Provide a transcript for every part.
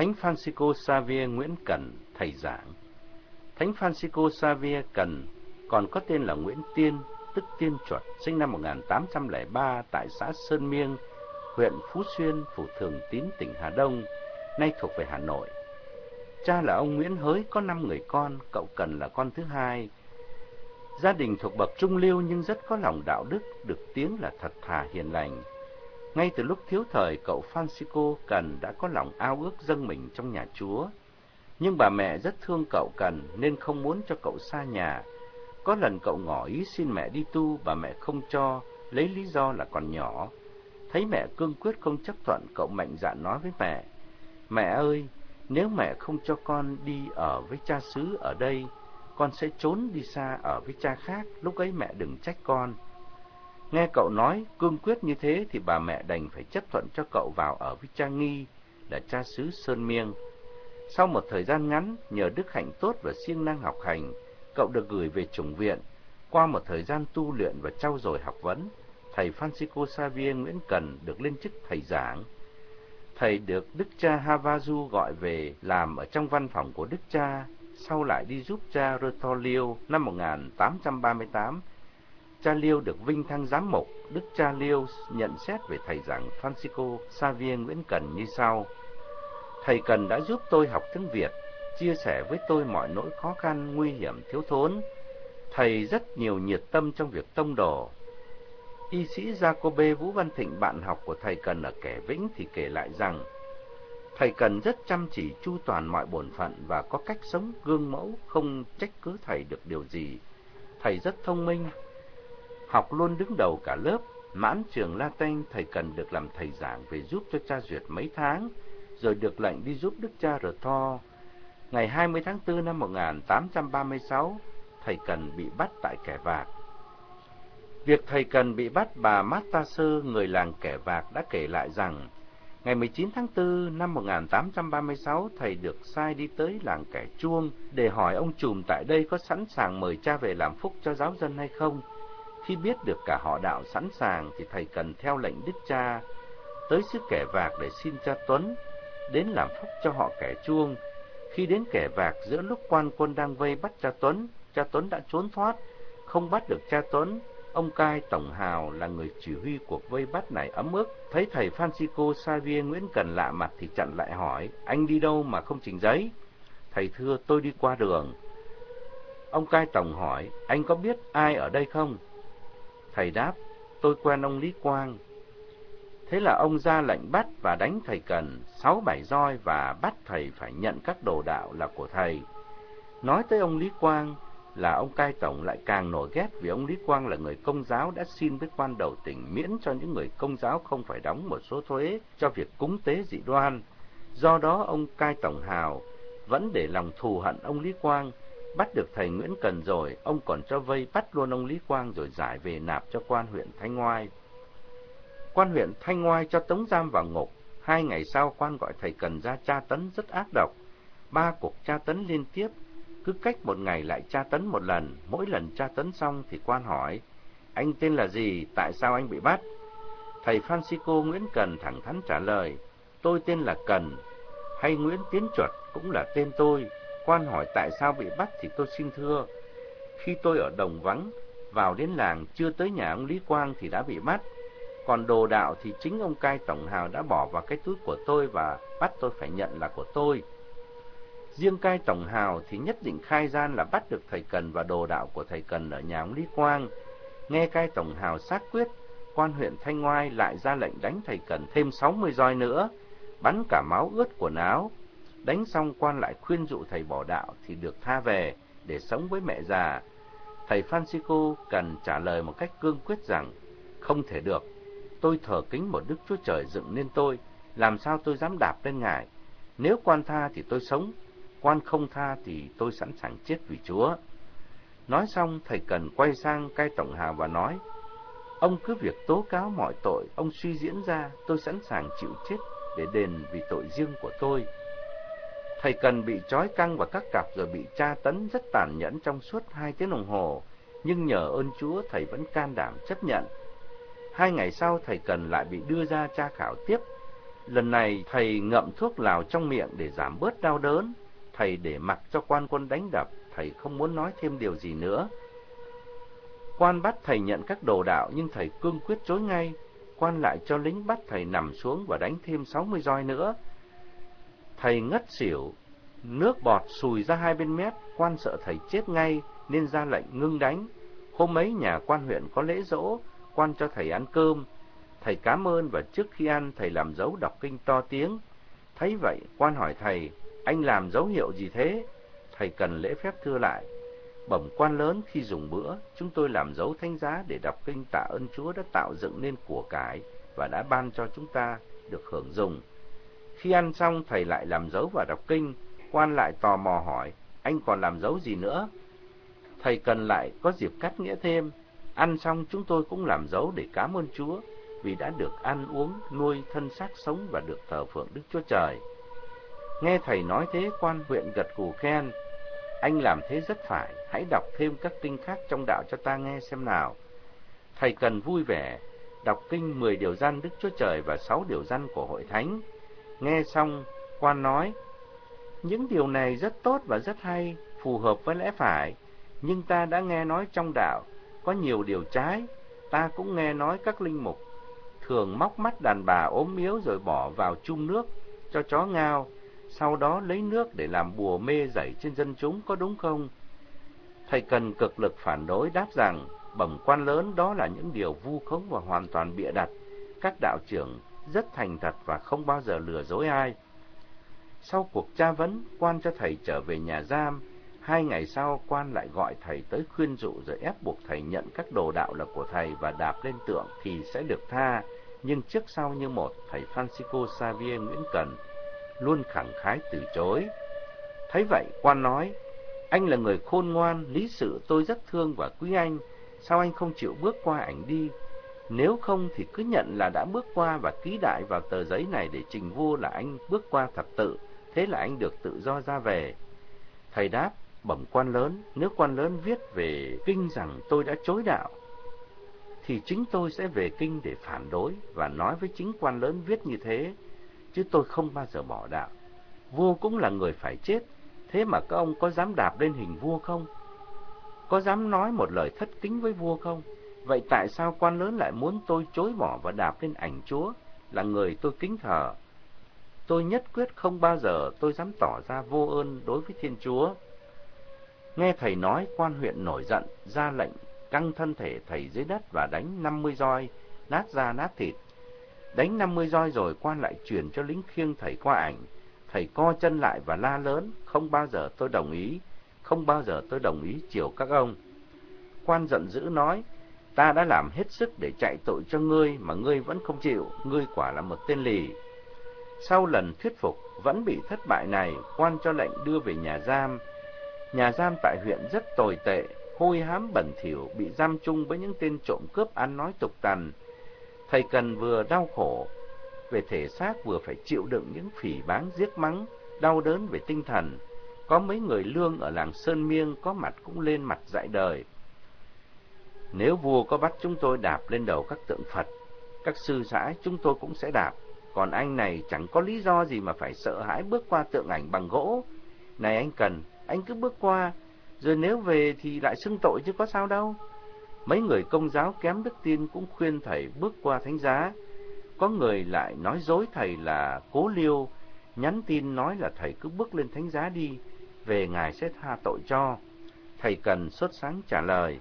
Thánh Francisco Xavier Nguyễn Cẩn thầy giảng. Thánh Francisco Xavier Cần còn có tên là Nguyễn Tiên, tức Tiên Chuột, sinh năm 1803 tại xã Sơn Miêng, huyện Phú Xuyên, phủ Thường Tín, tỉnh Hà Đông, nay thuộc về Hà Nội. Cha là ông Nguyễn Hới có năm người con, cậu Cần là con thứ hai. Gia đình thuộc bậc trung lưu nhưng rất có lòng đạo đức, được tiếng là thật thà hiền lành. Ngay từ lúc thiếu thời, cậu Francisco Cần đã có lòng ao ước dâng mình trong nhà Chúa. Nhưng bà mẹ rất thương cậu Cần nên không muốn cho cậu xa nhà. Có lần cậu ngỏ ý xin mẹ đi tu, bà mẹ không cho, lấy lý do là còn nhỏ. Thấy mẹ cương quyết không chấp thuận, cậu mạnh dạn nói với mẹ. Mẹ ơi, nếu mẹ không cho con đi ở với cha xứ ở đây, con sẽ trốn đi xa ở với cha khác, lúc ấy mẹ đừng trách con. Nghe cậu nói cương quyết như thế thì bà mẹ đành phải chấp thuận cho cậu vào ở với cha Nghi, là cha xứ Sơn Miêng. Sau một thời gian ngắn, nhờ đức hạnh tốt và siêng năng học hành, cậu được gửi về chủng viện. Qua một thời gian tu luyện và trau dồi học vấn, thầy Francisco Xavier Nguyễn Cần được lên chức thầy giảng. Thầy được Đức cha Havazu gọi về làm ở trong văn phòng của Đức cha, sau lại đi giúp cha Rotolio năm 1838 Cha Liêu được vinh thăng giám mục, Đức Cha Liêu nhận xét về thầy giảng Francisco Xavier Nguyễn Cần như sau. Thầy Cần đã giúp tôi học tiếng Việt, chia sẻ với tôi mọi nỗi khó khăn, nguy hiểm, thiếu thốn. Thầy rất nhiều nhiệt tâm trong việc tông đồ. Y sĩ Jacobe Vũ Văn Thịnh, bạn học của thầy Cần ở Kẻ Vĩnh thì kể lại rằng, Thầy Cần rất chăm chỉ chu toàn mọi bổn phận và có cách sống gương mẫu, không trách cứ thầy được điều gì. Thầy rất thông minh, học luôn đứng đầu cả lớp, mãn trường Latin thầy cần được làm thầy giảng về giúp cho cha duyệt mấy tháng, rồi được lệnh đi giúp đức cha Rờ Tho. Ngày 20 tháng 4 năm 1836, thầy cần bị bắt tại kẻ vạc. Việc thầy cần bị bắt bà Matasơ, người làng kẻ vạc, đã kể lại rằng, ngày 19 tháng 4 năm 1836, thầy được sai đi tới làng kẻ chuông để hỏi ông trùm tại đây có sẵn sàng mời cha về làm phúc cho giáo dân hay không. Khi biết được cả họ đạo sẵn sàng thì thầy cần theo lệnh đức cha tới xứ kẻ vạc để xin cha Tuấn đến làm phúc cho họ kẻ chuông. Khi đến kẻ vạc giữa lúc quan quân đang vây bắt cha Tuấn, cha Tuấn đã trốn thoát, không bắt được cha Tuấn. Ông Cai Tổng Hào là người chỉ huy cuộc vây bắt này ấm ức, thấy thầy Francisco Xavier Nguyễn Cần lạ mặt thì chặn lại hỏi, anh đi đâu mà không trình giấy? Thầy thưa tôi đi qua đường. Ông Cai Tổng hỏi, anh có biết ai ở đây không? Thầy đáp, tôi quen ông Lý Quang. Thế là ông ra lệnh bắt và đánh thầy Cần sáu bảy roi và bắt thầy phải nhận các đồ đạo là của thầy. Nói tới ông Lý Quang là ông cai tổng lại càng nổi ghét vì ông Lý Quang là người công giáo đã xin với quan đầu tỉnh miễn cho những người công giáo không phải đóng một số thuế cho việc cúng tế dị đoan. Do đó ông cai tổng hào vẫn để lòng thù hận ông Lý Quang Bắt được thầy Nguyễn Cần rồi, ông còn cho vây bắt luôn ông Lý Quang rồi giải về nạp cho quan huyện Thanh Ngoai. Quan huyện Thanh Ngoai cho tống giam vào ngục. Hai ngày sau quan gọi thầy Cần ra tra tấn rất ác độc. Ba cuộc tra tấn liên tiếp, cứ cách một ngày lại tra tấn một lần. Mỗi lần tra tấn xong thì quan hỏi, anh tên là gì, tại sao anh bị bắt? Thầy Francisco Nguyễn Cần thẳng thắn trả lời, tôi tên là Cần, hay Nguyễn Tiến Chuột cũng là tên tôi, Quan hỏi tại sao bị bắt thì tôi xin thưa. Khi tôi ở đồng vắng, vào đến làng chưa tới nhà ông Lý Quang thì đã bị bắt. Còn đồ đạo thì chính ông cai tổng hào đã bỏ vào cái túi của tôi và bắt tôi phải nhận là của tôi. Riêng cai tổng hào thì nhất định khai gian là bắt được thầy Cần và đồ đạo của thầy Cần ở nhà ông Lý Quang. Nghe cai tổng hào xác quyết, quan huyện Thanh Ngoai lại ra lệnh đánh thầy Cần thêm 60 roi nữa, bắn cả máu ướt quần áo, Đánh xong quan lại khuyên dụ thầy bỏ đạo thì được tha về để sống với mẹ già. Thầy Francisco cần trả lời một cách cương quyết rằng không thể được. Tôi thờ kính một Đức Chúa Trời dựng nên tôi, làm sao tôi dám đạp lên ngài? Nếu quan tha thì tôi sống, quan không tha thì tôi sẵn sàng chết vì Chúa. Nói xong, thầy cần quay sang cai tổng hà và nói, ông cứ việc tố cáo mọi tội, ông suy diễn ra, tôi sẵn sàng chịu chết để đền vì tội riêng của tôi. Thầy cần bị trói căng và các cặp rồi bị tra tấn rất tàn nhẫn trong suốt hai tiếng đồng hồ, nhưng nhờ ơn Chúa thầy vẫn can đảm chấp nhận. Hai ngày sau thầy cần lại bị đưa ra tra khảo tiếp. Lần này thầy ngậm thuốc lào trong miệng để giảm bớt đau đớn. Thầy để mặc cho quan quân đánh đập, thầy không muốn nói thêm điều gì nữa. Quan bắt thầy nhận các đồ đạo nhưng thầy cương quyết chối ngay. Quan lại cho lính bắt thầy nằm xuống và đánh thêm 60 roi nữa. Thầy ngất xỉu, nước bọt sùi ra hai bên mép, quan sợ thầy chết ngay nên ra lệnh ngưng đánh. Hôm ấy nhà quan huyện có lễ dỗ, quan cho thầy ăn cơm. Thầy cảm ơn và trước khi ăn thầy làm dấu đọc kinh to tiếng. Thấy vậy, quan hỏi thầy, anh làm dấu hiệu gì thế? Thầy cần lễ phép thưa lại. Bẩm quan lớn khi dùng bữa, chúng tôi làm dấu thánh giá để đọc kinh tạ ơn Chúa đã tạo dựng nên của cải và đã ban cho chúng ta được hưởng dùng. Khi ăn xong, thầy lại làm dấu và đọc kinh. Quan lại tò mò hỏi, anh còn làm dấu gì nữa? Thầy cần lại có dịp cắt nghĩa thêm. Ăn xong chúng tôi cũng làm dấu để cảm ơn Chúa vì đã được ăn uống, nuôi thân xác sống và được thờ phượng Đức Chúa Trời. Nghe thầy nói thế, quan huyện gật gù khen. Anh làm thế rất phải, hãy đọc thêm các kinh khác trong đạo cho ta nghe xem nào. Thầy cần vui vẻ, đọc kinh 10 điều răn Đức Chúa Trời và 6 điều răn của hội thánh. Nghe xong, quan nói, những điều này rất tốt và rất hay, phù hợp với lẽ phải, nhưng ta đã nghe nói trong đạo có nhiều điều trái, ta cũng nghe nói các linh mục thường móc mắt đàn bà ốm yếu rồi bỏ vào chung nước cho chó ngao, sau đó lấy nước để làm bùa mê dậy trên dân chúng có đúng không? Thầy cần cực lực phản đối đáp rằng bẩm quan lớn đó là những điều vu khống và hoàn toàn bịa đặt. Các đạo trưởng rất thành thật và không bao giờ lừa dối ai. Sau cuộc tra vấn, quan cho thầy trở về nhà giam. Hai ngày sau, quan lại gọi thầy tới khuyên dụ rồi ép buộc thầy nhận các đồ đạo là của thầy và đạp lên tượng thì sẽ được tha. Nhưng trước sau như một, thầy Francisco Xavier Nguyễn Cần luôn khẳng khái từ chối. Thấy vậy, quan nói, anh là người khôn ngoan, lý sự tôi rất thương và quý anh, sao anh không chịu bước qua ảnh đi? Nếu không thì cứ nhận là đã bước qua và ký đại vào tờ giấy này để trình vua là anh bước qua thật tự, thế là anh được tự do ra về. Thầy đáp, bẩm quan lớn, nếu quan lớn viết về kinh rằng tôi đã chối đạo, thì chính tôi sẽ về kinh để phản đối và nói với chính quan lớn viết như thế, chứ tôi không bao giờ bỏ đạo. Vua cũng là người phải chết, thế mà các ông có dám đạp lên hình vua không? Có dám nói một lời thất kính với vua không? Vậy tại sao quan lớn lại muốn tôi chối bỏ và đạp lên ảnh Chúa, là người tôi kính thờ? Tôi nhất quyết không bao giờ tôi dám tỏ ra vô ơn đối với Thiên Chúa. Nghe thầy nói, quan huyện nổi giận, ra lệnh căng thân thể thầy dưới đất và đánh 50 roi, nát da nát thịt. Đánh 50 roi rồi quan lại truyền cho lính khiêng thầy qua ảnh. Thầy co chân lại và la lớn, không bao giờ tôi đồng ý, không bao giờ tôi đồng ý chiều các ông. Quan giận dữ nói, ta đã làm hết sức để chạy tội cho ngươi mà ngươi vẫn không chịu, ngươi quả là một tên lì. Sau lần thuyết phục vẫn bị thất bại này, quan cho lệnh đưa về nhà giam. Nhà giam tại huyện rất tồi tệ, hôi hám bẩn thỉu, bị giam chung với những tên trộm cướp ăn nói tục tằn. Thầy cần vừa đau khổ về thể xác vừa phải chịu đựng những phỉ báng giết mắng, đau đớn về tinh thần. Có mấy người lương ở làng Sơn Miêng có mặt cũng lên mặt dạy đời. Nếu vua có bắt chúng tôi đạp lên đầu các tượng Phật, các sư sãi chúng tôi cũng sẽ đạp. Còn anh này chẳng có lý do gì mà phải sợ hãi bước qua tượng ảnh bằng gỗ. Này anh Cần, anh cứ bước qua, rồi nếu về thì lại xưng tội chứ có sao đâu. Mấy người công giáo kém đức tin cũng khuyên thầy bước qua thánh giá. Có người lại nói dối thầy là cố liêu, nhắn tin nói là thầy cứ bước lên thánh giá đi, về ngài sẽ tha tội cho. Thầy cần xuất sáng trả lời.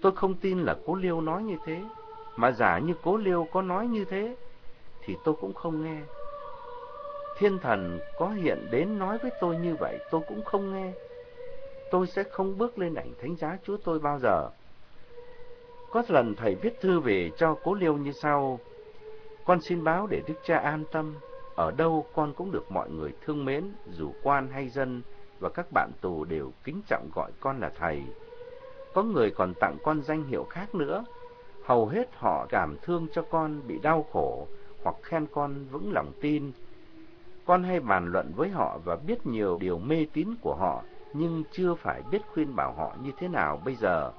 Tôi không tin là cố liêu nói như thế, mà giả như cố liêu có nói như thế, thì tôi cũng không nghe. Thiên thần có hiện đến nói với tôi như vậy, tôi cũng không nghe. Tôi sẽ không bước lên ảnh thánh giá Chúa tôi bao giờ. Có lần thầy viết thư về cho cố liêu như sau. Con xin báo để Đức Cha an tâm. Ở đâu con cũng được mọi người thương mến, dù quan hay dân, và các bạn tù đều kính trọng gọi con là thầy. Có người còn tặng con danh hiệu khác nữa. Hầu hết họ cảm thương cho con bị đau khổ hoặc khen con vững lòng tin. Con hay bàn luận với họ và biết nhiều điều mê tín của họ, nhưng chưa phải biết khuyên bảo họ như thế nào bây giờ.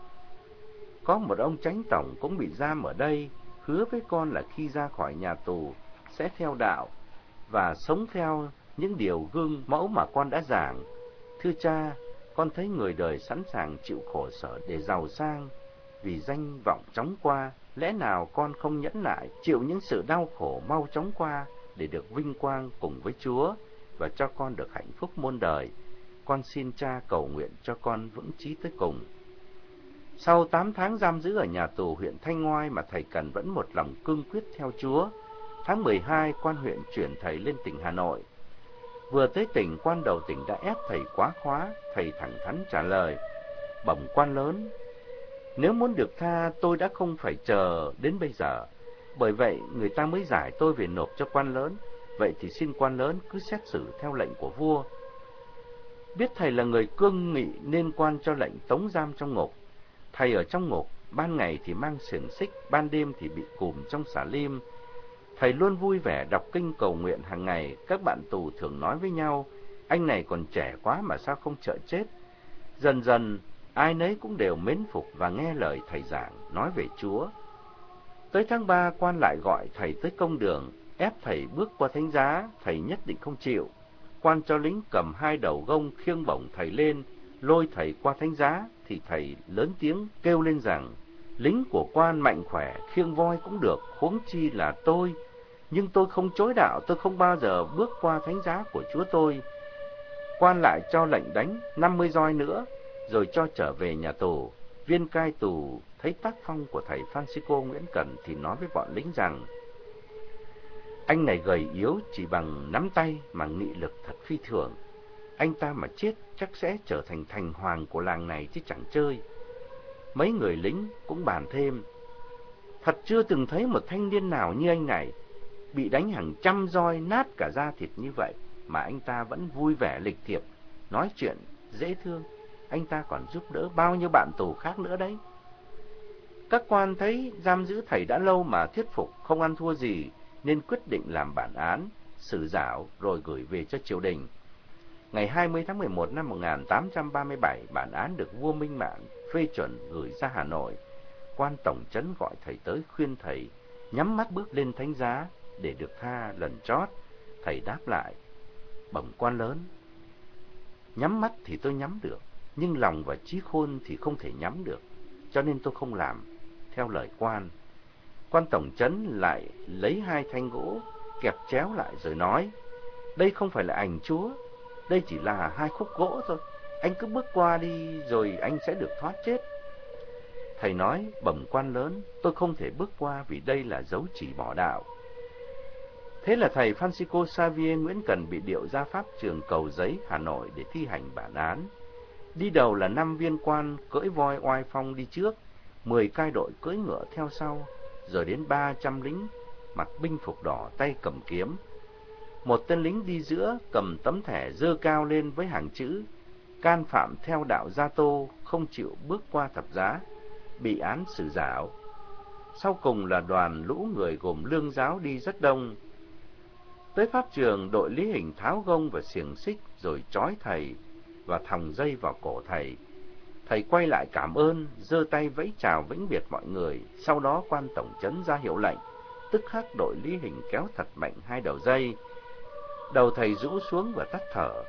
Có một ông tránh tổng cũng bị giam ở đây, hứa với con là khi ra khỏi nhà tù sẽ theo đạo và sống theo những điều gương mẫu mà con đã giảng. Thưa cha, con thấy người đời sẵn sàng chịu khổ sở để giàu sang, vì danh vọng chóng qua, lẽ nào con không nhẫn nại chịu những sự đau khổ mau chóng qua để được vinh quang cùng với Chúa và cho con được hạnh phúc muôn đời. Con xin cha cầu nguyện cho con vững chí tới cùng. Sau 8 tháng giam giữ ở nhà tù huyện Thanh Ngoai mà thầy Cần vẫn một lòng cương quyết theo Chúa, tháng 12 quan huyện chuyển thầy lên tỉnh Hà Nội. Vừa tới tỉnh, quan đầu tỉnh đã ép thầy quá khóa, thầy thẳng thắn trả lời, bẩm quan lớn, nếu muốn được tha tôi đã không phải chờ đến bây giờ, bởi vậy người ta mới giải tôi về nộp cho quan lớn, vậy thì xin quan lớn cứ xét xử theo lệnh của vua. Biết thầy là người cương nghị nên quan cho lệnh tống giam trong ngục. Thầy ở trong ngục, ban ngày thì mang xiềng xích, ban đêm thì bị cùm trong xả lim. Thầy luôn vui vẻ đọc kinh cầu nguyện hàng ngày, các bạn tù thường nói với nhau, anh này còn trẻ quá mà sao không trợ chết. Dần dần, ai nấy cũng đều mến phục và nghe lời thầy giảng, nói về Chúa. Tới tháng ba quan lại gọi thầy tới công đường, ép thầy bước qua thánh giá, thầy nhất định không chịu. Quan cho lính cầm hai đầu gông khiêng bổng thầy lên, lôi thầy qua thánh giá, thì thầy lớn tiếng kêu lên rằng, lính của quan mạnh khỏe, khiêng voi cũng được, huống chi là tôi. Nhưng tôi không chối đạo, tôi không bao giờ bước qua thánh giá của Chúa tôi. Quan lại cho lệnh đánh năm mươi roi nữa, rồi cho trở về nhà tù. Viên cai tù thấy tác phong của thầy Francisco Nguyễn Cẩn thì nói với bọn lính rằng anh này gầy yếu chỉ bằng nắm tay mà nghị lực thật phi thường. Anh ta mà chết chắc sẽ trở thành thành hoàng của làng này chứ chẳng chơi. Mấy người lính cũng bàn thêm. Thật chưa từng thấy một thanh niên nào như anh này bị đánh hàng trăm roi nát cả da thịt như vậy mà anh ta vẫn vui vẻ lịch thiệp, nói chuyện dễ thương. Anh ta còn giúp đỡ bao nhiêu bạn tù khác nữa đấy. Các quan thấy giam giữ thầy đã lâu mà thuyết phục không ăn thua gì, nên quyết định làm bản án, xử giảo rồi gửi về cho triều đình. Ngày 20 tháng 11 năm 1837, bản án được vua Minh Mạng phê chuẩn gửi ra Hà Nội. Quan tổng trấn gọi thầy tới khuyên thầy nhắm mắt bước lên thánh giá để được tha lần chót. Thầy đáp lại, bẩm quan lớn, nhắm mắt thì tôi nhắm được, nhưng lòng và trí khôn thì không thể nhắm được, cho nên tôi không làm theo lời quan. Quan tổng trấn lại lấy hai thanh gỗ kẹp chéo lại rồi nói, đây không phải là ảnh chúa, đây chỉ là hai khúc gỗ thôi, anh cứ bước qua đi rồi anh sẽ được thoát chết. Thầy nói, bẩm quan lớn, tôi không thể bước qua vì đây là dấu chỉ bỏ đạo. Thế là thầy Francisco Xavier Nguyễn Cần bị điệu ra pháp trường Cầu Giấy, Hà Nội để thi hành bản án. Đi đầu là năm viên quan cưỡi voi oai phong đi trước, mười cai đội cưỡi ngựa theo sau, rồi đến ba trăm lính mặc binh phục đỏ tay cầm kiếm. Một tên lính đi giữa cầm tấm thẻ dơ cao lên với hàng chữ can phạm theo đạo Gia Tô không chịu bước qua thập giá, bị án xử giảo. Sau cùng là đoàn lũ người gồm lương giáo đi rất đông. Tới pháp trường, đội lý hình tháo gông và xiềng xích rồi trói thầy và thòng dây vào cổ thầy. Thầy quay lại cảm ơn, giơ tay vẫy chào vĩnh biệt mọi người, sau đó quan tổng trấn ra hiệu lệnh, tức khắc đội lý hình kéo thật mạnh hai đầu dây. Đầu thầy rũ xuống và tắt thở.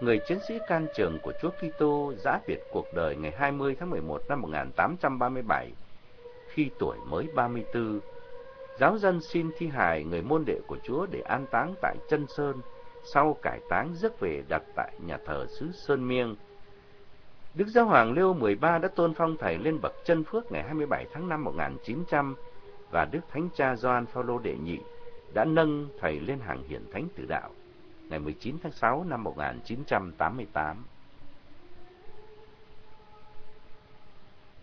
Người chiến sĩ can trường của Chúa Kitô giã biệt cuộc đời ngày 20 tháng 11 năm 1837, khi tuổi mới 34. Giáo dân xin thi hài người môn đệ của Chúa để an táng tại chân Sơn, sau cải táng rước về đặt tại nhà thờ xứ Sơn Miêng. Đức Giáo Hoàng Leo 13 đã tôn phong thầy lên bậc chân phước ngày 27 tháng 5 1900 và Đức Thánh Cha Gioan Phaolô đệ nhị đã nâng thầy lên hàng hiển thánh tử đạo ngày 19 tháng 6 năm 1988.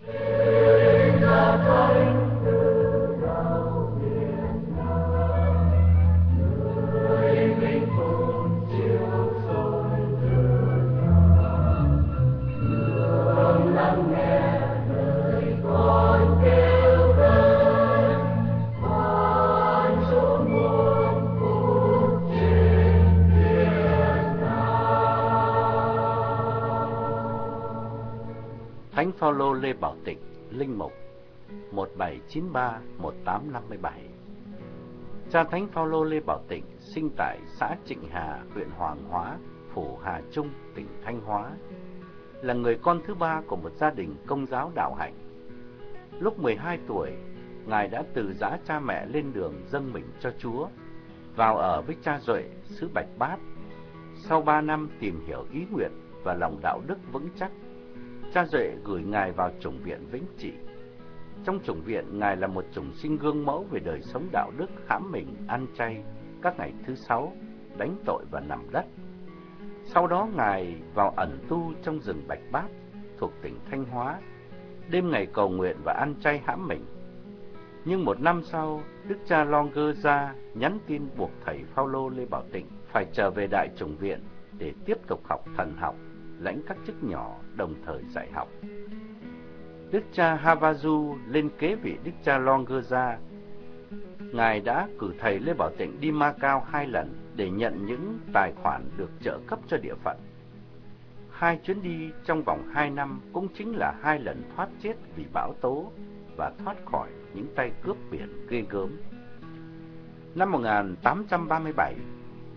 Hãy subscribe cho Thánh Phaolô Lê Bảo Tịnh, Linh Mục 1793-1857 Cha Thánh Phaolô Lê Bảo Tịnh sinh tại xã Trịnh Hà, huyện Hoàng Hóa, phủ Hà Trung, tỉnh Thanh Hóa, là người con thứ ba của một gia đình công giáo đạo hạnh. Lúc 12 tuổi, Ngài đã từ giã cha mẹ lên đường dâng mình cho Chúa, vào ở với cha Duệ, xứ Bạch Bát. Sau ba năm tìm hiểu ý nguyện và lòng đạo đức vững chắc, cha Duệ gửi Ngài vào chủng viện Vĩnh Trị. Trong chủng viện, Ngài là một chủng sinh gương mẫu về đời sống đạo đức, hãm mình, ăn chay, các ngày thứ sáu, đánh tội và nằm đất. Sau đó Ngài vào ẩn tu trong rừng Bạch Bát thuộc tỉnh Thanh Hóa, đêm ngày cầu nguyện và ăn chay hãm mình. Nhưng một năm sau, Đức cha Longer ra nhắn tin buộc thầy Phaolô Lê Bảo Tịnh phải trở về Đại chủng viện để tiếp tục học thần học, lãnh các chức nhỏ đồng thời dạy học. Đức cha Havazu lên kế vị Đức cha Longgerza. Ngài đã cử thầy Lê Bảo Tịnh đi Macau hai lần để nhận những tài khoản được trợ cấp cho địa phận. Hai chuyến đi trong vòng hai năm cũng chính là hai lần thoát chết vì bão tố và thoát khỏi những tay cướp biển ghê gớm. Năm 1837,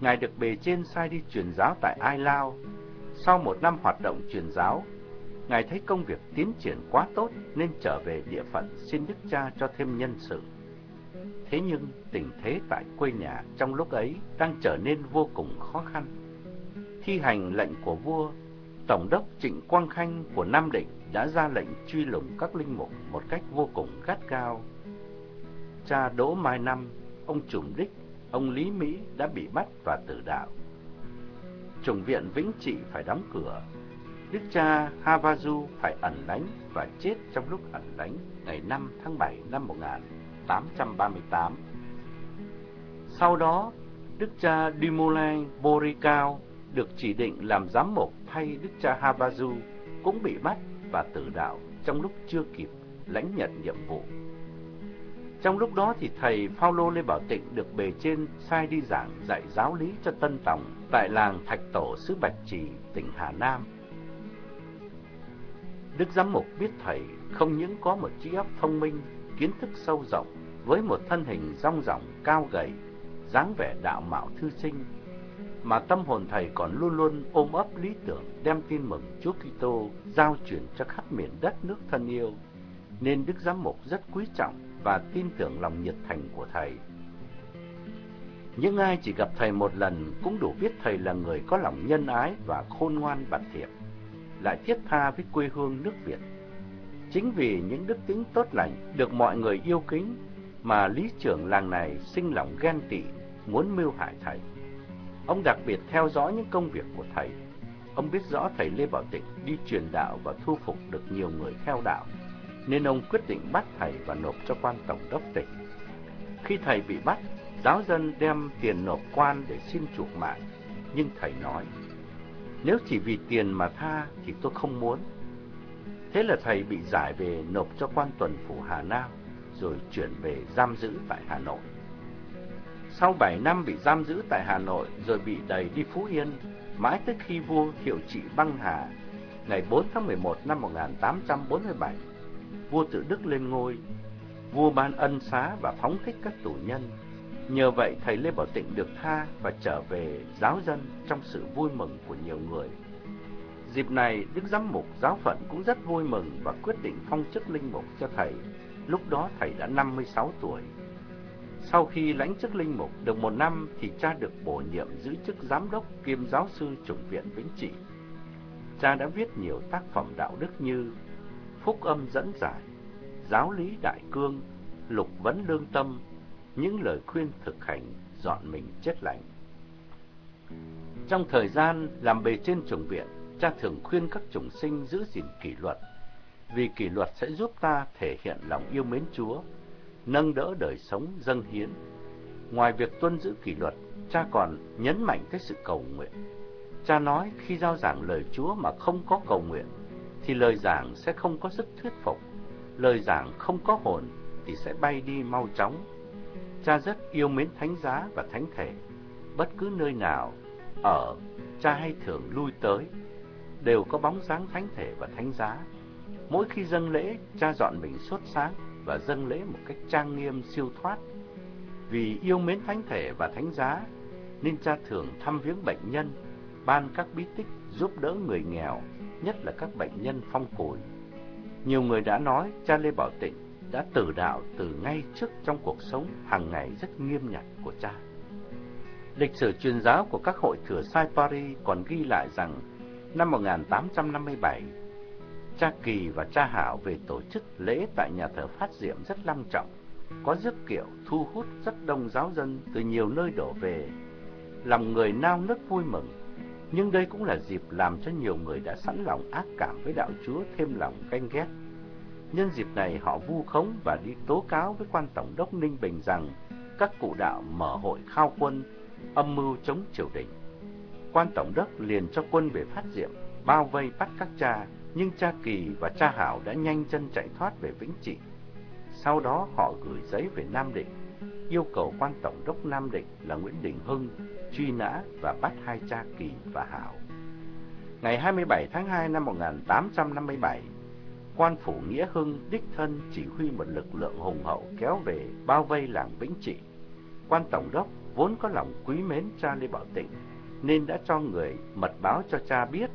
Ngài được bề trên sai đi truyền giáo tại Ai Lao. Sau một năm hoạt động truyền giáo, Ngài thấy công việc tiến triển quá tốt nên trở về địa phận xin Đức Cha cho thêm nhân sự. Thế nhưng tình thế tại quê nhà trong lúc ấy đang trở nên vô cùng khó khăn. Thi hành lệnh của vua, Tổng đốc Trịnh Quang Khanh của Nam Định đã ra lệnh truy lùng các linh mục một cách vô cùng gắt gao. Cha Đỗ Mai Năm, ông Trùm Đích, ông Lý Mỹ đã bị bắt và tử đạo. Chủng viện Vĩnh Trị phải đóng cửa. Đức cha Havazu phải ẩn đánh và chết trong lúc ẩn đánh ngày 5 tháng 7 năm 1838. Sau đó, Đức cha Dumoulin Boricao được chỉ định làm giám mục thay Đức cha Havazu cũng bị bắt và tử đạo trong lúc chưa kịp lãnh nhận nhiệm vụ. Trong lúc đó thì thầy Phaolô Lê Bảo Tịnh được bề trên sai đi giảng dạy giáo lý cho Tân Tòng tại làng Thạch Tổ xứ Bạch Trì, tỉnh Hà Nam. Đức giám mục biết thầy không những có một trí óc thông minh, kiến thức sâu rộng với một thân hình rong ròng cao gầy, dáng vẻ đạo mạo thư sinh, mà tâm hồn thầy còn luôn luôn ôm ấp lý tưởng đem tin mừng Chúa Kitô giao truyền cho khắp miền đất nước thân yêu, nên Đức Giám mục rất quý trọng và tin tưởng lòng nhiệt thành của thầy. Những ai chỉ gặp thầy một lần cũng đủ biết thầy là người có lòng nhân ái và khôn ngoan bản thiệp, lại thiết tha với quê hương nước Việt. Chính vì những đức tính tốt lành được mọi người yêu kính mà lý trưởng làng này sinh lòng ghen tị, muốn mưu hại thầy. Ông đặc biệt theo dõi những công việc của thầy. Ông biết rõ thầy Lê Bảo Tịnh đi truyền đạo và thu phục được nhiều người theo đạo, nên ông quyết định bắt thầy và nộp cho quan tổng đốc tỉnh. Khi thầy bị bắt, giáo dân đem tiền nộp quan để xin chuộc mạng, nhưng thầy nói, nếu chỉ vì tiền mà tha thì tôi không muốn. Thế là thầy bị giải về nộp cho quan tuần phủ Hà Nam, rồi chuyển về giam giữ tại Hà Nội. Sau 7 năm bị giam giữ tại Hà Nội rồi bị đẩy đi Phú Yên, mãi tới khi vua Hiệu Trị băng hà, ngày 4 tháng 11 năm 1847, vua tự Đức lên ngôi, vua ban ân xá và phóng thích các tù nhân. Nhờ vậy thầy Lê Bảo Tịnh được tha và trở về giáo dân trong sự vui mừng của nhiều người. Dịp này, Đức Giám mục giáo phận cũng rất vui mừng và quyết định phong chức linh mục cho thầy. Lúc đó thầy đã 56 tuổi. Sau khi lãnh chức linh mục được một năm thì cha được bổ nhiệm giữ chức giám đốc kiêm giáo sư chủng viện Vĩnh Trị. Cha đã viết nhiều tác phẩm đạo đức như Phúc âm dẫn giải, Giáo lý đại cương, Lục vấn lương tâm, những lời khuyên thực hành dọn mình chết lành. Trong thời gian làm bề trên chủng viện, cha thường khuyên các chủng sinh giữ gìn kỷ luật, vì kỷ luật sẽ giúp ta thể hiện lòng yêu mến Chúa nâng đỡ đời sống dân hiến. Ngoài việc tuân giữ kỷ luật, cha còn nhấn mạnh tới sự cầu nguyện. Cha nói khi giao giảng lời Chúa mà không có cầu nguyện, thì lời giảng sẽ không có sức thuyết phục. Lời giảng không có hồn thì sẽ bay đi mau chóng. Cha rất yêu mến thánh giá và thánh thể. Bất cứ nơi nào ở, cha hay thường lui tới, đều có bóng dáng thánh thể và thánh giá. Mỗi khi dâng lễ, cha dọn mình sốt sáng và dâng lễ một cách trang nghiêm siêu thoát. Vì yêu mến thánh thể và thánh giá, nên cha thường thăm viếng bệnh nhân, ban các bí tích giúp đỡ người nghèo, nhất là các bệnh nhân phong cùi. Nhiều người đã nói cha Lê Bảo Tịnh đã tử đạo từ ngay trước trong cuộc sống hàng ngày rất nghiêm nhặt của cha. Lịch sử truyền giáo của các hội thừa sai Paris còn ghi lại rằng năm 1857, cha Kỳ và cha Hảo về tổ chức lễ tại nhà thờ Phát Diệm rất long trọng, có rước kiệu thu hút rất đông giáo dân từ nhiều nơi đổ về, lòng người nao nức vui mừng. Nhưng đây cũng là dịp làm cho nhiều người đã sẵn lòng ác cảm với đạo Chúa thêm lòng ganh ghét. Nhân dịp này họ vu khống và đi tố cáo với quan tổng đốc Ninh Bình rằng các cụ đạo mở hội khao quân, âm mưu chống triều đình. Quan tổng đốc liền cho quân về phát diệm, bao vây bắt các cha, nhưng cha Kỳ và cha Hảo đã nhanh chân chạy thoát về Vĩnh Trị. Sau đó họ gửi giấy về Nam Định, yêu cầu quan tổng đốc Nam Định là Nguyễn Đình Hưng truy nã và bắt hai cha Kỳ và Hảo. Ngày 27 tháng 2 năm 1857, quan phủ Nghĩa Hưng đích thân chỉ huy một lực lượng hùng hậu kéo về bao vây làng Vĩnh Trị. Quan tổng đốc vốn có lòng quý mến cha Lê Bảo Tịnh nên đã cho người mật báo cho cha biết,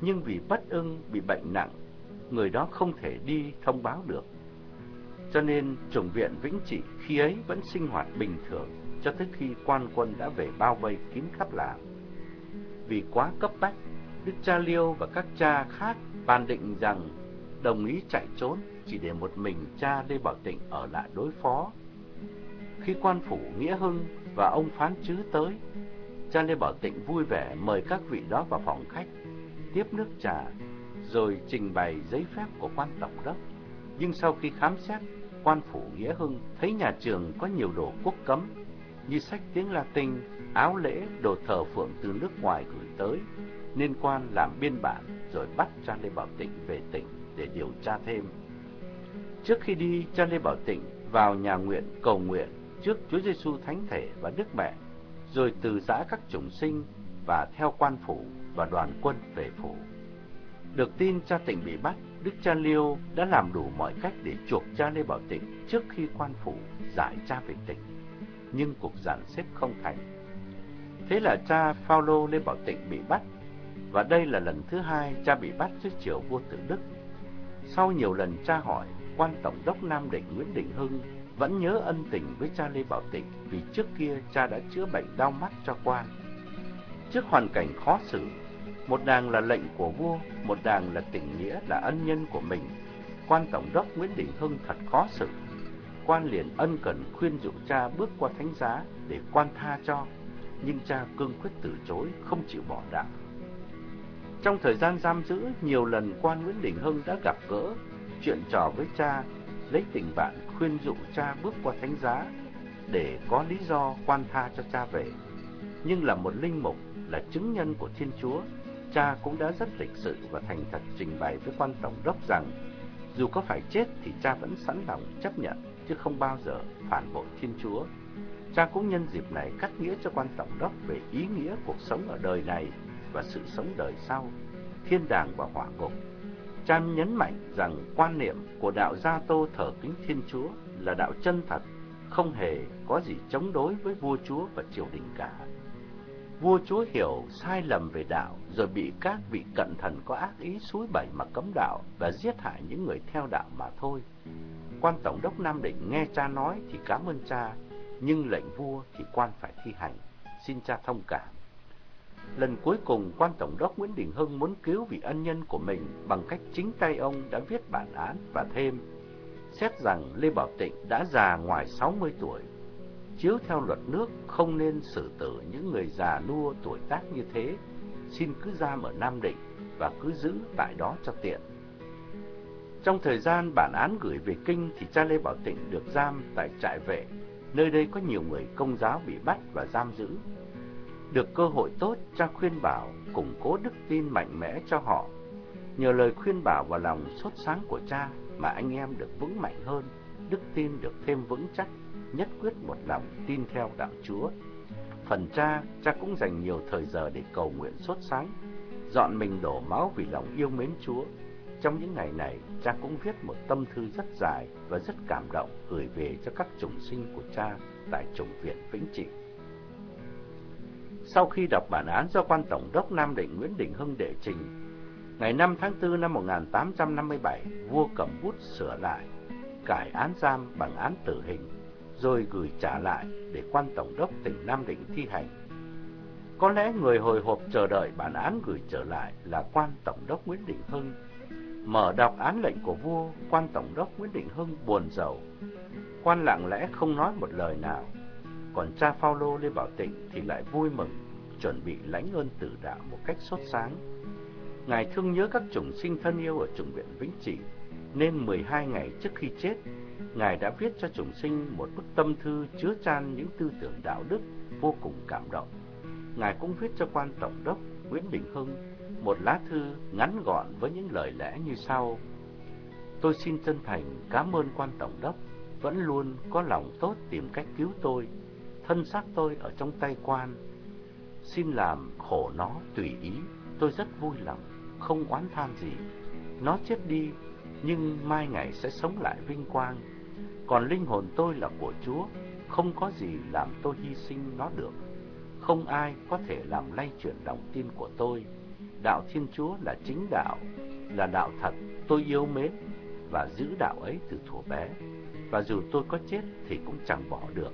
nhưng vì bất ưng bị bệnh nặng, người đó không thể đi thông báo được. Cho nên chủng viện Vĩnh Trị khi ấy vẫn sinh hoạt bình thường cho tới khi quan quân đã về bao vây kín khắp làng. Vì quá cấp bách, Đức cha Liêu và các cha khác bàn định rằng đồng ý chạy trốn chỉ để một mình cha Lê Bảo Tịnh ở lại đối phó. Khi quan phủ Nghĩa Hưng và ông phán chứ tới, cha Lê Bảo Tịnh vui vẻ mời các vị đó vào phòng khách, tiếp nước trà, rồi trình bày giấy phép của quan tổng đốc. Nhưng sau khi khám xét, quan phủ Nghĩa Hưng thấy nhà trường có nhiều đồ quốc cấm, như sách tiếng Latin, áo lễ, đồ thờ phượng từ nước ngoài gửi tới, nên quan làm biên bản rồi bắt cha Lê Bảo Tịnh về tỉnh để điều tra thêm. Trước khi đi, cha Lê Bảo Tịnh vào nhà nguyện cầu nguyện trước Chúa Giêsu Thánh Thể và Đức Mẹ, rồi từ giã các chủng sinh và theo quan phủ và đoàn quân về phủ. Được tin cha Tịnh bị bắt, Đức cha Liêu đã làm đủ mọi cách để chuộc cha Lê Bảo Tịnh trước khi quan phủ giải cha về tỉnh. Nhưng cuộc dàn xếp không thành. Thế là cha Phaolô Lê Bảo Tịnh bị bắt, và đây là lần thứ hai cha bị bắt trước triều vua Tử Đức sau nhiều lần cha hỏi, quan tổng đốc Nam Định Nguyễn Đình Hưng vẫn nhớ ân tình với cha Lê Bảo Tịnh vì trước kia cha đã chữa bệnh đau mắt cho quan. Trước hoàn cảnh khó xử, một đàng là lệnh của vua, một đàng là tình nghĩa là ân nhân của mình. Quan tổng đốc Nguyễn Đình Hưng thật khó xử. Quan liền ân cần khuyên dụ cha bước qua thánh giá để quan tha cho, nhưng cha cương quyết từ chối, không chịu bỏ đạo. Trong thời gian giam giữ, nhiều lần quan Nguyễn Đình Hưng đã gặp gỡ, chuyện trò với cha, lấy tình bạn khuyên dụ cha bước qua thánh giá để có lý do quan tha cho cha về. Nhưng là một linh mục, là chứng nhân của Thiên Chúa, cha cũng đã rất lịch sự và thành thật trình bày với quan tổng đốc rằng dù có phải chết thì cha vẫn sẵn lòng chấp nhận, chứ không bao giờ phản bội Thiên Chúa. Cha cũng nhân dịp này cắt nghĩa cho quan tổng đốc về ý nghĩa cuộc sống ở đời này và sự sống đời sau, thiên đàng và hỏa ngục. Cha nhấn mạnh rằng quan niệm của đạo Gia Tô thờ kính Thiên Chúa là đạo chân thật, không hề có gì chống đối với vua chúa và triều đình cả. Vua chúa hiểu sai lầm về đạo rồi bị các vị cận thần có ác ý suối bẩy mà cấm đạo và giết hại những người theo đạo mà thôi. Quan tổng đốc Nam Định nghe cha nói thì cảm ơn cha, nhưng lệnh vua thì quan phải thi hành. Xin cha thông cảm. Lần cuối cùng, quan tổng đốc Nguyễn Đình Hưng muốn cứu vị ân nhân của mình bằng cách chính tay ông đã viết bản án và thêm xét rằng Lê Bảo Tịnh đã già ngoài 60 tuổi. Chiếu theo luật nước không nên xử tử những người già nua tuổi tác như thế, xin cứ giam ở Nam Định và cứ giữ tại đó cho tiện. Trong thời gian bản án gửi về Kinh thì cha Lê Bảo Tịnh được giam tại trại vệ, nơi đây có nhiều người công giáo bị bắt và giam giữ. Được cơ hội tốt, cha khuyên bảo, củng cố đức tin mạnh mẽ cho họ. Nhờ lời khuyên bảo và lòng sốt sáng của cha mà anh em được vững mạnh hơn, đức tin được thêm vững chắc, nhất quyết một lòng tin theo đạo Chúa. Phần cha, cha cũng dành nhiều thời giờ để cầu nguyện sốt sáng, dọn mình đổ máu vì lòng yêu mến Chúa trong những ngày này, cha cũng viết một tâm thư rất dài và rất cảm động gửi về cho các chủng sinh của cha tại chủng viện Vĩnh Trị. Sau khi đọc bản án do quan tổng đốc Nam Định Nguyễn Đình Hưng đệ trình, ngày 5 tháng 4 năm 1857, vua cầm bút sửa lại, cải án giam bằng án tử hình, rồi gửi trả lại để quan tổng đốc tỉnh Nam Định thi hành. Có lẽ người hồi hộp chờ đợi bản án gửi trở lại là quan tổng đốc Nguyễn Đình Hưng. Mở đọc án lệnh của vua, quan tổng đốc Nguyễn định Hưng buồn rầu. Quan lặng lẽ không nói một lời nào, còn cha Phaolô Lê Bảo Tịnh thì lại vui mừng, chuẩn bị lãnh ơn tử đạo một cách sốt sáng. Ngài thương nhớ các chủng sinh thân yêu ở chủng viện Vĩnh Trị, nên 12 ngày trước khi chết, Ngài đã viết cho chủng sinh một bức tâm thư chứa chan những tư tưởng đạo đức vô cùng cảm động. Ngài cũng viết cho quan tổng đốc Nguyễn Đình Hưng một lá thư ngắn gọn với những lời lẽ như sau. Tôi xin chân thành cảm ơn quan tổng đốc vẫn luôn có lòng tốt tìm cách cứu tôi. Thân xác tôi ở trong tay quan. Xin làm khổ nó tùy ý, tôi rất vui lòng, không oán than gì. Nó chết đi, nhưng mai ngày sẽ sống lại vinh quang. Còn linh hồn tôi là của Chúa, không có gì làm tôi hy sinh nó được. Không ai có thể làm lay chuyển lòng tin của tôi. Đạo Thiên Chúa là chính đạo, là đạo thật, tôi yêu mến và giữ đạo ấy từ thuở bé. Và dù tôi có chết thì cũng chẳng bỏ được.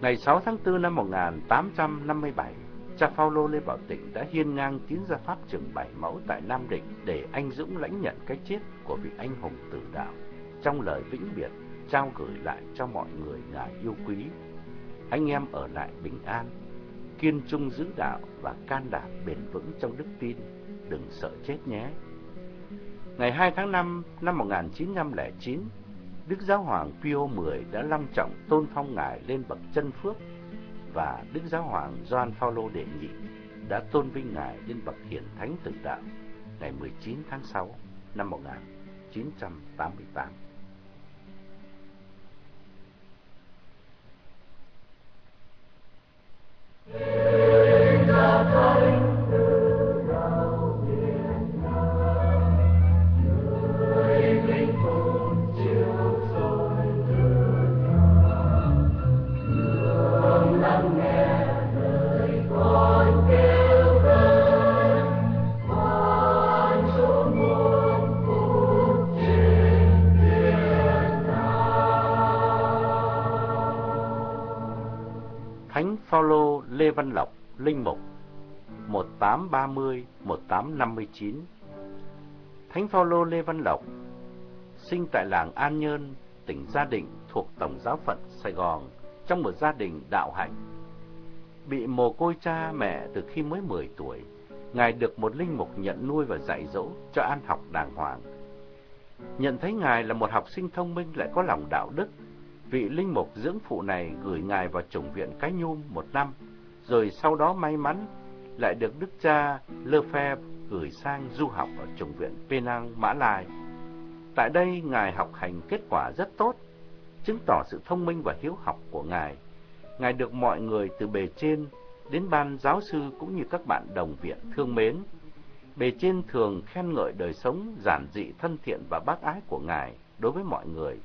Ngày 6 tháng 4 năm 1857, cha Phaolô Lê Bảo Tịnh đã hiên ngang tiến ra pháp trường Bảy Mẫu tại Nam Định để anh dũng lãnh nhận cái chết của vị anh hùng tử đạo trong lời vĩnh biệt trao gửi lại cho mọi người ngài yêu quý. Anh em ở lại bình an, kiên trung giữ đạo và can đảm bền vững trong đức tin, đừng sợ chết nhé. Ngày 2 tháng 5 năm 1909, Đức Giáo Hoàng Pio X đã long trọng tôn phong ngài lên bậc chân phước và Đức Giáo Hoàng Gioan Phaolô đệ nhị đã tôn vinh ngài lên bậc hiển thánh tử đạo ngày 19 tháng 6 năm 1988. Thánh 1830-1859 Thánh Phaolô Lê Văn Lộc sinh tại làng An Nhơn, tỉnh Gia Định thuộc Tổng giáo phận Sài Gòn trong một gia đình đạo hạnh. Bị mồ côi cha mẹ từ khi mới 10 tuổi, Ngài được một linh mục nhận nuôi và dạy dỗ cho ăn học đàng hoàng. Nhận thấy Ngài là một học sinh thông minh lại có lòng đạo đức, vị linh mục dưỡng phụ này gửi Ngài vào chủng viện Cái Nhum một năm, rồi sau đó may mắn lại được đức cha Lefebvre gửi sang du học ở trường viện Penang, Mã Lai. Tại đây, Ngài học hành kết quả rất tốt, chứng tỏ sự thông minh và hiếu học của Ngài. Ngài được mọi người từ bề trên đến ban giáo sư cũng như các bạn đồng viện thương mến. Bề trên thường khen ngợi đời sống giản dị, thân thiện và bác ái của Ngài đối với mọi người.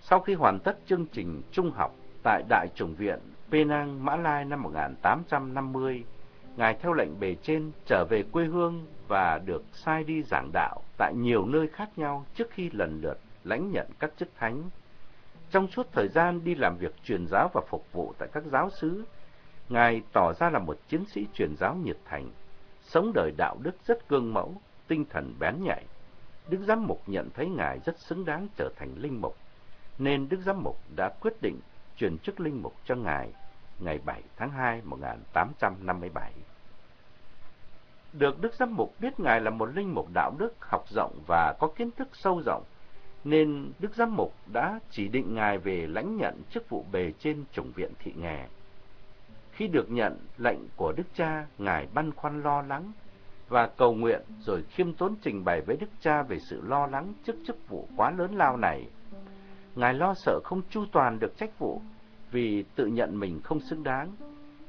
Sau khi hoàn tất chương trình trung học tại Đại chủng viện Penang, Mã Lai năm 1850, Ngài theo lệnh bề trên trở về quê hương và được sai đi giảng đạo tại nhiều nơi khác nhau trước khi lần lượt lãnh nhận các chức thánh. Trong suốt thời gian đi làm việc truyền giáo và phục vụ tại các giáo xứ, Ngài tỏ ra là một chiến sĩ truyền giáo nhiệt thành, sống đời đạo đức rất gương mẫu, tinh thần bén nhạy. Đức Giám Mục nhận thấy Ngài rất xứng đáng trở thành linh mục, nên Đức Giám Mục đã quyết định truyền chức linh mục cho Ngài ngày 7 tháng 2 1857. Được Đức Giám Mục biết Ngài là một linh mục đạo đức, học rộng và có kiến thức sâu rộng, nên Đức Giám Mục đã chỉ định Ngài về lãnh nhận chức vụ bề trên chủng viện thị nghè. Khi được nhận lệnh của Đức Cha, Ngài băn khoăn lo lắng và cầu nguyện rồi khiêm tốn trình bày với Đức Cha về sự lo lắng trước chức vụ quá lớn lao này. Ngài lo sợ không chu toàn được trách vụ vì tự nhận mình không xứng đáng,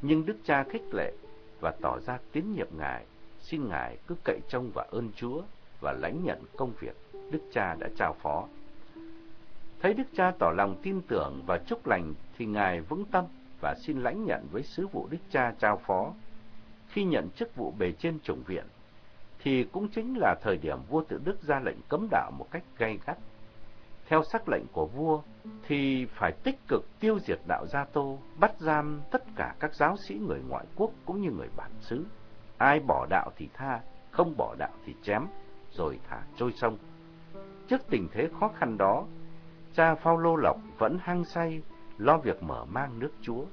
nhưng Đức Cha khích lệ và tỏ ra tín nhiệm Ngài, xin Ngài cứ cậy trông và ơn Chúa và lãnh nhận công việc Đức cha đã trao phó. Thấy Đức cha tỏ lòng tin tưởng và chúc lành thì Ngài vững tâm và xin lãnh nhận với sứ vụ Đức cha trao phó. Khi nhận chức vụ bề trên chủng viện, thì cũng chính là thời điểm vua tự Đức ra lệnh cấm đạo một cách gay gắt. Theo sắc lệnh của vua thì phải tích cực tiêu diệt đạo Gia Tô, bắt giam tất cả các giáo sĩ người ngoại quốc cũng như người bản xứ. Ai bỏ đạo thì tha, không bỏ đạo thì chém, rồi thả trôi sông. Trước tình thế khó khăn đó, cha Phaolô Lộc vẫn hăng say lo việc mở mang nước Chúa.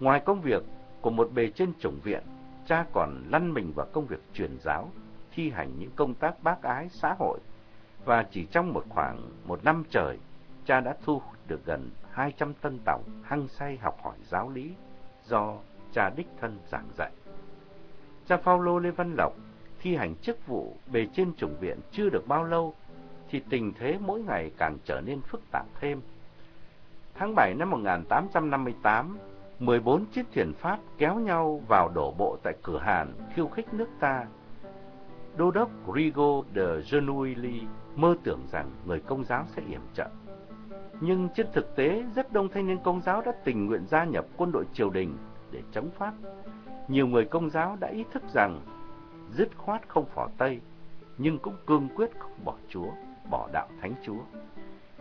Ngoài công việc của một bề trên chủng viện, cha còn lăn mình vào công việc truyền giáo, thi hành những công tác bác ái xã hội. Và chỉ trong một khoảng một năm trời, cha đã thu được gần 200 tân tòng hăng say học hỏi giáo lý do cha đích thân giảng dạy. Cha Phaolô Lê Văn Lộc thi hành chức vụ bề trên chủng viện chưa được bao lâu thì tình thế mỗi ngày càng trở nên phức tạp thêm. Tháng 7 năm 1858, 14 chiếc thuyền Pháp kéo nhau vào đổ bộ tại cửa Hàn khiêu khích nước ta. Đô đốc Rigo de Genouilly mơ tưởng rằng người công giáo sẽ yểm trợ, Nhưng trên thực tế, rất đông thanh niên công giáo đã tình nguyện gia nhập quân đội triều đình để chống Pháp. Nhiều người công giáo đã ý thức rằng dứt khoát không phỏ Tây, nhưng cũng cương quyết không bỏ Chúa, bỏ đạo Thánh Chúa.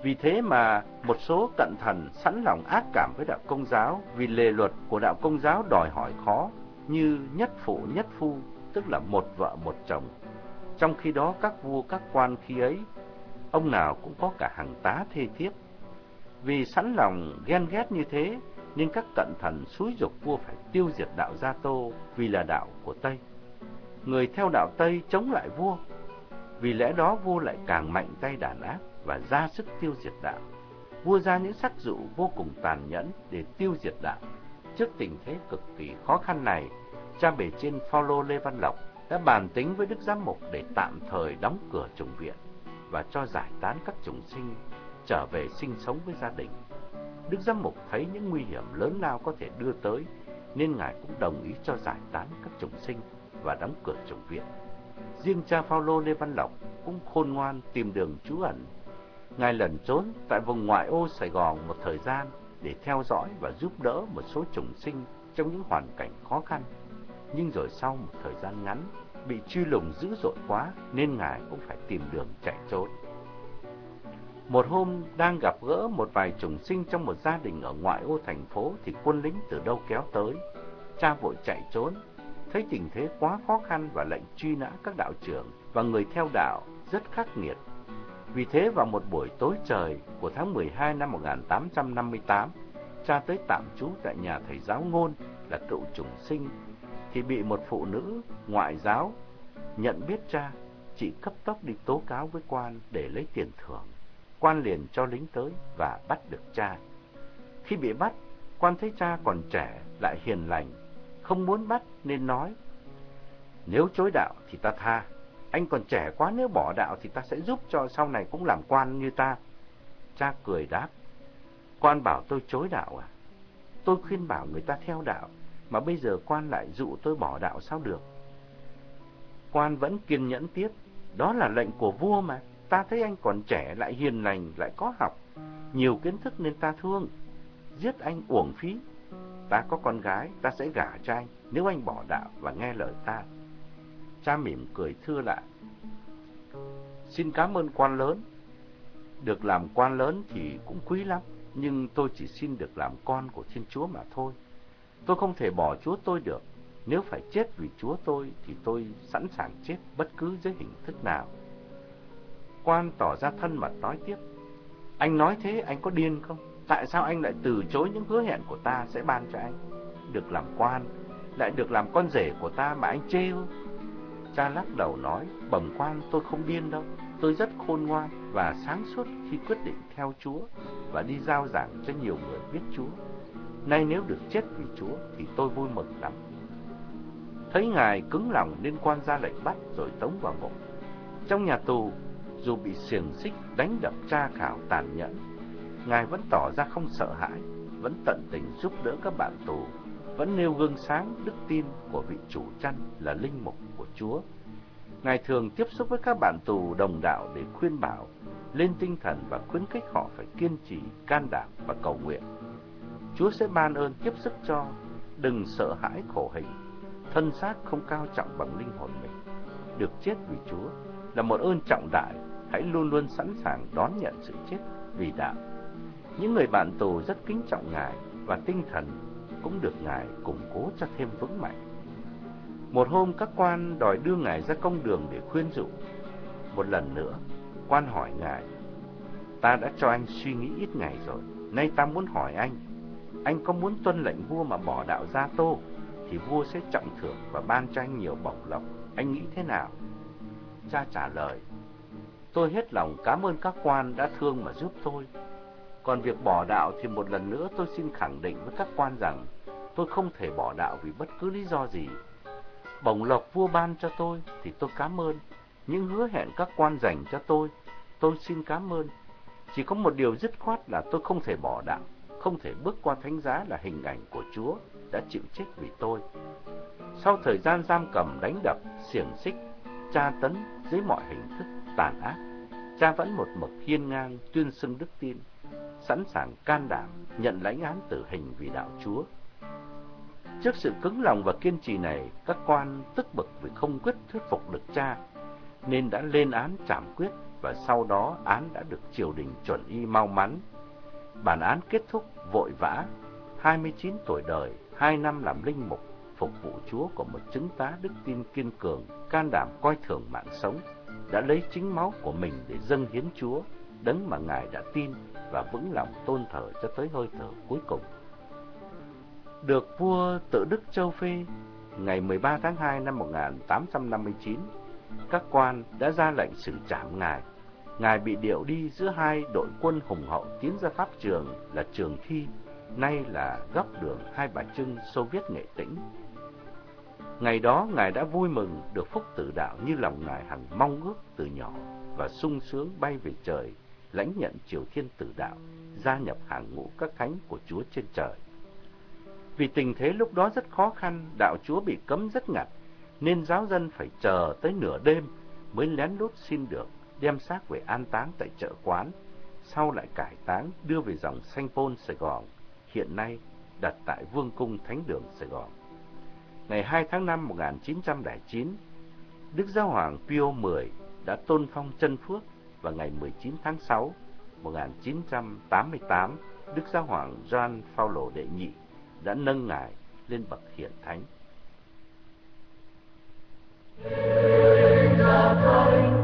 Vì thế mà một số cận thần sẵn lòng ác cảm với đạo công giáo vì lề luật của đạo công giáo đòi hỏi khó như nhất phụ nhất phu, tức là một vợ một chồng. Trong khi đó các vua các quan khi ấy, ông nào cũng có cả hàng tá thê thiếp. Vì sẵn lòng ghen ghét như thế nên các cận thần xúi dục vua phải tiêu diệt đạo Gia Tô vì là đạo của Tây. Người theo đạo Tây chống lại vua, vì lẽ đó vua lại càng mạnh tay đàn áp và ra sức tiêu diệt đạo. Vua ra những sắc dụ vô cùng tàn nhẫn để tiêu diệt đạo. Trước tình thế cực kỳ khó khăn này, cha bể trên Phaolô Lê Văn Lộc đã bàn tính với Đức Giám Mục để tạm thời đóng cửa chủng viện và cho giải tán các chủng sinh, trở về sinh sống với gia đình. Đức Giám Mục thấy những nguy hiểm lớn lao có thể đưa tới, nên Ngài cũng đồng ý cho giải tán các chủng sinh và đóng cửa chủng viện. Riêng cha Phaolô Lê Văn Lộc cũng khôn ngoan tìm đường trú ẩn Ngài lẩn trốn tại vùng ngoại ô Sài Gòn một thời gian để theo dõi và giúp đỡ một số chủng sinh trong những hoàn cảnh khó khăn. Nhưng rồi sau một thời gian ngắn, bị truy lùng dữ dội quá nên Ngài cũng phải tìm đường chạy trốn. Một hôm đang gặp gỡ một vài chủng sinh trong một gia đình ở ngoại ô thành phố thì quân lính từ đâu kéo tới. Cha vội chạy trốn, thấy tình thế quá khó khăn và lệnh truy nã các đạo trưởng và người theo đạo rất khắc nghiệt vì thế vào một buổi tối trời của tháng 12 năm 1858, cha tới tạm trú tại nhà thầy giáo ngôn là cựu chủng sinh, thì bị một phụ nữ ngoại giáo nhận biết cha, chị cấp tốc đi tố cáo với quan để lấy tiền thưởng. Quan liền cho lính tới và bắt được cha. Khi bị bắt, quan thấy cha còn trẻ, lại hiền lành, không muốn bắt nên nói, nếu chối đạo thì ta tha, anh còn trẻ quá nếu bỏ đạo thì ta sẽ giúp cho sau này cũng làm quan như ta. Cha cười đáp. Quan bảo tôi chối đạo à? Tôi khuyên bảo người ta theo đạo, mà bây giờ quan lại dụ tôi bỏ đạo sao được? Quan vẫn kiên nhẫn tiếp. Đó là lệnh của vua mà. Ta thấy anh còn trẻ, lại hiền lành, lại có học. Nhiều kiến thức nên ta thương. Giết anh uổng phí. Ta có con gái, ta sẽ gả cho anh nếu anh bỏ đạo và nghe lời ta. Cha mỉm cười thưa lại. Xin cảm ơn quan lớn. Được làm quan lớn thì cũng quý lắm, nhưng tôi chỉ xin được làm con của Thiên Chúa mà thôi. Tôi không thể bỏ Chúa tôi được. Nếu phải chết vì Chúa tôi thì tôi sẵn sàng chết bất cứ dưới hình thức nào. Quan tỏ ra thân mật nói tiếp. Anh nói thế anh có điên không? Tại sao anh lại từ chối những hứa hẹn của ta sẽ ban cho anh? Được làm quan, lại được làm con rể của ta mà anh chê không? Cha lắc đầu nói, bẩm quan tôi không điên đâu, tôi rất khôn ngoan và sáng suốt khi quyết định theo Chúa và đi giao giảng cho nhiều người biết Chúa. Nay nếu được chết vì Chúa thì tôi vui mừng lắm. Thấy Ngài cứng lòng nên quan ra lệnh bắt rồi tống vào ngục. Trong nhà tù, dù bị xiềng xích đánh đập tra khảo tàn nhẫn, Ngài vẫn tỏ ra không sợ hãi, vẫn tận tình giúp đỡ các bạn tù vẫn nêu gương sáng đức tin của vị chủ chăn là linh mục của Chúa. Ngài thường tiếp xúc với các bạn tù đồng đạo để khuyên bảo, lên tinh thần và khuyến khích họ phải kiên trì, can đảm và cầu nguyện. Chúa sẽ ban ơn tiếp sức cho, đừng sợ hãi khổ hình, thân xác không cao trọng bằng linh hồn mình. Được chết vì Chúa là một ơn trọng đại, hãy luôn luôn sẵn sàng đón nhận sự chết vì đạo. Những người bạn tù rất kính trọng Ngài và tinh thần cũng được Ngài củng cố cho thêm vững mạnh. Một hôm các quan đòi đưa Ngài ra công đường để khuyên dụ. Một lần nữa, quan hỏi Ngài, ta đã cho anh suy nghĩ ít ngày rồi, nay ta muốn hỏi anh, anh có muốn tuân lệnh vua mà bỏ đạo Gia Tô, thì vua sẽ trọng thưởng và ban cho anh nhiều bổng lộc, anh nghĩ thế nào? Cha trả lời, tôi hết lòng cảm ơn các quan đã thương mà giúp tôi. Còn việc bỏ đạo thì một lần nữa tôi xin khẳng định với các quan rằng tôi không thể bỏ đạo vì bất cứ lý do gì bổng lộc vua ban cho tôi thì tôi cảm ơn, những hứa hẹn các quan dành cho tôi, tôi xin cảm ơn. Chỉ có một điều dứt khoát là tôi không thể bỏ đạo, không thể bước qua thánh giá là hình ảnh của Chúa đã chịu chết vì tôi. Sau thời gian giam cầm đánh đập, xiềng xích, tra tấn dưới mọi hình thức tàn ác, cha vẫn một mực hiên ngang tuyên xưng đức tin, sẵn sàng can đảm nhận lãnh án tử hình vì đạo Chúa. Trước sự cứng lòng và kiên trì này, các quan tức bực vì không quyết thuyết phục được cha, nên đã lên án trảm quyết và sau đó án đã được triều đình chuẩn y mau mắn. Bản án kết thúc vội vã, 29 tuổi đời, 2 năm làm linh mục, phục vụ Chúa của một chứng tá đức tin kiên cường, can đảm coi thường mạng sống, đã lấy chính máu của mình để dâng hiến Chúa, đấng mà Ngài đã tin và vững lòng tôn thờ cho tới hơi thở cuối cùng được vua tự Đức Châu Phi ngày 13 tháng 2 năm 1859, các quan đã ra lệnh xử trảm ngài. Ngài bị điệu đi giữa hai đội quân hùng hậu tiến ra pháp trường là Trường Thi, nay là góc đường Hai Bà Trưng, Xô Viết Nghệ Tĩnh. Ngày đó, Ngài đã vui mừng được phúc tử đạo như lòng Ngài hằng mong ước từ nhỏ và sung sướng bay về trời, lãnh nhận triều thiên tử đạo, gia nhập hàng ngũ các thánh của Chúa trên trời. Vì tình thế lúc đó rất khó khăn, đạo chúa bị cấm rất ngặt, nên giáo dân phải chờ tới nửa đêm mới lén lút xin được đem xác về an táng tại chợ quán, sau lại cải táng đưa về dòng Sanh Pôn Sài Gòn, hiện nay đặt tại Vương cung Thánh đường Sài Gòn. Ngày 2 tháng 5 1909, Đức Giáo hoàng Pio X đã tôn phong chân phước và ngày 19 tháng 6 1988, Đức Giáo hoàng Gioan Phaolô đệ nhị đã nâng ngài lên bậc hiển thánh. Thánh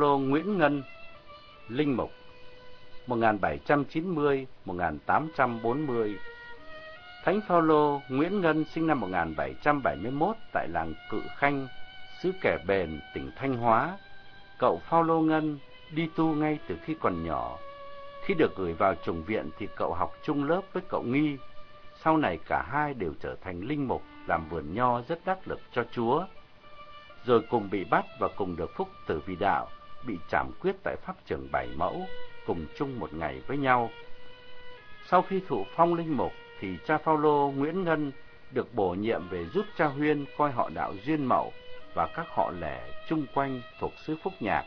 Phaolô Nguyễn Ngân, Linh Mục 1790-1840 Thánh Phaolô Nguyễn Ngân sinh năm 1771 tại làng Cự Khanh, xứ Kẻ Bền, tỉnh Thanh Hóa. Cậu Phaolô Ngân đi tu ngay từ khi còn nhỏ. Khi được gửi vào trùng viện thì cậu học chung lớp với cậu Nghi. Sau này cả hai đều trở thành linh mục làm vườn nho rất đắc lực cho Chúa rồi cùng bị bắt và cùng được phúc tử vì đạo, bị trảm quyết tại pháp trường Bảy Mẫu, cùng chung một ngày với nhau. Sau khi thụ phong linh mục thì cha Phaolô Nguyễn Ngân được bổ nhiệm về giúp cha Huyên coi họ đạo duyên mậu và các họ lẻ chung quanh thuộc xứ Phúc Nhạc.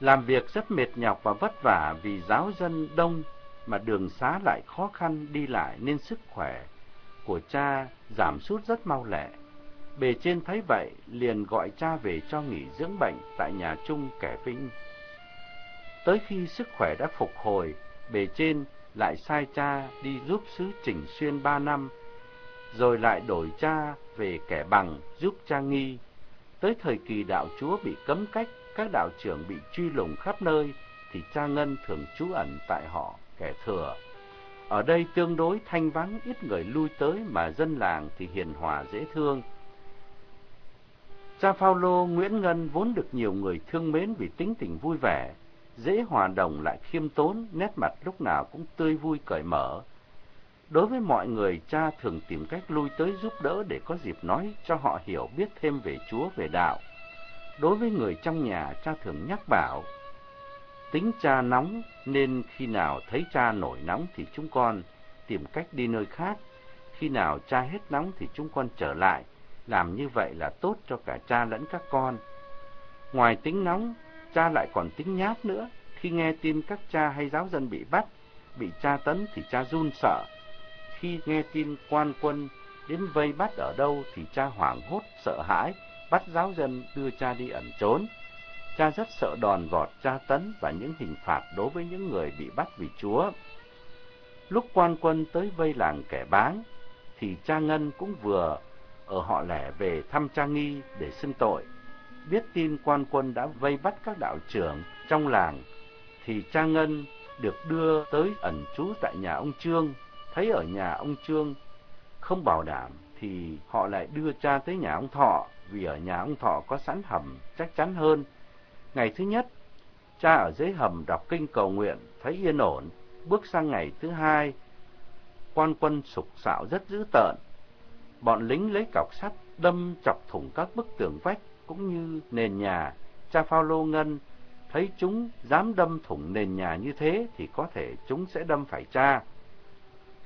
Làm việc rất mệt nhọc và vất vả vì giáo dân đông mà đường xá lại khó khăn đi lại nên sức khỏe của cha giảm sút rất mau lẹ. Bề trên thấy vậy, liền gọi cha về cho nghỉ dưỡng bệnh tại nhà chung kẻ Vinh. Tới khi sức khỏe đã phục hồi, bề trên lại sai cha đi giúp sứ Trình Xuyên ba năm, rồi lại đổi cha về kẻ bằng giúp cha nghi. Tới thời kỳ đạo chúa bị cấm cách, các đạo trưởng bị truy lùng khắp nơi, thì cha Ngân thường trú ẩn tại họ, kẻ thừa. Ở đây tương đối thanh vắng, ít người lui tới mà dân làng thì hiền hòa dễ thương Cha Phaolô Nguyễn Ngân vốn được nhiều người thương mến vì tính tình vui vẻ, dễ hòa đồng lại khiêm tốn, nét mặt lúc nào cũng tươi vui cởi mở. Đối với mọi người, cha thường tìm cách lui tới giúp đỡ để có dịp nói cho họ hiểu biết thêm về Chúa, về đạo. Đối với người trong nhà, cha thường nhắc bảo, tính cha nóng nên khi nào thấy cha nổi nóng thì chúng con tìm cách đi nơi khác. Khi nào cha hết nóng thì chúng con trở lại, làm như vậy là tốt cho cả cha lẫn các con. Ngoài tính nóng, cha lại còn tính nhát nữa. Khi nghe tin các cha hay giáo dân bị bắt, bị tra tấn thì cha run sợ. Khi nghe tin quan quân đến vây bắt ở đâu thì cha hoảng hốt sợ hãi, bắt giáo dân đưa cha đi ẩn trốn. Cha rất sợ đòn vọt tra tấn và những hình phạt đối với những người bị bắt vì Chúa. Lúc quan quân tới vây làng kẻ báng, thì cha Ngân cũng vừa ở họ lẻ về thăm cha Nghi để xưng tội. Biết tin quan quân đã vây bắt các đạo trưởng trong làng, thì cha Ngân được đưa tới ẩn trú tại nhà ông Trương. Thấy ở nhà ông Trương không bảo đảm, thì họ lại đưa cha tới nhà ông Thọ, vì ở nhà ông Thọ có sẵn hầm chắc chắn hơn. Ngày thứ nhất, cha ở dưới hầm đọc kinh cầu nguyện, thấy yên ổn. Bước sang ngày thứ hai, quan quân sục sạo rất dữ tợn, bọn lính lấy cọc sắt đâm chọc thủng các bức tường vách cũng như nền nhà. Cha Phaolô Ngân thấy chúng dám đâm thủng nền nhà như thế thì có thể chúng sẽ đâm phải cha.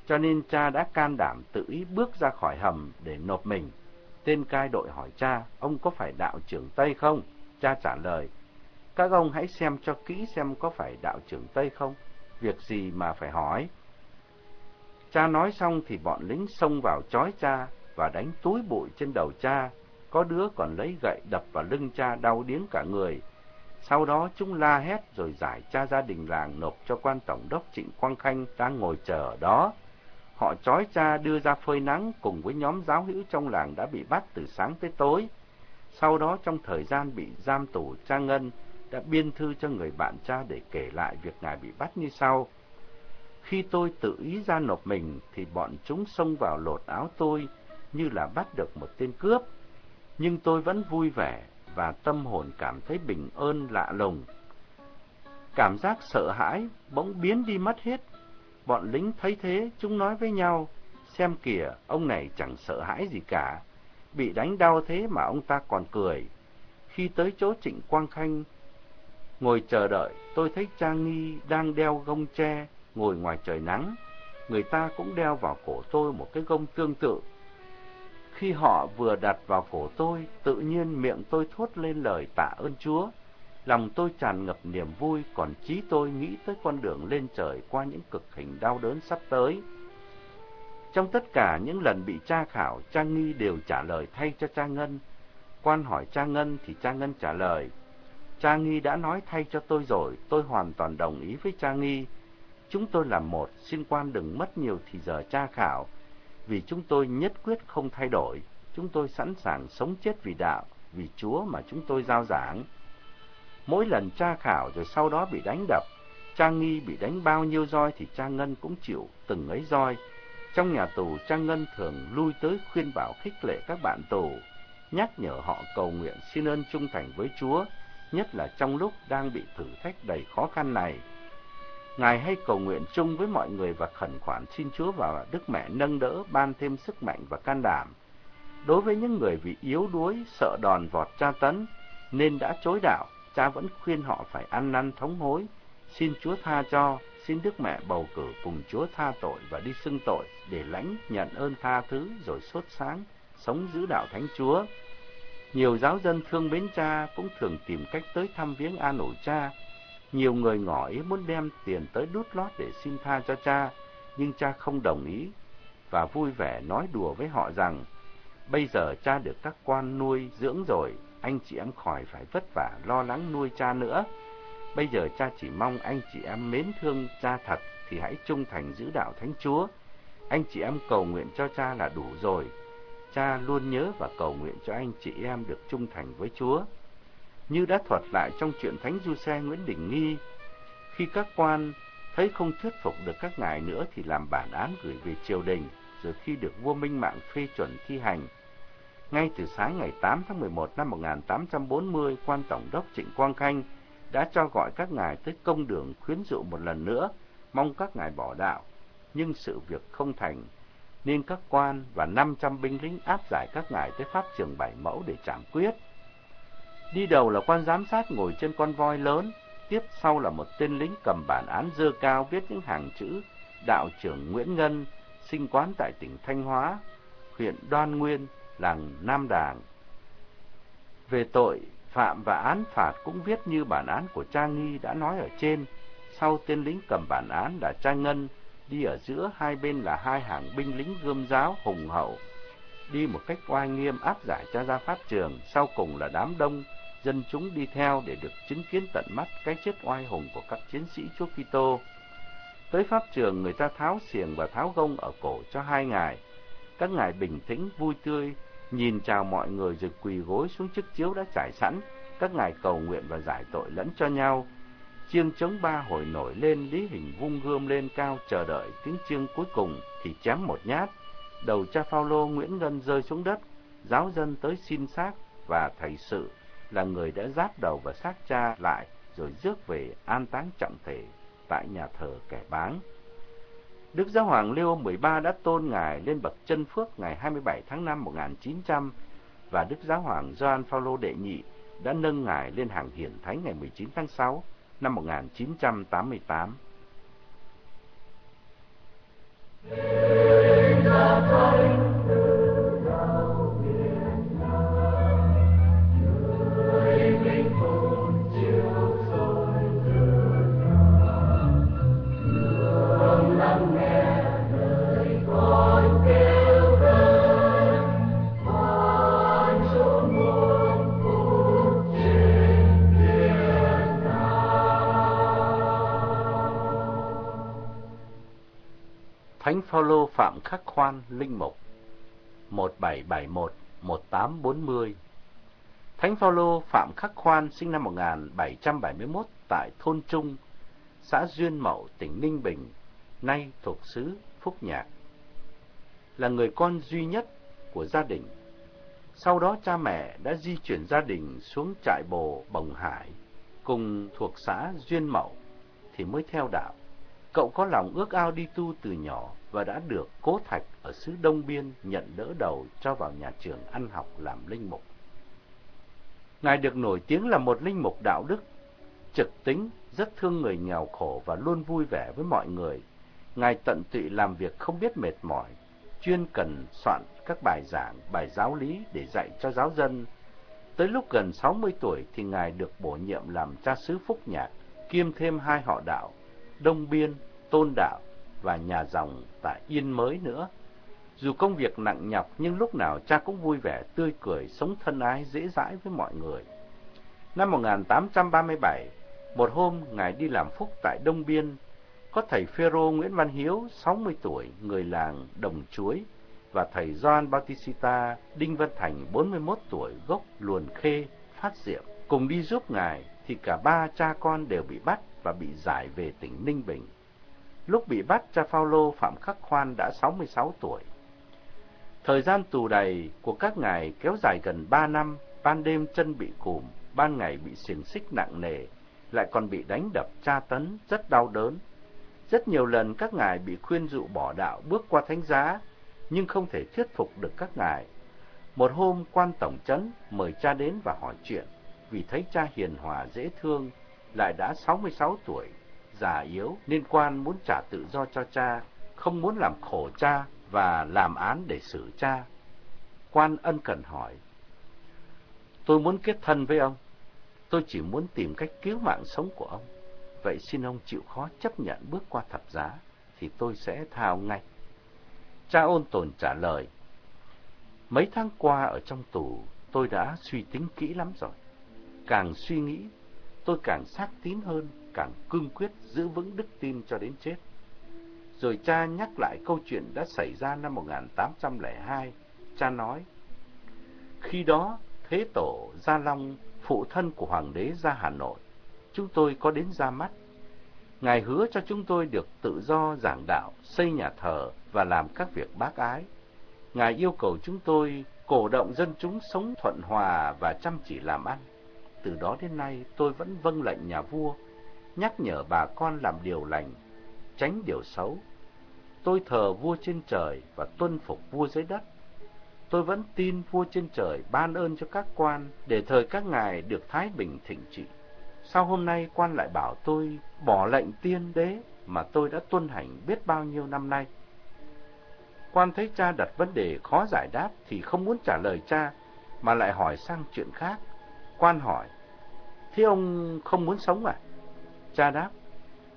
Cho nên cha đã can đảm tự ý bước ra khỏi hầm để nộp mình. Tên cai đội hỏi cha, ông có phải đạo trưởng Tây không? Cha trả lời, các ông hãy xem cho kỹ xem có phải đạo trưởng Tây không? Việc gì mà phải hỏi? Cha nói xong thì bọn lính xông vào chói cha, và đánh túi bụi trên đầu cha, có đứa còn lấy gậy đập vào lưng cha đau điếng cả người. Sau đó chúng la hét rồi giải cha gia đình làng nộp cho quan tổng đốc Trịnh Quang Khanh đang ngồi chờ ở đó. Họ trói cha đưa ra phơi nắng cùng với nhóm giáo hữu trong làng đã bị bắt từ sáng tới tối. Sau đó trong thời gian bị giam tù, cha Ngân đã biên thư cho người bạn cha để kể lại việc ngài bị bắt như sau. Khi tôi tự ý ra nộp mình thì bọn chúng xông vào lột áo tôi, như là bắt được một tên cướp, nhưng tôi vẫn vui vẻ và tâm hồn cảm thấy bình ơn lạ lùng. Cảm giác sợ hãi bỗng biến đi mất hết. Bọn lính thấy thế, chúng nói với nhau, xem kìa, ông này chẳng sợ hãi gì cả. Bị đánh đau thế mà ông ta còn cười. Khi tới chỗ Trịnh Quang Khanh, ngồi chờ đợi, tôi thấy Trang Nghi đang đeo gông tre, ngồi ngoài trời nắng. Người ta cũng đeo vào cổ tôi một cái gông tương tự. Khi họ vừa đặt vào cổ tôi, tự nhiên miệng tôi thốt lên lời tạ ơn Chúa. Lòng tôi tràn ngập niềm vui, còn trí tôi nghĩ tới con đường lên trời qua những cực hình đau đớn sắp tới. Trong tất cả những lần bị tra khảo, cha Nghi đều trả lời thay cho cha Ngân. Quan hỏi cha Ngân thì cha Ngân trả lời. Cha Nghi đã nói thay cho tôi rồi, tôi hoàn toàn đồng ý với cha Nghi. Chúng tôi là một, xin quan đừng mất nhiều thì giờ tra khảo vì chúng tôi nhất quyết không thay đổi, chúng tôi sẵn sàng sống chết vì đạo, vì Chúa mà chúng tôi giao giảng. Mỗi lần tra khảo rồi sau đó bị đánh đập, cha Nghi bị đánh bao nhiêu roi thì cha Ngân cũng chịu từng ấy roi. Trong nhà tù, cha Ngân thường lui tới khuyên bảo khích lệ các bạn tù, nhắc nhở họ cầu nguyện xin ơn trung thành với Chúa, nhất là trong lúc đang bị thử thách đầy khó khăn này. Ngài hay cầu nguyện chung với mọi người và khẩn khoản xin Chúa và Đức Mẹ nâng đỡ, ban thêm sức mạnh và can đảm. Đối với những người vì yếu đuối, sợ đòn vọt tra tấn, nên đã chối đạo, cha vẫn khuyên họ phải ăn năn thống hối, xin Chúa tha cho, xin Đức Mẹ bầu cử cùng Chúa tha tội và đi xưng tội để lãnh nhận ơn tha thứ rồi sốt sáng, sống giữ đạo Thánh Chúa. Nhiều giáo dân thương mến cha cũng thường tìm cách tới thăm viếng an ủi cha, nhiều người ngỏ ý muốn đem tiền tới đút lót để xin tha cho cha, nhưng cha không đồng ý và vui vẻ nói đùa với họ rằng bây giờ cha được các quan nuôi dưỡng rồi, anh chị em khỏi phải vất vả lo lắng nuôi cha nữa. Bây giờ cha chỉ mong anh chị em mến thương cha thật thì hãy trung thành giữ đạo Thánh Chúa. Anh chị em cầu nguyện cho cha là đủ rồi. Cha luôn nhớ và cầu nguyện cho anh chị em được trung thành với Chúa như đã thuật lại trong chuyện Thánh Du Xe Nguyễn Đình Nghi. Khi các quan thấy không thuyết phục được các ngài nữa thì làm bản án gửi về triều đình, rồi khi được vua Minh Mạng phê chuẩn thi hành, Ngay từ sáng ngày 8 tháng 11 năm 1840, quan tổng đốc Trịnh Quang Khanh đã cho gọi các ngài tới công đường khuyến dụ một lần nữa, mong các ngài bỏ đạo. Nhưng sự việc không thành, nên các quan và 500 binh lính áp giải các ngài tới pháp trường Bảy Mẫu để trảm quyết. Đi đầu là quan giám sát ngồi trên con voi lớn, tiếp sau là một tên lính cầm bản án dơ cao viết những hàng chữ đạo trưởng Nguyễn Ngân, sinh quán tại tỉnh Thanh Hóa, huyện Đoan Nguyên, làng Nam Đàng. Về tội phạm và án phạt cũng viết như bản án của cha nghi đã nói ở trên. Sau tên lính cầm bản án là cha Ngân, đi ở giữa hai bên là hai hàng binh lính gươm giáo hùng hậu, đi một cách oai nghiêm áp giải cha ra pháp trường, sau cùng là đám đông dân chúng đi theo để được chứng kiến tận mắt cái chết oai hùng của các chiến sĩ Chúa Kitô. Tới pháp trường người ta tháo xiềng và tháo gông ở cổ cho hai ngài. Các ngài bình tĩnh, vui tươi, nhìn chào mọi người rồi quỳ gối xuống chiếc chiếu đã trải sẵn. Các ngài cầu nguyện và giải tội lẫn cho nhau. Chiêng chống ba hồi nổi lên, Lý Hình vung gươm lên cao chờ đợi tiếng chiêng cuối cùng thì chém một nhát. Đầu cha Phaolô Nguyễn Ngân rơi xuống đất, giáo dân tới xin xác và thầy sự là người đã giáp đầu và xác cha lại rồi rước về an táng trọng thể tại nhà thờ kẻ báng. Đức Giáo hoàng Leo XIII đã tôn ngài lên bậc chân phước ngày 27 tháng 5 1900 và Đức Giáo hoàng Gioan Phaolô đệ nhị đã nâng ngài lên hàng hiển thánh ngày 19 tháng 6 năm 1988. Hãy Thánh Phaolô Phạm Khắc Khoan Linh Mục 1771-1840 Thánh Phaolô Phạm Khắc Khoan sinh năm 1771 tại thôn Trung, xã Duyên Mậu, tỉnh Ninh Bình, nay thuộc xứ Phúc Nhạc. Là người con duy nhất của gia đình. Sau đó cha mẹ đã di chuyển gia đình xuống trại bồ Bồng Hải, cùng thuộc xã Duyên Mậu, thì mới theo đạo. Cậu có lòng ước ao đi tu từ nhỏ và đã được Cố Thạch ở xứ Đông Biên nhận đỡ đầu cho vào nhà trường ăn học làm linh mục. Ngài được nổi tiếng là một linh mục đạo đức, trực tính, rất thương người nghèo khổ và luôn vui vẻ với mọi người. Ngài tận tụy làm việc không biết mệt mỏi, chuyên cần soạn các bài giảng, bài giáo lý để dạy cho giáo dân. Tới lúc gần 60 tuổi thì Ngài được bổ nhiệm làm cha xứ Phúc Nhạc, kiêm thêm hai họ đạo, Đông Biên, Tôn Đạo và nhà dòng tại Yên mới nữa. Dù công việc nặng nhọc nhưng lúc nào cha cũng vui vẻ, tươi cười, sống thân ái, dễ dãi với mọi người. Năm 1837, một hôm Ngài đi làm phúc tại Đông Biên, có thầy Phêrô Nguyễn Văn Hiếu, 60 tuổi, người làng Đồng Chuối, và thầy Gioan Bautista Đinh Văn Thành, 41 tuổi, gốc Luồn Khê, Phát Diệm, cùng đi giúp Ngài, thì cả ba cha con đều bị bắt và bị giải về tỉnh Ninh Bình. Lúc bị bắt, cha Phaolô Phạm Khắc Khoan đã 66 tuổi. Thời gian tù đầy của các ngài kéo dài gần 3 năm, ban đêm chân bị cùm, ban ngày bị xiềng xích nặng nề, lại còn bị đánh đập tra tấn, rất đau đớn. Rất nhiều lần các ngài bị khuyên dụ bỏ đạo bước qua thánh giá, nhưng không thể thuyết phục được các ngài. Một hôm, quan tổng trấn mời cha đến và hỏi chuyện, vì thấy cha hiền hòa dễ thương, lại đã 66 tuổi, già yếu nên quan muốn trả tự do cho cha, không muốn làm khổ cha và làm án để xử cha. Quan ân cần hỏi, tôi muốn kết thân với ông, tôi chỉ muốn tìm cách cứu mạng sống của ông. Vậy xin ông chịu khó chấp nhận bước qua thập giá, thì tôi sẽ thao ngay. Cha ôn tồn trả lời, mấy tháng qua ở trong tù, tôi đã suy tính kỹ lắm rồi. Càng suy nghĩ, tôi càng xác tín hơn càng cương quyết giữ vững đức tin cho đến chết. Rồi cha nhắc lại câu chuyện đã xảy ra năm 1802. Cha nói, khi đó Thế Tổ Gia Long, phụ thân của Hoàng đế ra Hà Nội, chúng tôi có đến ra mắt. Ngài hứa cho chúng tôi được tự do giảng đạo, xây nhà thờ và làm các việc bác ái. Ngài yêu cầu chúng tôi cổ động dân chúng sống thuận hòa và chăm chỉ làm ăn. Từ đó đến nay tôi vẫn vâng lệnh nhà vua, nhắc nhở bà con làm điều lành, tránh điều xấu. Tôi thờ vua trên trời và tuân phục vua dưới đất. Tôi vẫn tin vua trên trời ban ơn cho các quan để thời các ngài được thái bình thịnh trị. Sao hôm nay quan lại bảo tôi bỏ lệnh tiên đế mà tôi đã tuân hành biết bao nhiêu năm nay? Quan thấy cha đặt vấn đề khó giải đáp thì không muốn trả lời cha, mà lại hỏi sang chuyện khác. Quan hỏi, thế ông không muốn sống à? Cha đáp,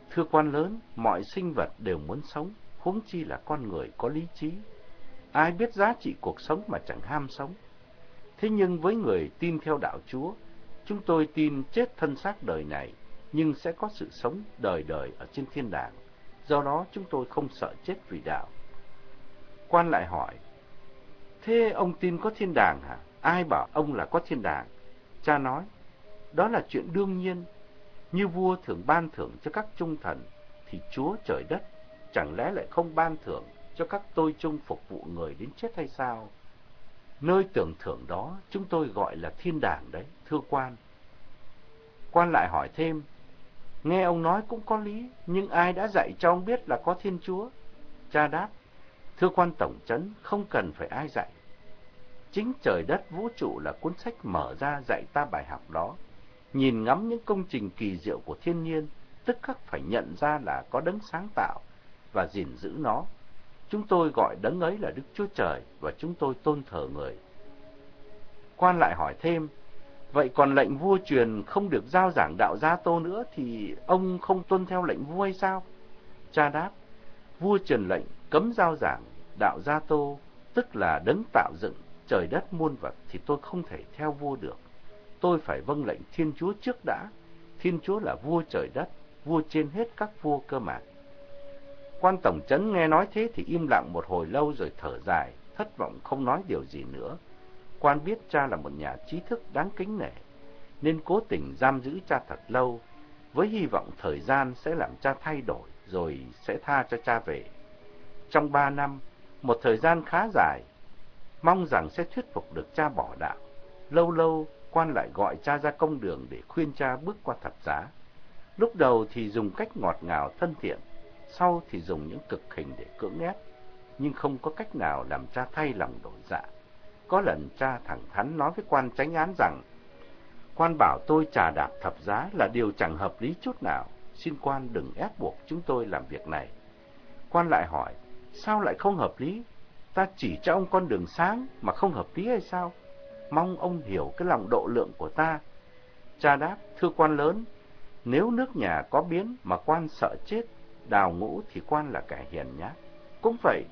thưa quan lớn, mọi sinh vật đều muốn sống, huống chi là con người có lý trí. Ai biết giá trị cuộc sống mà chẳng ham sống. Thế nhưng với người tin theo đạo Chúa, chúng tôi tin chết thân xác đời này, nhưng sẽ có sự sống đời đời ở trên thiên đàng. Do đó chúng tôi không sợ chết vì đạo. Quan lại hỏi, thế ông tin có thiên đàng hả? Ai bảo ông là có thiên đàng? Cha nói, đó là chuyện đương nhiên. Như vua thường ban thưởng cho các trung thần, thì Chúa trời đất chẳng lẽ lại không ban thưởng cho các tôi trung phục vụ người đến chết hay sao? Nơi tưởng thưởng đó chúng tôi gọi là thiên đàng đấy, thưa quan. Quan lại hỏi thêm, nghe ông nói cũng có lý, nhưng ai đã dạy cho ông biết là có thiên chúa? Cha đáp, thưa quan tổng trấn, không cần phải ai dạy. Chính trời đất vũ trụ là cuốn sách mở ra dạy ta bài học đó. Nhìn ngắm những công trình kỳ diệu của thiên nhiên, tức khắc phải nhận ra là có đấng sáng tạo và gìn giữ nó. Chúng tôi gọi đấng ấy là Đức Chúa Trời và chúng tôi tôn thờ người. Quan lại hỏi thêm, vậy còn lệnh vua truyền không được giao giảng đạo gia tô nữa thì ông không tuân theo lệnh vua hay sao? Cha đáp, vua truyền lệnh cấm giao giảng đạo gia tô, tức là đấng tạo dựng trời đất muôn vật thì tôi không thể theo vua được. Tôi phải vâng lệnh Thiên Chúa trước đã. Thiên Chúa là vua trời đất, vua trên hết các vua cơ mà. Quan tổng trấn nghe nói thế thì im lặng một hồi lâu rồi thở dài, thất vọng không nói điều gì nữa. Quan biết cha là một nhà trí thức đáng kính nể, nên cố tình giam giữ cha thật lâu, với hy vọng thời gian sẽ làm cha thay đổi rồi sẽ tha cho cha về. Trong ba năm, một thời gian khá dài, mong rằng sẽ thuyết phục được cha bỏ đạo. Lâu lâu, quan lại gọi cha ra công đường để khuyên cha bước qua thập giá. Lúc đầu thì dùng cách ngọt ngào thân thiện, sau thì dùng những cực hình để cưỡng ép, nhưng không có cách nào làm cha thay lòng đổi dạ. Có lần cha thẳng thắn nói với quan tránh án rằng, quan bảo tôi trà đạp thập giá là điều chẳng hợp lý chút nào, xin quan đừng ép buộc chúng tôi làm việc này. Quan lại hỏi, sao lại không hợp lý? Ta chỉ cho ông con đường sáng mà không hợp lý hay sao? Mong ông hiểu cái lòng độ lượng của ta. Cha đáp, thưa quan lớn, nếu nước nhà có biến mà quan sợ chết đào ngũ thì quan là kẻ hiền nhát. Cũng vậy,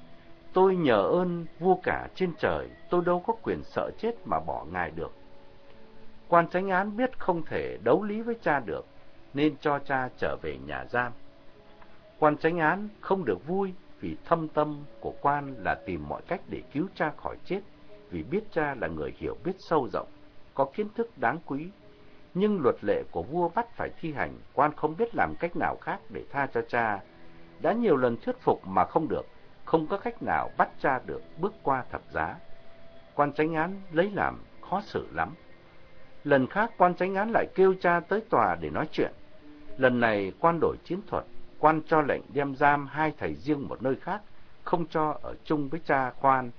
tôi nhờ ơn vua cả trên trời, tôi đâu có quyền sợ chết mà bỏ ngài được. Quan tránh án biết không thể đấu lý với cha được, nên cho cha trở về nhà giam. Quan tránh án không được vui vì thâm tâm của quan là tìm mọi cách để cứu cha khỏi chết, vì biết cha là người hiểu biết sâu rộng, có kiến thức đáng quý. Nhưng luật lệ của vua bắt phải thi hành, quan không biết làm cách nào khác để tha cho cha, đã nhiều lần thuyết phục mà không được, không có cách nào bắt cha được bước qua thập giá. Quan tránh án lấy làm khó xử lắm. Lần khác quan tránh án lại kêu cha tới tòa để nói chuyện. Lần này quan đổi chiến thuật, quan cho lệnh đem giam hai thầy riêng một nơi khác, không cho ở chung với cha khoan.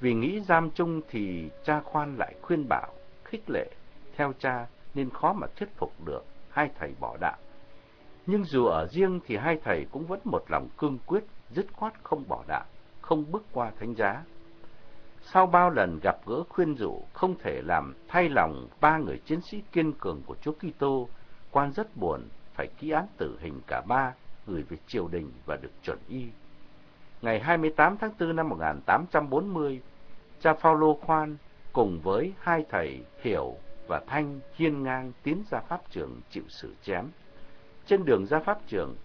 Vì nghĩ giam chung thì cha khoan lại khuyên bảo, khích lệ, theo cha nên khó mà thuyết phục được hai thầy bỏ đạo. Nhưng dù ở riêng thì hai thầy cũng vẫn một lòng cương quyết, dứt khoát không bỏ đạo, không bước qua thánh giá. Sau bao lần gặp gỡ khuyên rủ, không thể làm thay lòng ba người chiến sĩ kiên cường của Chúa Kitô, quan rất buồn phải ký án tử hình cả ba, gửi về triều đình và được chuẩn y. Ngày 28 tháng 4 năm 1840, cha Phaolô Khoan cùng với hai thầy Hiểu và Thanh hiên ngang tiến ra pháp trường chịu sự chém. Trên đường ra pháp trường,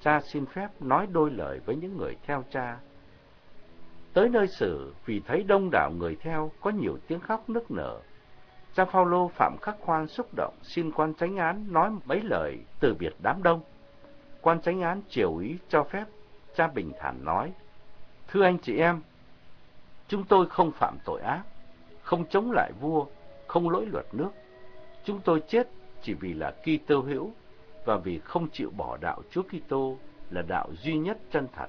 cha xin phép nói đôi lời với những người theo cha. Tới nơi xử, vì thấy đông đảo người theo, có nhiều tiếng khóc nức nở. Cha Phaolô Phạm Khắc Khoan xúc động, xin quan tránh án nói mấy lời từ biệt đám đông. Quan tránh án triều ý cho phép, cha bình thản nói, Thưa anh chị em, chúng tôi không phạm tội ác, không chống lại vua, không lỗi luật nước. Chúng tôi chết chỉ vì là Kitô hữu và vì không chịu bỏ đạo Chúa Kitô là đạo duy nhất chân thật.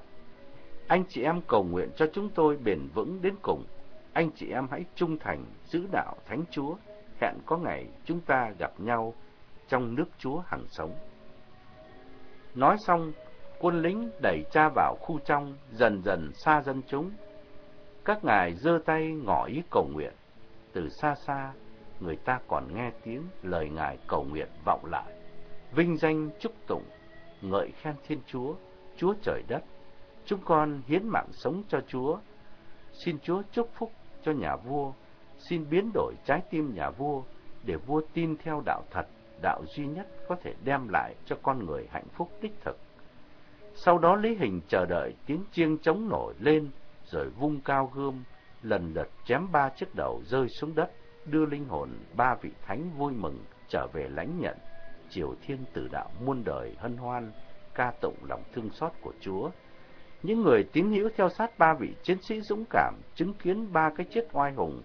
Anh chị em cầu nguyện cho chúng tôi bền vững đến cùng. Anh chị em hãy trung thành giữ đạo Thánh Chúa. Hẹn có ngày chúng ta gặp nhau trong nước Chúa hằng sống. Nói xong, quân lính đẩy cha vào khu trong, dần dần xa dân chúng. Các ngài giơ tay ngỏ ý cầu nguyện. Từ xa xa, người ta còn nghe tiếng lời ngài cầu nguyện vọng lại. Vinh danh chúc tụng, ngợi khen Thiên Chúa, Chúa trời đất. Chúng con hiến mạng sống cho Chúa. Xin Chúa chúc phúc cho nhà vua. Xin biến đổi trái tim nhà vua để vua tin theo đạo thật, đạo duy nhất có thể đem lại cho con người hạnh phúc đích thực. Sau đó Lý Hình chờ đợi tiếng chiêng trống nổi lên, rồi vung cao gươm, lần lượt chém ba chiếc đầu rơi xuống đất, đưa linh hồn ba vị thánh vui mừng trở về lãnh nhận triều thiên tử đạo muôn đời hân hoan, ca tụng lòng thương xót của Chúa. Những người tín hữu theo sát ba vị chiến sĩ dũng cảm, chứng kiến ba cái chết oai hùng,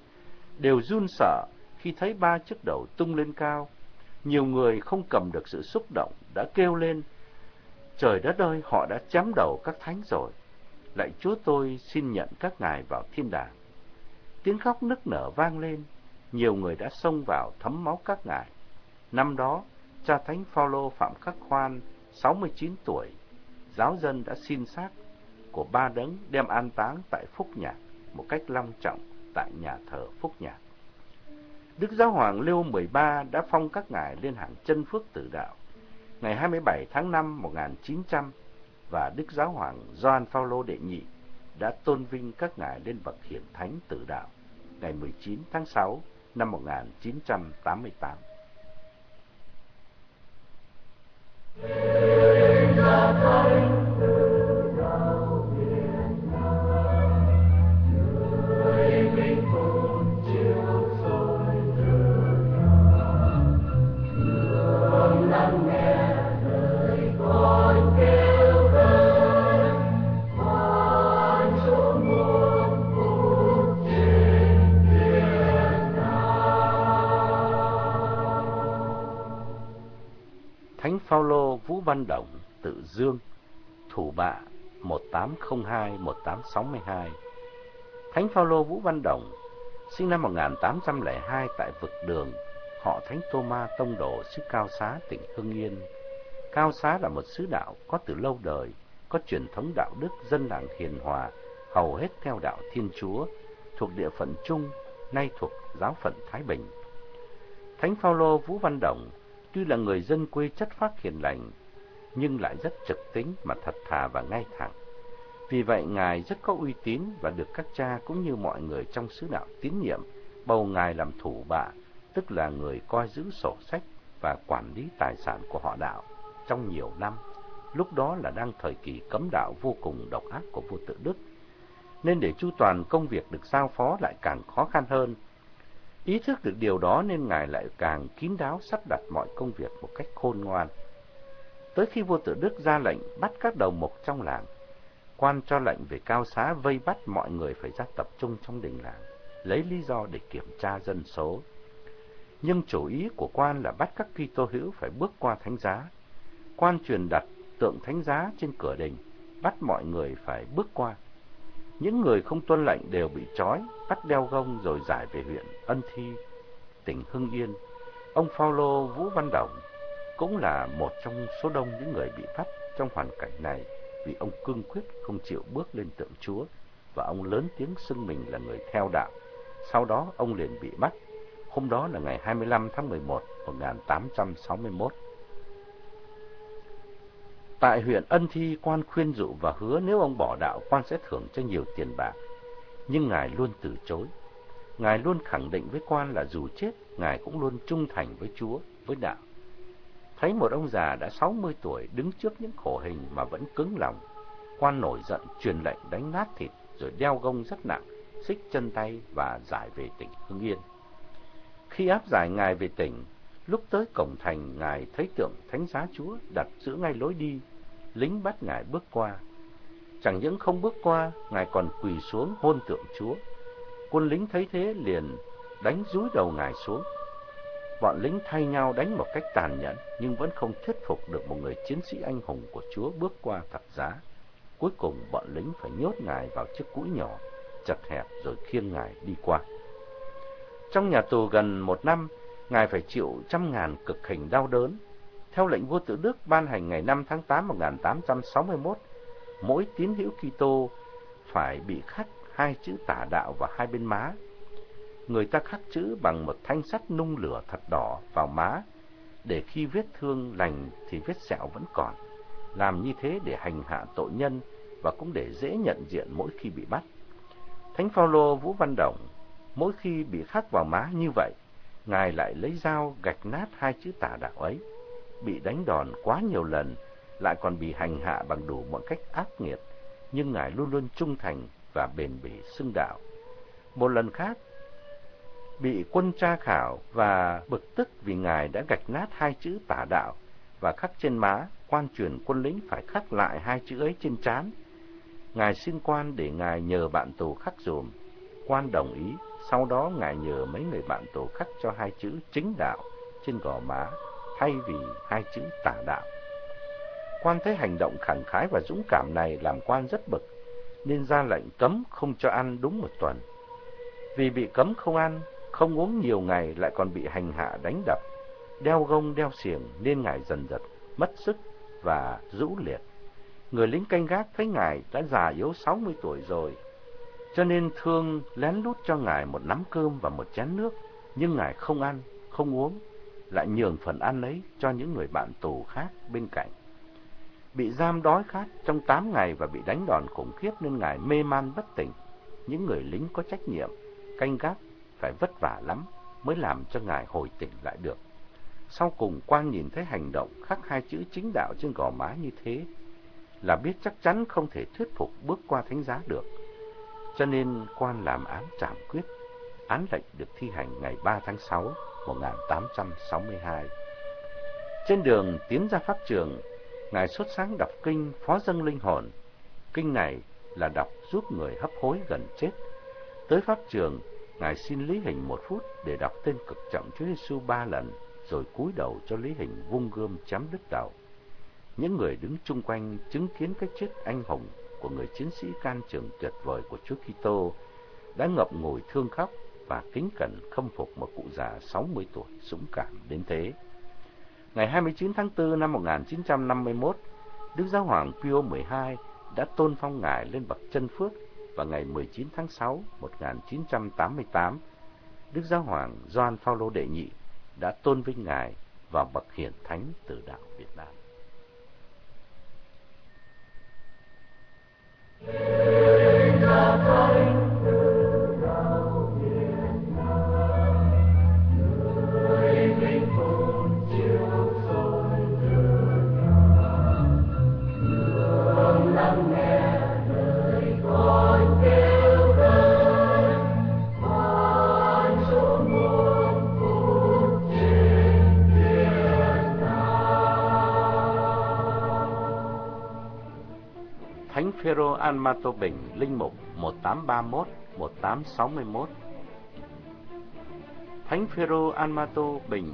đều run sợ khi thấy ba chiếc đầu tung lên cao. Nhiều người không cầm được sự xúc động, đã kêu lên, Trời đất ơi, họ đã chém đầu các thánh rồi. Lại Chúa tôi xin nhận các ngài vào thiên đàng. Tiếng khóc nức nở vang lên, nhiều người đã xông vào thấm máu các ngài. Năm đó, cha thánh Phaolô Phạm Khắc Khoan, 69 tuổi, giáo dân đã xin xác của ba đấng đem an táng tại Phúc Nhạc một cách long trọng tại nhà thờ Phúc Nhạc. Đức Giáo Hoàng Leo 13 đã phong các ngài lên hàng chân phước tử đạo ngày 27 tháng 5 1900 và Đức Giáo Hoàng Gioan Phaolô đệ nhị đã tôn vinh các ngài lên bậc hiển thánh tử đạo ngày 19 tháng 6 năm 1988. Thánh Văn Động, tự Dương, thủ bạ 1802-1862. Thánh Phaolô Vũ Văn Động, sinh năm 1802 tại vực đường, họ Thánh Tô Ma Tông Đồ, xứ Cao Xá, tỉnh Hưng Yên. Cao Xá là một xứ đạo có từ lâu đời, có truyền thống đạo đức dân làng hiền hòa, hầu hết theo đạo Thiên Chúa, thuộc địa phận Trung, nay thuộc giáo phận Thái Bình. Thánh Phaolô Vũ Văn Động Tuy là người dân quê chất phác hiền lành, nhưng lại rất trực tính mà thật thà và ngay thẳng. Vì vậy, Ngài rất có uy tín và được các cha cũng như mọi người trong sứ đạo tín nhiệm bầu Ngài làm thủ bạ, tức là người coi giữ sổ sách và quản lý tài sản của họ đạo trong nhiều năm. Lúc đó là đang thời kỳ cấm đạo vô cùng độc ác của vua tự Đức, nên để chu toàn công việc được giao phó lại càng khó khăn hơn Ý thức được điều đó nên Ngài lại càng kín đáo sắp đặt mọi công việc một cách khôn ngoan. Tới khi vua tự Đức ra lệnh bắt các đầu mục trong làng, quan cho lệnh về cao xá vây bắt mọi người phải ra tập trung trong đình làng, lấy lý do để kiểm tra dân số. Nhưng chủ ý của quan là bắt các Kitô hữu phải bước qua thánh giá. Quan truyền đặt tượng thánh giá trên cửa đình, bắt mọi người phải bước qua. Những người không tuân lệnh đều bị trói, bắt đeo gông rồi giải về huyện Ân Thi, tỉnh Hưng Yên. Ông Phaolô Vũ Văn Đồng cũng là một trong số đông những người bị bắt trong hoàn cảnh này vì ông cương quyết không chịu bước lên tượng Chúa và ông lớn tiếng xưng mình là người theo đạo. Sau đó ông liền bị bắt. Hôm đó là ngày 25 tháng 11 1861. Tại huyện Ân Thi, quan khuyên dụ và hứa nếu ông bỏ đạo, quan sẽ thưởng cho nhiều tiền bạc. Nhưng Ngài luôn từ chối. Ngài luôn khẳng định với quan là dù chết, Ngài cũng luôn trung thành với Chúa, với đạo. Thấy một ông già đã 60 tuổi đứng trước những khổ hình mà vẫn cứng lòng, quan nổi giận truyền lệnh đánh nát thịt rồi đeo gông rất nặng, xích chân tay và giải về tỉnh Hưng Yên. Khi áp giải Ngài về tỉnh, Lúc tới cổng thành, Ngài thấy tượng Thánh Giá Chúa đặt giữa ngay lối đi, lính bắt Ngài bước qua. Chẳng những không bước qua, Ngài còn quỳ xuống hôn tượng Chúa. Quân lính thấy thế liền đánh rúi đầu ngài xuống. Bọn lính thay nhau đánh một cách tàn nhẫn, nhưng vẫn không thuyết phục được một người chiến sĩ anh hùng của Chúa bước qua thập giá. Cuối cùng, bọn lính phải nhốt ngài vào chiếc cũi nhỏ, chật hẹp rồi khiêng ngài đi qua. Trong nhà tù gần một năm, ngài phải chịu trăm ngàn cực hình đau đớn. Theo lệnh vua tự Đức ban hành ngày 5 tháng 8 1861, mỗi tín hữu Kitô phải bị khắc hai chữ tả đạo vào hai bên má. Người ta khắc chữ bằng một thanh sắt nung lửa thật đỏ vào má, để khi vết thương lành thì vết sẹo vẫn còn. Làm như thế để hành hạ tội nhân và cũng để dễ nhận diện mỗi khi bị bắt. Thánh Phaolô Vũ Văn Đồng mỗi khi bị khắc vào má như vậy, ngài lại lấy dao gạch nát hai chữ tà đạo ấy. Bị đánh đòn quá nhiều lần, lại còn bị hành hạ bằng đủ mọi cách ác nghiệt, nhưng ngài luôn luôn trung thành và bền bỉ xưng đạo. Một lần khác, bị quân tra khảo và bực tức vì ngài đã gạch nát hai chữ tả đạo và khắc trên má, quan truyền quân lính phải khắc lại hai chữ ấy trên trán. Ngài xin quan để ngài nhờ bạn tù khắc dùm. Quan đồng ý, sau đó ngài nhờ mấy người bạn tù khắc cho hai chữ chính đạo trên gò má thay vì hai chữ tả đạo. Quan thấy hành động khẳng khái và dũng cảm này làm quan rất bực, nên ra lệnh cấm không cho ăn đúng một tuần. Vì bị cấm không ăn, không uống nhiều ngày lại còn bị hành hạ đánh đập, đeo gông đeo xiềng nên ngài dần dần mất sức và rũ liệt. Người lính canh gác thấy ngài đã già yếu 60 tuổi rồi, cho nên thương lén lút cho ngài một nắm cơm và một chén nước, nhưng ngài không ăn, không uống, lại nhường phần ăn ấy cho những người bạn tù khác bên cạnh. Bị giam đói khát trong 8 ngày và bị đánh đòn khủng khiếp nên ngài mê man bất tỉnh. Những người lính có trách nhiệm, canh gác phải vất vả lắm mới làm cho ngài hồi tỉnh lại được. Sau cùng quan nhìn thấy hành động khắc hai chữ chính đạo trên gò má như thế là biết chắc chắn không thể thuyết phục bước qua thánh giá được. Cho nên quan làm án trảm quyết. Án lệnh được thi hành ngày 3 tháng 6 1862. Trên đường tiến ra pháp trường, Ngài xuất sáng đọc kinh Phó dâng linh hồn. Kinh này là đọc giúp người hấp hối gần chết. Tới pháp trường, Ngài xin Lý Hình một phút để đọc tên cực trọng Chúa Giêsu ba lần, rồi cúi đầu cho Lý Hình vung gươm chém đứt đầu. Những người đứng chung quanh chứng kiến cái chết anh hùng của người chiến sĩ can trường tuyệt vời của Chúa Kitô đã ngập ngùi thương khóc và kính cẩn khâm phục một cụ già 60 tuổi dũng cảm đến thế. Ngày 29 tháng 4 năm 1951, Đức Giáo hoàng Pio XII đã tôn phong ngài lên bậc chân phước vào ngày 19 tháng 6 1988, Đức Giáo hoàng Gioan Phaolô đệ nhị đã tôn vinh ngài vào bậc hiển thánh từ đạo Việt Nam. Phêrô An Ma Tô Bình, Linh Mục 1831-1861 Thánh Phêrô An Ma Tô Bình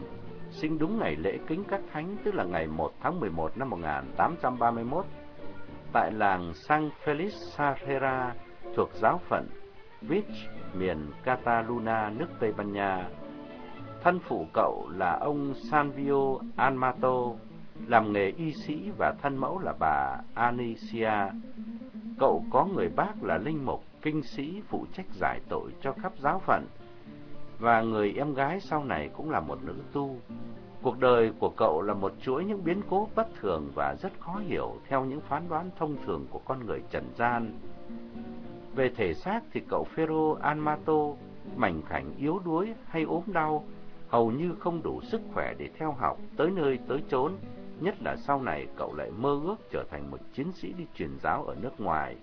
sinh đúng ngày lễ kính các thánh tức là ngày 1 tháng 11 năm 1831 tại làng San Feliz Sarrera thuộc giáo phận Vich, miền Cataluna, nước Tây Ban Nha. Thân phụ cậu là ông Sanvio Anmato, làm nghề y sĩ và thân mẫu là bà Anicia, Cậu có người bác là linh mục, kinh sĩ phụ trách giải tội cho khắp giáo phận, và người em gái sau này cũng là một nữ tu. Cuộc đời của cậu là một chuỗi những biến cố bất thường và rất khó hiểu theo những phán đoán thông thường của con người trần gian. Về thể xác thì cậu Phêrô Anmato mảnh khảnh yếu đuối hay ốm đau, hầu như không đủ sức khỏe để theo học tới nơi tới chốn nhất là sau này cậu lại mơ ước trở thành một chiến sĩ đi truyền giáo ở nước ngoài.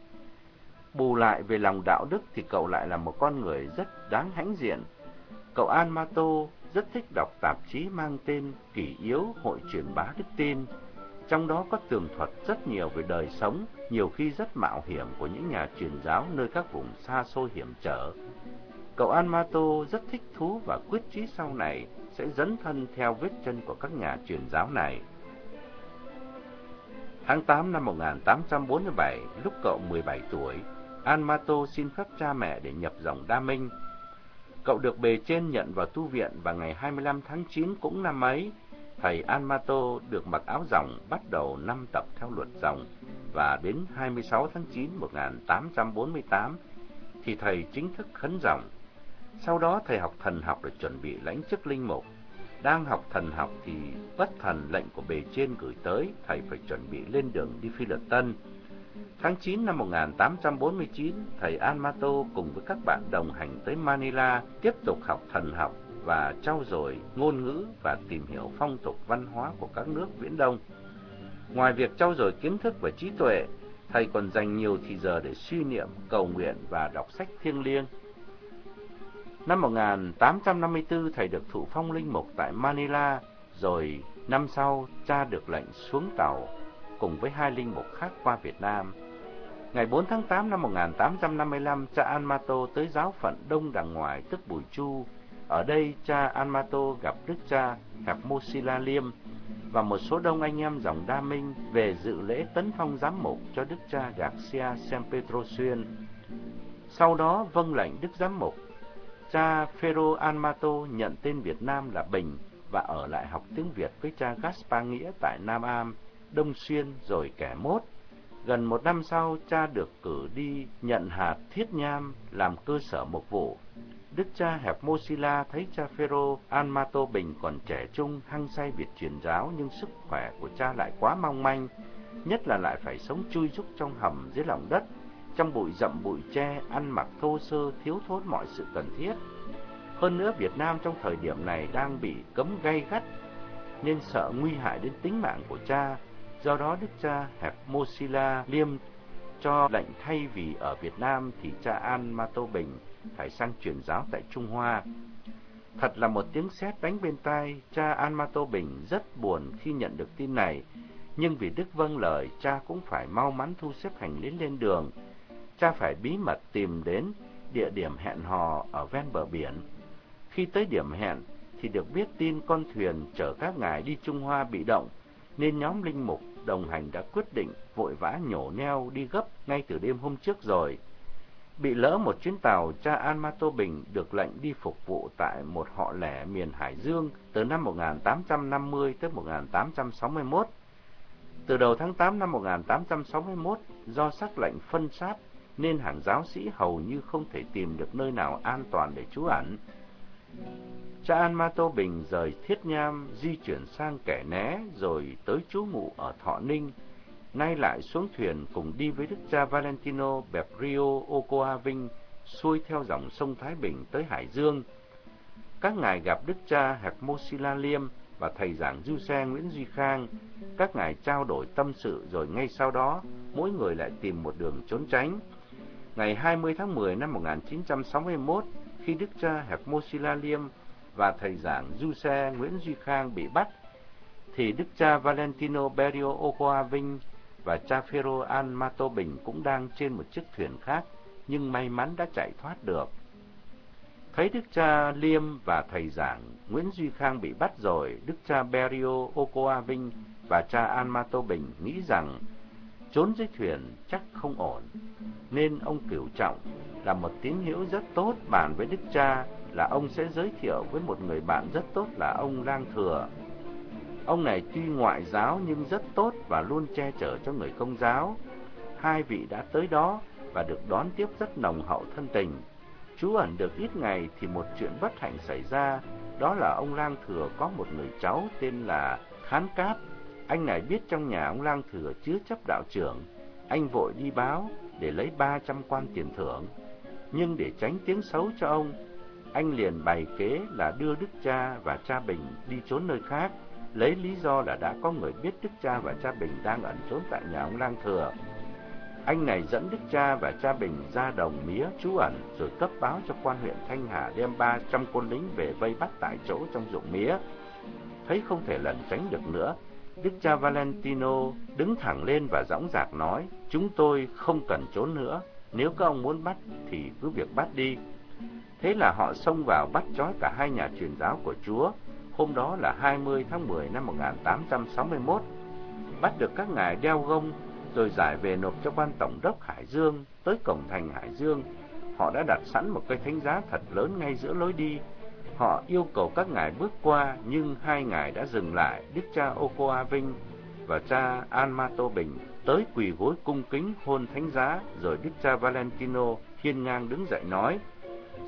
Bù lại về lòng đạo đức thì cậu lại là một con người rất đáng hãnh diện. Cậu An Mato rất thích đọc tạp chí mang tên Kỷ Yếu Hội truyền bá đức tin. Trong đó có tường thuật rất nhiều về đời sống, nhiều khi rất mạo hiểm của những nhà truyền giáo nơi các vùng xa xôi hiểm trở. Cậu Anmato rất thích thú và quyết chí sau này sẽ dấn thân theo vết chân của các nhà truyền giáo này. Tháng 8 năm 1847, lúc cậu 17 tuổi, Anmato xin phép cha mẹ để nhập dòng Đa Minh. Cậu được bề trên nhận vào tu viện vào ngày 25 tháng 9 cũng năm ấy. Thầy Anmato được mặc áo dòng bắt đầu năm tập theo luật dòng và đến 26 tháng 9 1848 thì thầy chính thức khấn dòng. Sau đó thầy học thần học để chuẩn bị lãnh chức linh mục. Đang học thần học thì bất thần lệnh của bề trên gửi tới, thầy phải chuẩn bị lên đường đi Phi Lật Tân. Tháng 9 năm 1849, thầy Almato cùng với các bạn đồng hành tới Manila tiếp tục học thần học và trau dồi ngôn ngữ và tìm hiểu phong tục văn hóa của các nước Viễn Đông. Ngoài việc trau dồi kiến thức và trí tuệ, thầy còn dành nhiều thời giờ để suy niệm, cầu nguyện và đọc sách thiêng liêng. Năm 1854, thầy được thụ phong linh mục tại Manila, rồi năm sau cha được lệnh xuống tàu cùng với hai linh mục khác qua Việt Nam. Ngày 4 tháng 8 năm 1855, cha Anmato tới giáo phận Đông Đằng Ngoài, tức Bùi Chu. Ở đây, cha Anmato gặp đức cha Hạc Mô Sila Liêm và một số đông anh em dòng Đa Minh về dự lễ tấn phong giám mục cho đức cha Garcia San Pedro Xuyên. Sau đó vâng lệnh đức giám mục, cha Ferro Anmato nhận tên Việt Nam là Bình và ở lại học tiếng Việt với cha Gaspar Nghĩa tại Nam Am, Đông Xuyên rồi kẻ mốt. Gần một năm sau, cha được cử đi nhận hạt thiết nham làm cơ sở mục vụ. Đức cha Hẹp Mô Sila thấy cha Phêrô Anmato Bình còn trẻ trung, hăng say việc truyền giáo nhưng sức khỏe của cha lại quá mong manh, nhất là lại phải sống chui rúc trong hầm dưới lòng đất, trong bụi rậm bụi tre, ăn mặc thô sơ, thiếu thốn mọi sự cần thiết. Hơn nữa Việt Nam trong thời điểm này đang bị cấm gay gắt, nên sợ nguy hại đến tính mạng của cha. Do đó Đức cha Hẹp Mô Liêm cho lệnh thay vì ở Việt Nam thì cha An Ma Tô Bình phải sang truyền giáo tại Trung Hoa. Thật là một tiếng sét đánh bên tai, cha An Ma Tô Bình rất buồn khi nhận được tin này, nhưng vì Đức vâng lời, cha cũng phải mau mắn thu xếp hành lý lên đường. Cha phải bí mật tìm đến địa điểm hẹn hò ở ven bờ biển. Khi tới điểm hẹn thì được biết tin con thuyền chở các ngài đi Trung Hoa bị động, nên nhóm linh mục đồng hành đã quyết định vội vã nhổ neo đi gấp ngay từ đêm hôm trước rồi. Bị lỡ một chuyến tàu, cha An Ma Tô Bình được lệnh đi phục vụ tại một họ lẻ miền Hải Dương từ năm 1850 tới 1861. Từ đầu tháng 8 năm 1861, do sắc lệnh phân sát nên hàng giáo sĩ hầu như không thể tìm được nơi nào an toàn để trú ẩn. Cha An Ma Tô Bình rời Thiết Nham, di chuyển sang Kẻ Né, rồi tới trú ngụ ở Thọ Ninh, nay lại xuống thuyền cùng đi với đức cha Valentino Beprio Ocoa Vinh xuôi theo dòng sông Thái Bình tới Hải Dương. Các ngài gặp đức cha Hạc Mô Sila Liêm và thầy giảng Du Xe Nguyễn Duy Khang. Các ngài trao đổi tâm sự rồi ngay sau đó, mỗi người lại tìm một đường trốn tránh. Ngày 20 tháng 10 năm 1961, khi đức cha Hạc Mô Liêm và thầy giảng Du Xe Nguyễn Duy Khang bị bắt, thì đức cha Valentino Berio Ocoa Vinh và cha Phêrô An Mato Bình cũng đang trên một chiếc thuyền khác, nhưng may mắn đã chạy thoát được. Thấy đức cha Liêm và thầy giảng Nguyễn Duy Khang bị bắt rồi, đức cha Berio Ocoa Vinh và cha An Mato Bình nghĩ rằng trốn dưới thuyền chắc không ổn, nên ông Cửu Trọng là một tín hữu rất tốt bàn với đức cha là ông sẽ giới thiệu với một người bạn rất tốt là ông Lang Thừa. Ông này tuy ngoại giáo nhưng rất tốt và luôn che chở cho người công giáo. Hai vị đã tới đó và được đón tiếp rất nồng hậu thân tình. Chú ẩn được ít ngày thì một chuyện bất hạnh xảy ra, đó là ông Lang Thừa có một người cháu tên là Khán Cáp. Anh này biết trong nhà ông Lang Thừa chứa chấp đạo trưởng, anh vội đi báo để lấy 300 quan tiền thưởng. Nhưng để tránh tiếng xấu cho ông, anh liền bày kế là đưa Đức Cha và Cha Bình đi trốn nơi khác lấy lý do là đã có người biết Đức Cha và Cha Bình đang ẩn trốn tại nhà ông Lang Thừa. Anh này dẫn Đức Cha và Cha Bình ra đồng mía trú ẩn rồi cấp báo cho quan huyện Thanh Hà đem ba trăm quân lính về vây bắt tại chỗ trong ruộng mía. Thấy không thể lẩn tránh được nữa, Đức cha Valentino đứng thẳng lên và dõng dạc nói, chúng tôi không cần trốn nữa, nếu các ông muốn bắt thì cứ việc bắt đi. Thế là họ xông vào bắt trói cả hai nhà truyền giáo của Chúa, hôm đó là 20 tháng 10 năm 1861. Bắt được các ngài đeo gông, rồi giải về nộp cho quan tổng đốc Hải Dương, tới cổng thành Hải Dương. Họ đã đặt sẵn một cây thánh giá thật lớn ngay giữa lối đi. Họ yêu cầu các ngài bước qua, nhưng hai ngài đã dừng lại, Đức cha Okoa Vinh và cha Anmato Bình tới quỳ gối cung kính hôn thánh giá, rồi Đức cha Valentino hiên ngang đứng dậy nói,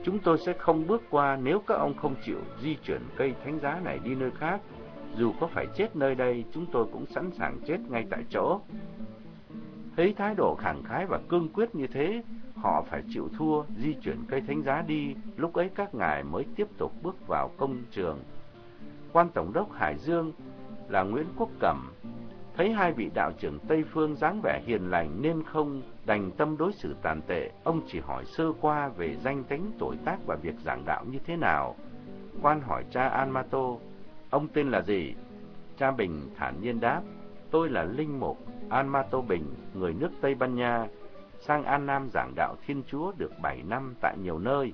Chúng tôi sẽ không bước qua nếu các ông không chịu di chuyển cây thánh giá này đi nơi khác. Dù có phải chết nơi đây, chúng tôi cũng sẵn sàng chết ngay tại chỗ. Thấy thái độ khẳng khái và cương quyết như thế, họ phải chịu thua, di chuyển cây thánh giá đi, lúc ấy các ngài mới tiếp tục bước vào công trường. Quan Tổng đốc Hải Dương là Nguyễn Quốc Cẩm, thấy hai vị đạo trưởng Tây Phương dáng vẻ hiền lành nên không đành tâm đối xử tàn tệ, ông chỉ hỏi sơ qua về danh tính tuổi tác và việc giảng đạo như thế nào. Quan hỏi cha Anmato, ông tên là gì? Cha Bình thản nhiên đáp, tôi là Linh Mục Anmato Bình, người nước Tây Ban Nha, sang An Nam giảng đạo Thiên Chúa được 7 năm tại nhiều nơi.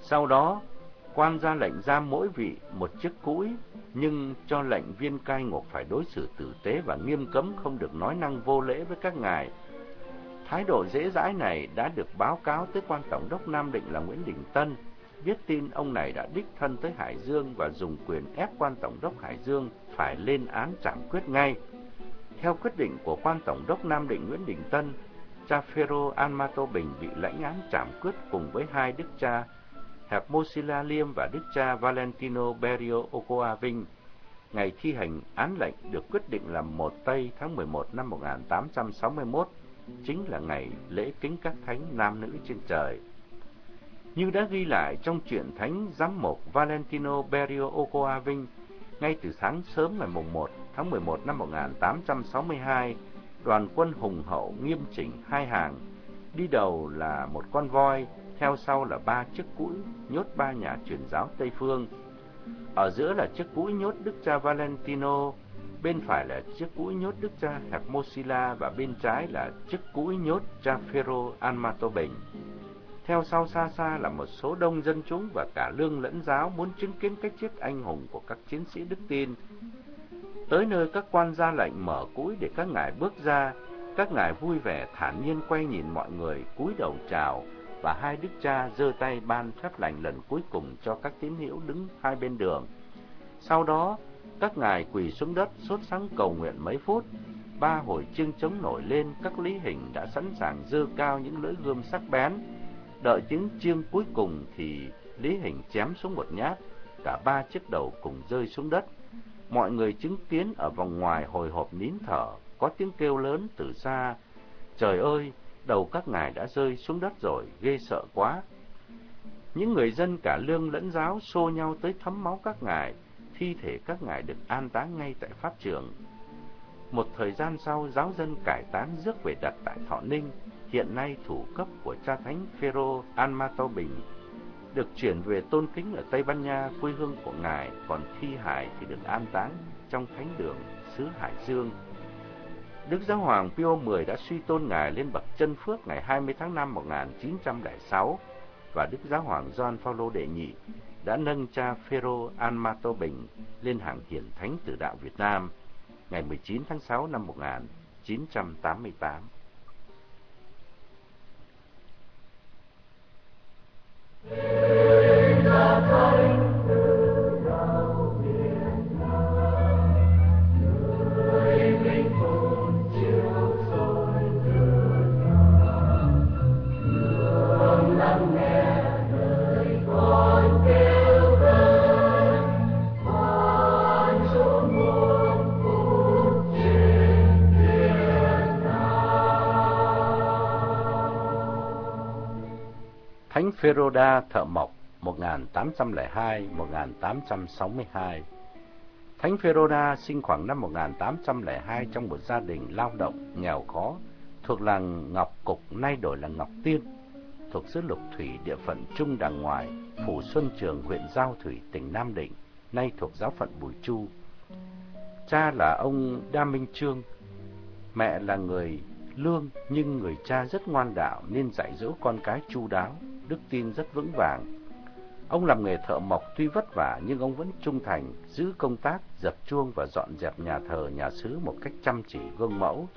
Sau đó, quan ra lệnh giam mỗi vị một chiếc cũi, nhưng cho lệnh viên cai ngục phải đối xử tử tế và nghiêm cấm không được nói năng vô lễ với các ngài. Thái độ dễ dãi này đã được báo cáo tới quan tổng đốc Nam Định là Nguyễn Đình Tân, biết tin ông này đã đích thân tới Hải Dương và dùng quyền ép quan tổng đốc Hải Dương phải lên án trảm quyết ngay. Theo quyết định của quan tổng đốc Nam Định Nguyễn Đình Tân, cha Phêrô Anmato Bình bị lãnh án trảm quyết cùng với hai đức cha Hạc Mosila Liêm và đức cha Valentino Berio Ocoa Vinh. Ngày thi hành án lệnh được quyết định là 1 Tây tháng 11 năm 1861, chính là ngày lễ kính các thánh nam nữ trên trời. Như đã ghi lại trong truyện thánh giám mục Valentino Berio Ocoa Vinh, ngay từ sáng sớm ngày mùng 1 tháng 11 năm 1862, đoàn quân hùng hậu nghiêm chỉnh hai hàng, đi đầu là một con voi, theo sau là ba chiếc cũi nhốt ba nhà truyền giáo Tây Phương. Ở giữa là chiếc cũi nhốt Đức cha Valentino, bên phải là chiếc cũi nhốt Đức cha Hermosilla và bên trái là chiếc cũi nhốt cha Ferro Anmato Bình. Theo sau xa xa là một số đông dân chúng và cả lương lẫn giáo muốn chứng kiến cái chết anh hùng của các chiến sĩ đức tin. Tới nơi các quan ra lệnh mở cũi để các ngài bước ra, các ngài vui vẻ thản nhiên quay nhìn mọi người cúi đầu chào và hai đức cha giơ tay ban phép lành lần cuối cùng cho các tín hữu đứng hai bên đường. Sau đó, các ngài quỳ xuống đất sốt sắng cầu nguyện mấy phút. Ba hồi chiêng trống nổi lên, các lý hình đã sẵn sàng dơ cao những lưỡi gươm sắc bén. Đợi tiếng chiêng cuối cùng thì lý hình chém xuống một nhát, cả ba chiếc đầu cùng rơi xuống đất. Mọi người chứng kiến ở vòng ngoài hồi hộp nín thở, có tiếng kêu lớn từ xa. Trời ơi, đầu các ngài đã rơi xuống đất rồi, ghê sợ quá. Những người dân cả lương lẫn giáo xô nhau tới thấm máu các ngài, thi thể các ngài được an táng ngay tại pháp trường. Một thời gian sau, giáo dân cải táng rước về đặt tại Thọ Ninh, hiện nay thủ cấp của cha thánh Phêrô Anmato Bình, được chuyển về tôn kính ở Tây Ban Nha, quê hương của ngài, còn thi hài thì được an táng trong thánh đường xứ Hải Dương. Đức Giáo hoàng Pio X đã suy tôn ngài lên bậc chân phước ngày 20 tháng 5 1906 và Đức Giáo hoàng Gioan Phaolô đệ nhị đã nâng cha Phêrô Anmato Bình lên hàng hiển thánh tử đạo Việt Nam ngày 19 tháng 6 năm 1988. Thánh Feroda thợ mộc 1802-1862 Thánh Feroda sinh khoảng năm 1802 trong một gia đình lao động, nghèo khó, thuộc làng Ngọc Cục, nay đổi là Ngọc Tiên, thuộc xứ Lục Thủy, địa phận Trung Đàng Ngoài, Phủ Xuân Trường, huyện Giao Thủy, tỉnh Nam Định, nay thuộc giáo phận Bùi Chu. Cha là ông Đa Minh Trương, mẹ là người lương nhưng người cha rất ngoan đạo nên dạy dỗ con cái chu đáo đức tin rất vững vàng. Ông làm nghề thợ mộc tuy vất vả nhưng ông vẫn trung thành, giữ công tác, dập chuông và dọn dẹp nhà thờ, nhà xứ một cách chăm chỉ gương mẫu.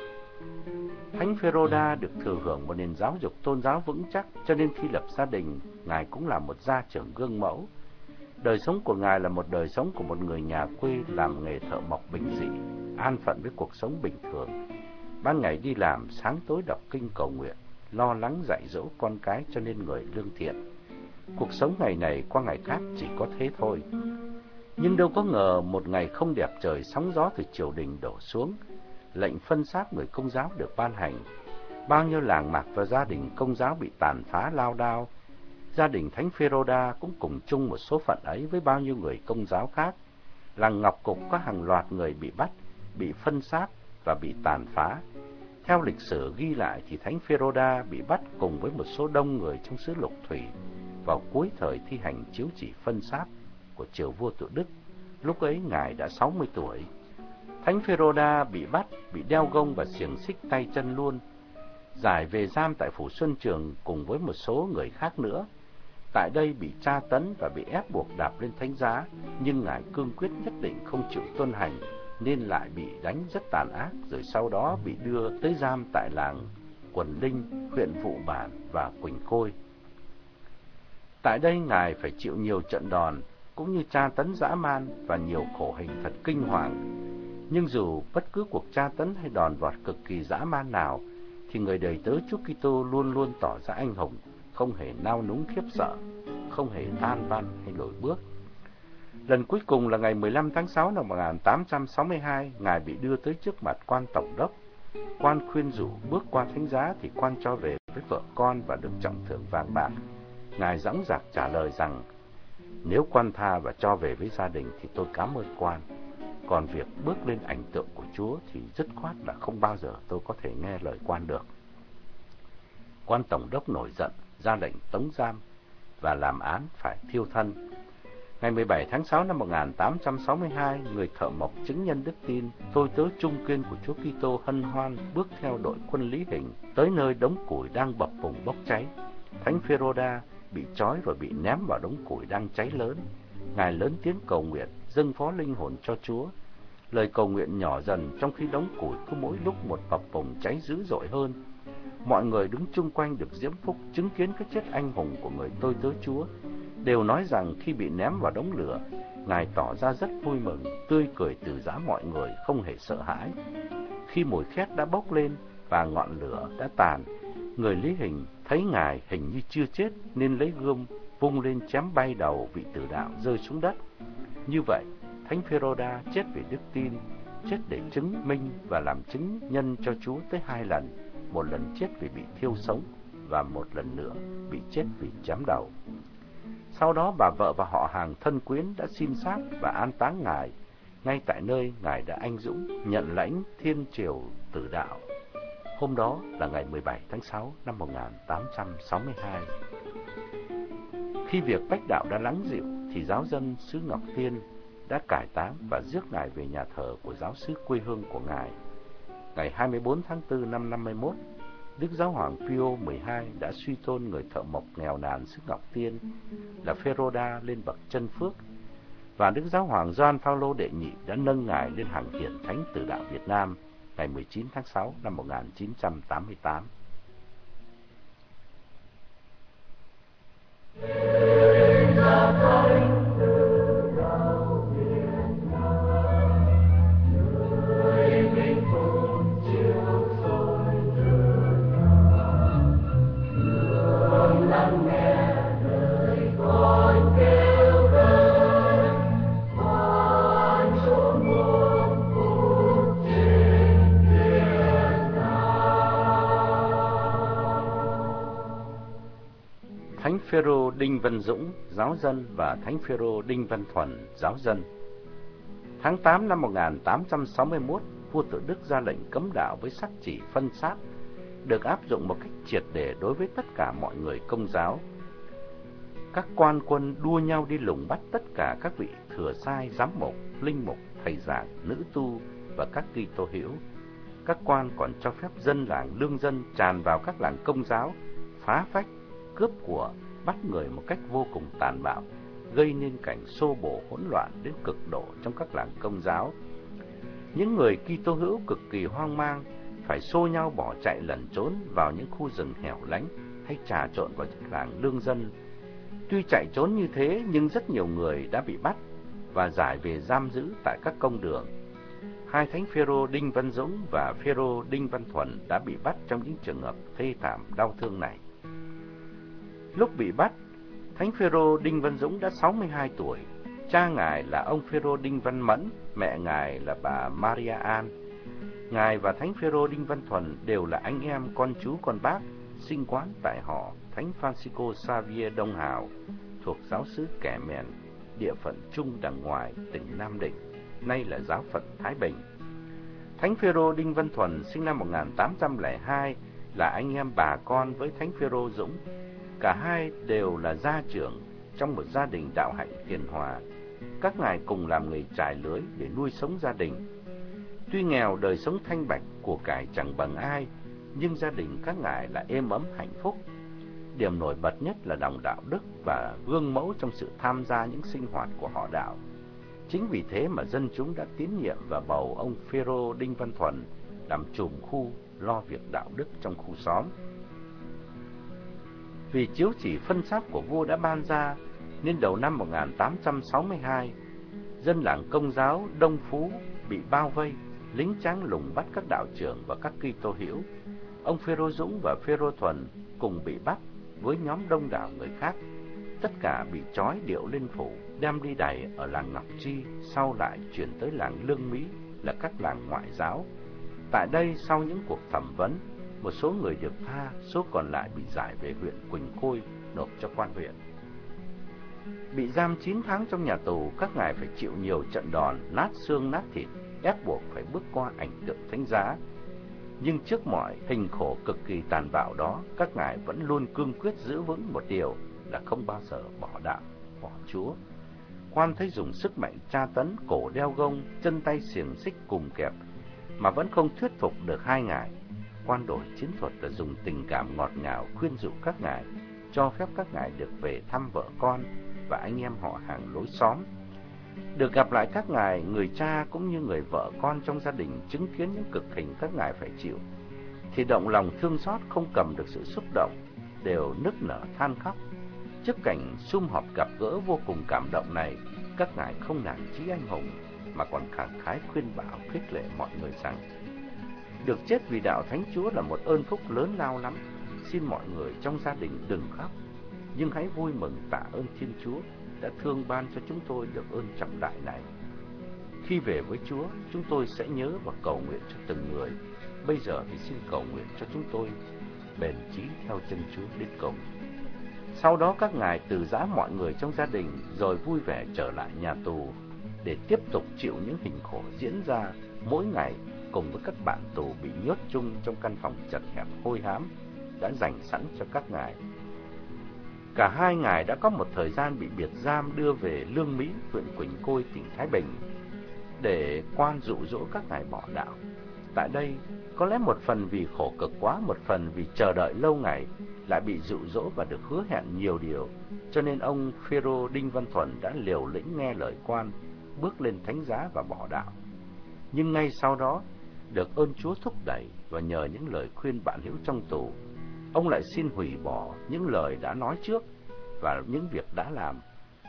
Thánh Pheroda được thừa hưởng một nền giáo dục tôn giáo vững chắc, cho nên khi lập gia đình, Ngài cũng là một gia trưởng gương mẫu. Đời sống của Ngài là một đời sống của một người nhà quê làm nghề thợ mộc bình dị, an phận với cuộc sống bình thường. Ban ngày đi làm, sáng tối đọc kinh cầu nguyện, lo lắng dạy dỗ con cái cho nên người lương thiện. Cuộc sống ngày này qua ngày khác chỉ có thế thôi. Nhưng đâu có ngờ một ngày không đẹp trời sóng gió từ triều đình đổ xuống, lệnh phân xác người công giáo được ban hành. Bao nhiêu làng mạc và gia đình công giáo bị tàn phá lao đao. Gia đình Thánh Pheroda cũng cùng chung một số phận ấy với bao nhiêu người công giáo khác. Làng Ngọc Cục có hàng loạt người bị bắt, bị phân xác và bị tàn phá. Theo lịch sử ghi lại thì Thánh Pheroda bị bắt cùng với một số đông người trong xứ Lục Thủy vào cuối thời thi hành chiếu chỉ phân xác của triều vua tự Đức. Lúc ấy ngài đã 60 tuổi. Thánh Pheroda bị bắt, bị đeo gông và xiềng xích tay chân luôn. Giải về giam tại phủ Xuân Trường cùng với một số người khác nữa. Tại đây bị tra tấn và bị ép buộc đạp lên thánh giá, nhưng ngài cương quyết nhất định không chịu tuân hành, nên lại bị đánh rất tàn ác, rồi sau đó bị đưa tới giam tại làng Quần Linh, huyện Vụ Bản và Quỳnh Côi. Tại đây ngài phải chịu nhiều trận đòn, cũng như tra tấn dã man và nhiều khổ hình thật kinh hoàng. Nhưng dù bất cứ cuộc tra tấn hay đòn vọt cực kỳ dã man nào, thì người đầy tớ Chúa Kitô luôn luôn tỏ ra anh hùng, không hề nao núng khiếp sợ, không hề than van hay lùi bước. Lần cuối cùng là ngày 15 tháng 6 năm 1862, Ngài bị đưa tới trước mặt quan tổng đốc. Quan khuyên rủ bước qua thánh giá thì quan cho về với vợ con và được trọng thưởng vàng bạc. Ngài dõng dạc trả lời rằng, nếu quan tha và cho về với gia đình thì tôi cảm ơn quan. Còn việc bước lên ảnh tượng của Chúa thì dứt khoát là không bao giờ tôi có thể nghe lời quan được. Quan Tổng đốc nổi giận, ra lệnh tống giam và làm án phải thiêu thân. Ngày 17 tháng 6 năm 1862, người thợ mộc chứng nhân đức tin, tôi tớ trung kiên của Chúa Kitô hân hoan bước theo đội quân lý hình tới nơi đống củi đang bập bùng bốc cháy. Thánh Phêrôđa bị trói rồi bị ném vào đống củi đang cháy lớn. Ngài lớn tiếng cầu nguyện, dâng phó linh hồn cho Chúa. Lời cầu nguyện nhỏ dần trong khi đống củi cứ mỗi lúc một bập bùng cháy dữ dội hơn. Mọi người đứng chung quanh được diễm phúc chứng kiến cái chết anh hùng của người tôi tớ Chúa, đều nói rằng khi bị ném vào đống lửa, Ngài tỏ ra rất vui mừng, tươi cười từ giã mọi người, không hề sợ hãi. Khi mùi khét đã bốc lên và ngọn lửa đã tàn, người lý hình thấy Ngài hình như chưa chết nên lấy gươm vung lên chém bay đầu vị tử đạo rơi xuống đất. Như vậy, Thánh Pheroda chết vì đức tin, chết để chứng minh và làm chứng nhân cho Chúa tới hai lần, một lần chết vì bị thiêu sống và một lần nữa bị chết vì chém đầu. Sau đó bà vợ và họ hàng thân quyến đã xin xác và an táng ngài, ngay tại nơi ngài đã anh dũng nhận lãnh thiên triều tử đạo. Hôm đó là ngày 17 tháng 6 năm 1862. Khi việc bách đạo đã lắng dịu, thì giáo dân xứ Ngọc Tiên đã cải táng và rước ngài về nhà thờ của giáo sứ quê hương của ngài. Ngày 24 tháng 4 năm 51, Đức Giáo hoàng Pio XII đã suy tôn người thợ mộc nghèo nàn xứ Ngọc Tiên là Feroda lên bậc chân phước và Đức Giáo hoàng Gioan Phaolô đệ nhị đã nâng ngài lên hàng hiển thánh tử đạo Việt Nam ngày 19 tháng 6 năm 1988. Thánh Văn Dũng, giáo dân và Thánh Phêrô Đinh Văn Thuần, giáo dân. Tháng 8 năm 1861, vua tự Đức ra lệnh cấm đạo với sắc chỉ phân sát, được áp dụng một cách triệt để đối với tất cả mọi người công giáo. Các quan quân đua nhau đi lùng bắt tất cả các vị thừa sai, giám mục, linh mục, thầy giảng, nữ tu và các kỳ tô hiểu. Các quan còn cho phép dân làng lương dân tràn vào các làng công giáo, phá phách cướp của bắt người một cách vô cùng tàn bạo, gây nên cảnh xô bổ hỗn loạn đến cực độ trong các làng công giáo. Những người Kitô hữu cực kỳ hoang mang, phải xô nhau bỏ chạy lẩn trốn vào những khu rừng hẻo lánh hay trà trộn vào những làng lương dân. Tuy chạy trốn như thế nhưng rất nhiều người đã bị bắt và giải về giam giữ tại các công đường. Hai thánh Phêrô Đinh Văn Dũng và Phêrô Đinh Văn Thuần đã bị bắt trong những trường hợp thê thảm đau thương này. Lúc bị bắt, thánh Phêrô Đinh Văn Dũng đã 62 tuổi. Cha ngài là ông Phêrô Đinh Văn Mẫn, mẹ ngài là bà Maria An. Ngài và thánh Phêrô Đinh Văn Thuần đều là anh em con chú con bác, sinh quán tại họ Thánh Francisco Xavier Đông Hào, thuộc giáo xứ Kẻ Mèn, địa phận Trung Đằng Ngoài, tỉnh Nam Định, nay là giáo phận Thái Bình. Thánh Phêrô Đinh Văn Thuần sinh năm 1802 là anh em bà con với Thánh Phêrô Dũng. Cả hai đều là gia trưởng trong một gia đình đạo hạnh hiền hòa. Các ngài cùng làm nghề trải lưới để nuôi sống gia đình. Tuy nghèo đời sống thanh bạch của cải chẳng bằng ai, nhưng gia đình các ngài là êm ấm hạnh phúc Điểm nổi bật nhất là lòng đạo đức và gương mẫu trong sự tham gia những sinh hoạt của họ đạo. Chính vì thế mà dân chúng đã tín nhiệm và bầu ông Phêrô Đinh Văn Thuần làm trùm khu lo việc đạo đức trong khu xóm. Vì chiếu chỉ phân xác của vua đã ban ra, nên đầu năm 1862, dân làng công giáo Đông Phú bị bao vây, lính tráng lùng bắt các đạo trưởng và các Kitô hữu. Ông Phêrô Dũng và Phêrô Thuần cùng bị bắt với nhóm đông đảo người khác. Tất cả bị trói điệu lên phủ, đem đi đày ở làng Ngọc Chi, sau lại chuyển tới làng Lương Mỹ là các làng ngoại giáo. Tại đây, sau những cuộc thẩm vấn, một số người được tha, số còn lại bị giải về huyện Quỳnh Khôi, nộp cho quan huyện. Bị giam 9 tháng trong nhà tù, các ngài phải chịu nhiều trận đòn, nát xương nát thịt, ép buộc phải bước qua ảnh tượng thánh giá, nhưng trước mọi hình khổ cực kỳ tàn bạo đó, các ngài vẫn luôn cương quyết giữ vững một điều là không bao giờ bỏ đạo, bỏ Chúa. Quan thấy dùng sức mạnh tra tấn, cổ đeo gông, chân tay xiềng xích cùng kẹp, mà vẫn không thuyết phục được hai ngài. Quan đổi chiến thuật là dùng tình cảm ngọt ngào khuyên dụ các ngài, cho phép các ngài được về thăm vợ con và anh em họ hàng lối xóm được gặp lại các ngài, người cha cũng như người vợ con trong gia đình chứng kiến những cực hình các ngài phải chịu, thì động lòng thương xót không cầm được sự xúc động, đều nức nở than khóc. Trước cảnh sum họp gặp gỡ vô cùng cảm động này, các ngài không nản chí anh hùng, mà còn khẳng khái khuyên bảo khích lệ mọi người rằng được chết vì đạo Thánh Chúa là một ơn phúc lớn lao lắm. Xin mọi người trong gia đình đừng khóc, nhưng hãy vui mừng tạ ơn Thiên Chúa đã thương ban cho chúng tôi được ơn trọng đại này. Khi về với Chúa, chúng tôi sẽ nhớ và cầu nguyện cho từng người. Bây giờ thì xin cầu nguyện cho chúng tôi bền chí theo chân Chúa đến cùng. Sau đó các ngài từ giã mọi người trong gia đình rồi vui vẻ trở lại nhà tù để tiếp tục chịu những hình khổ diễn ra mỗi ngày cùng với các bạn tù bị nhốt chung trong căn phòng chật hẹp hôi hám đã dành sẵn cho các ngài Cả hai ngài đã có một thời gian bị biệt giam đưa về Lương Mỹ, huyện Quỳnh Côi, tỉnh Thái Bình, để quan dụ dỗ các ngài bỏ đạo. Tại đây, có lẽ một phần vì khổ cực quá, một phần vì chờ đợi lâu ngày, lại bị dụ dỗ và được hứa hẹn nhiều điều, cho nên ông Phêrô Đinh Văn Thuần đã liều lĩnh nghe lời quan, bước lên thánh giá và bỏ đạo. Nhưng ngay sau đó, được ơn Chúa thúc đẩy và nhờ những lời khuyên bạn hữu trong tù, ông lại xin hủy bỏ những lời đã nói trước và những việc đã làm,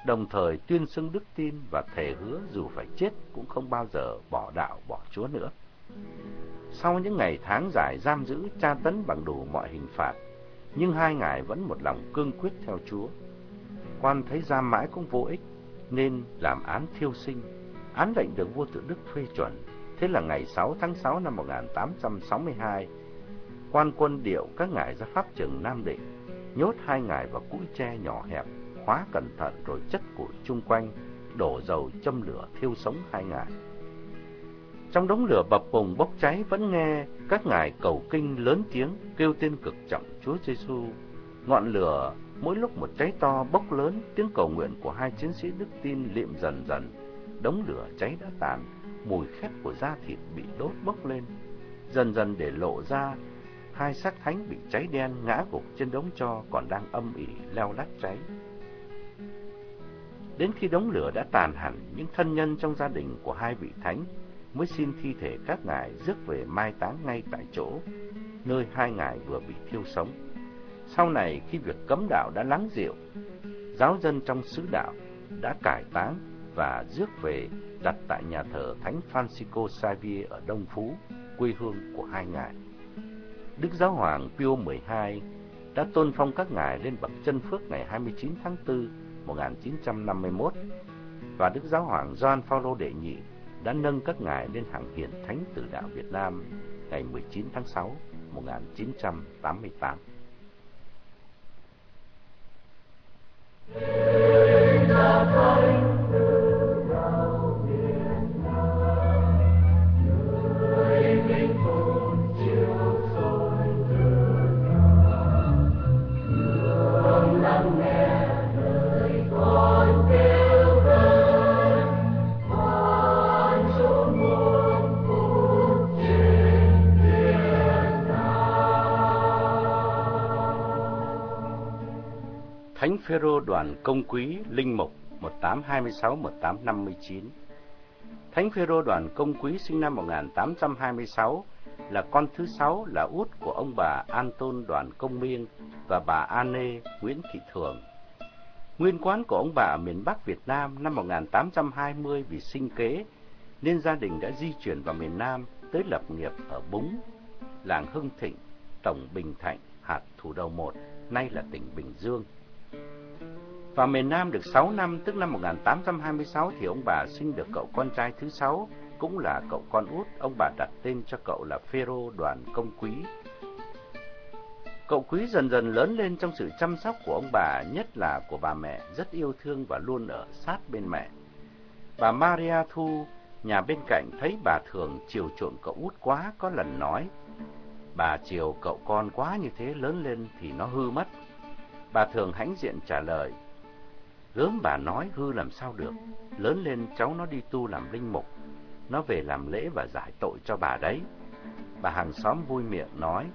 đồng thời tuyên xưng đức tin và thề hứa dù phải chết cũng không bao giờ bỏ đạo bỏ Chúa nữa. Sau những ngày tháng dài giam giữ tra tấn bằng đủ mọi hình phạt, nhưng hai ngài vẫn một lòng cương quyết theo Chúa. Quan thấy giam mãi cũng vô ích, nên làm án thiêu sinh. Án lệnh được vua tự Đức phê chuẩn. Thế là ngày 6 tháng 6 năm 1862, quan quân điệu các ngài ra pháp trường Nam Định, nhốt hai ngài vào cũi tre nhỏ hẹp, khóa cẩn thận rồi chất củi chung quanh, đổ dầu châm lửa thiêu sống hai ngài. Trong đống lửa bập bùng bốc cháy vẫn nghe các ngài cầu kinh lớn tiếng kêu tên cực trọng Chúa Giêsu. Ngọn lửa mỗi lúc một cháy to bốc lớn, tiếng cầu nguyện của hai chiến sĩ đức tin liệm dần dần. Đống lửa cháy đã tàn, mùi khét của da thịt bị đốt bốc lên, dần dần để lộ ra hai xác thánh bị cháy đen ngã gục trên đống cho còn đang âm ỉ leo lắt cháy. Đến khi đống lửa đã tàn hẳn, những thân nhân trong gia đình của hai vị thánh mới xin thi thể các ngài rước về mai táng ngay tại chỗ, nơi hai ngài vừa bị thiêu sống. Sau này khi việc cấm đạo đã lắng dịu, giáo dân trong xứ đạo đã cải táng và rước về đặt tại nhà thờ Thánh Francisco Xavier ở Đông Phú, quê hương của hai ngài. Đức Giáo Hoàng Pio XII đã tôn phong các ngài lên bậc chân phước ngày 29 tháng 4 1951 và Đức Giáo Hoàng Gioan Phaolô đệ nhị đã nâng các ngài lên hàng hiển thánh tử đạo Việt Nam ngày 19 tháng 6 1988. Thánh Đoàn công quý linh mục 1826-1859 Thánh Phêrô đoàn công quý sinh năm 1826 là con thứ sáu là út của ông bà An Tôn đoàn công miên và bà Anê Nguyễn Thị Thường. Nguyên quán của ông bà ở miền Bắc Việt Nam năm 1820 vì sinh kế nên gia đình đã di chuyển vào miền Nam tới lập nghiệp ở Búng, làng Hưng Thịnh, tổng Bình Thạnh, hạt thủ đầu một, nay là tỉnh Bình Dương. Vào miền Nam được 6 năm, tức năm 1826 thì ông bà sinh được cậu con trai thứ sáu, cũng là cậu con út, ông bà đặt tên cho cậu là Phêrô Đoàn Công Quý. Cậu Quý dần dần lớn lên trong sự chăm sóc của ông bà, nhất là của bà mẹ, rất yêu thương và luôn ở sát bên mẹ. Bà Maria Thu, nhà bên cạnh thấy bà thường chiều chuộng cậu út quá, có lần nói, bà chiều cậu con quá như thế lớn lên thì nó hư mất. Bà thường hãnh diện trả lời, Gớm bà nói hư làm sao được, lớn lên cháu nó đi tu làm linh mục, nó về làm lễ và giải tội cho bà đấy. Bà hàng xóm vui miệng nói,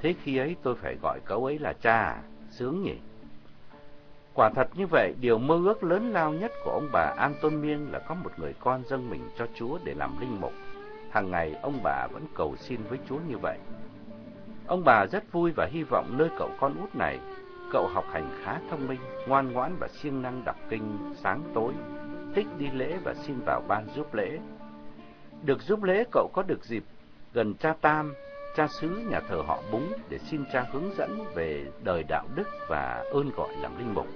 thế khi ấy tôi phải gọi cậu ấy là cha sướng nhỉ? Quả thật như vậy, điều mơ ước lớn lao nhất của ông bà An Tôn Miên là có một người con dâng mình cho Chúa để làm linh mục. Hàng ngày ông bà vẫn cầu xin với Chúa như vậy. Ông bà rất vui và hy vọng nơi cậu con út này Cậu học hành khá thông minh, ngoan ngoãn và siêng năng đọc kinh sáng tối, thích đi lễ và xin vào ban giúp lễ. Được giúp lễ cậu có được dịp gần cha Tam, cha xứ nhà thờ họ Búng để xin cha hướng dẫn về đời đạo đức và ơn gọi làm linh mục.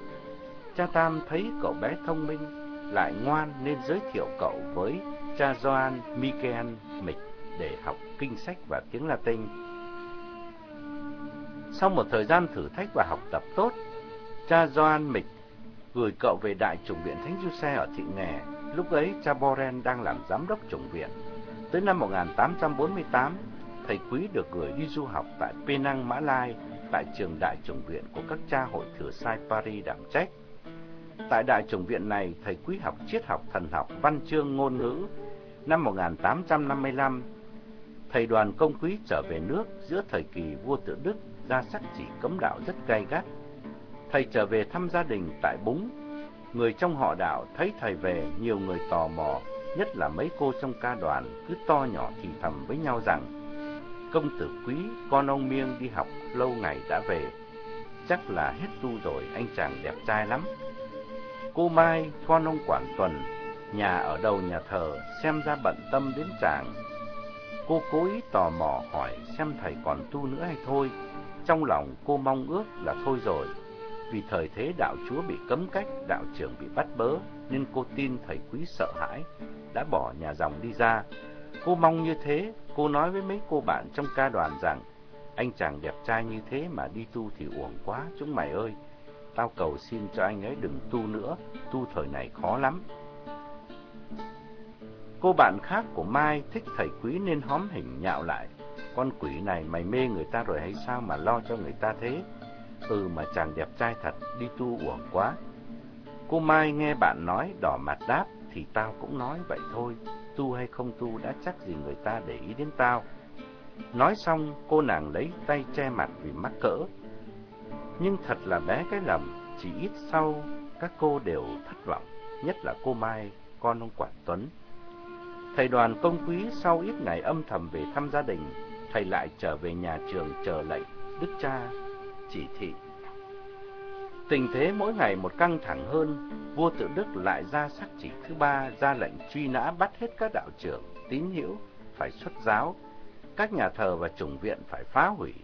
Cha Tam thấy cậu bé thông minh, lại ngoan nên giới thiệu cậu với cha Gioan Michael Mịch để học kinh sách và tiếng Latin sau một thời gian thử thách và học tập tốt, cha Doan Mịch gửi cậu về Đại chủng viện Thánh Giuse ở Thị Nghè. Lúc ấy, cha Boren đang làm giám đốc chủng viện. Tới năm 1848, thầy Quý được gửi đi du học tại Penang, Mã Lai, tại trường Đại chủng viện của các cha hội thừa sai Paris đảm trách. Tại Đại chủng viện này, thầy Quý học triết học, thần học, văn chương, ngôn ngữ. Năm 1855, thầy đoàn công quý trở về nước giữa thời kỳ vua tự Đức ra sắc chỉ cấm đạo rất gay gắt. Thầy trở về thăm gia đình tại Búng. Người trong họ đạo thấy thầy về, nhiều người tò mò, nhất là mấy cô trong ca đoàn cứ to nhỏ thì thầm với nhau rằng Công tử quý, con ông Miêng đi học lâu ngày đã về, chắc là hết tu rồi, anh chàng đẹp trai lắm. Cô Mai, con ông Quản Tuần, nhà ở đầu nhà thờ, xem ra bận tâm đến chàng. Cô cố ý tò mò hỏi xem thầy còn tu nữa hay thôi, trong lòng cô mong ước là thôi rồi, vì thời thế đạo chúa bị cấm cách, đạo trưởng bị bắt bớ, nên cô tin thầy quý sợ hãi, đã bỏ nhà dòng đi ra. Cô mong như thế, cô nói với mấy cô bạn trong ca đoàn rằng, anh chàng đẹp trai như thế mà đi tu thì uổng quá, chúng mày ơi. Tao cầu xin cho anh ấy đừng tu nữa, tu thời này khó lắm. Cô bạn khác của Mai thích thầy quý nên hóm hình nhạo lại, con quỷ này mày mê người ta rồi hay sao mà lo cho người ta thế? Ừ mà chàng đẹp trai thật, đi tu uổng quá. Cô Mai nghe bạn nói đỏ mặt đáp, thì tao cũng nói vậy thôi. Tu hay không tu đã chắc gì người ta để ý đến tao. Nói xong, cô nàng lấy tay che mặt vì mắc cỡ. Nhưng thật là bé cái lầm, chỉ ít sau các cô đều thất vọng, nhất là cô Mai, con ông Quản Tuấn. Thầy đoàn công quý sau ít ngày âm thầm về thăm gia đình, thầy lại trở về nhà trường chờ lệnh đức cha chỉ thị. Tình thế mỗi ngày một căng thẳng hơn, vua tự Đức lại ra sắc chỉ thứ ba ra lệnh truy nã bắt hết các đạo trưởng, tín hữu phải xuất giáo, các nhà thờ và chủng viện phải phá hủy.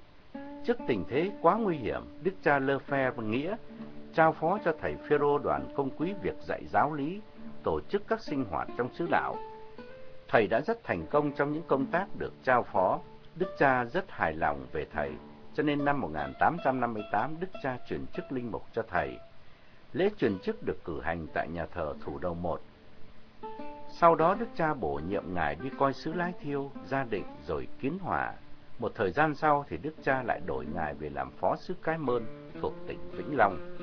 Trước tình thế quá nguy hiểm, Đức cha Lơ Phe và Nghĩa trao phó cho thầy Phêrô đoàn công quý việc dạy giáo lý, tổ chức các sinh hoạt trong xứ đạo. Thầy đã rất thành công trong những công tác được trao phó, Đức cha rất hài lòng về thầy, cho nên năm 1858 Đức cha chuyển chức linh mục cho thầy. Lễ chuyển chức được cử hành tại nhà thờ Thủ đô Một. Sau đó Đức cha bổ nhiệm ngài đi coi sứ Lái Thiêu, gia định rồi kiến hòa. Một thời gian sau thì Đức cha lại đổi ngài về làm phó sứ Cái Mơn thuộc tỉnh Vĩnh Long.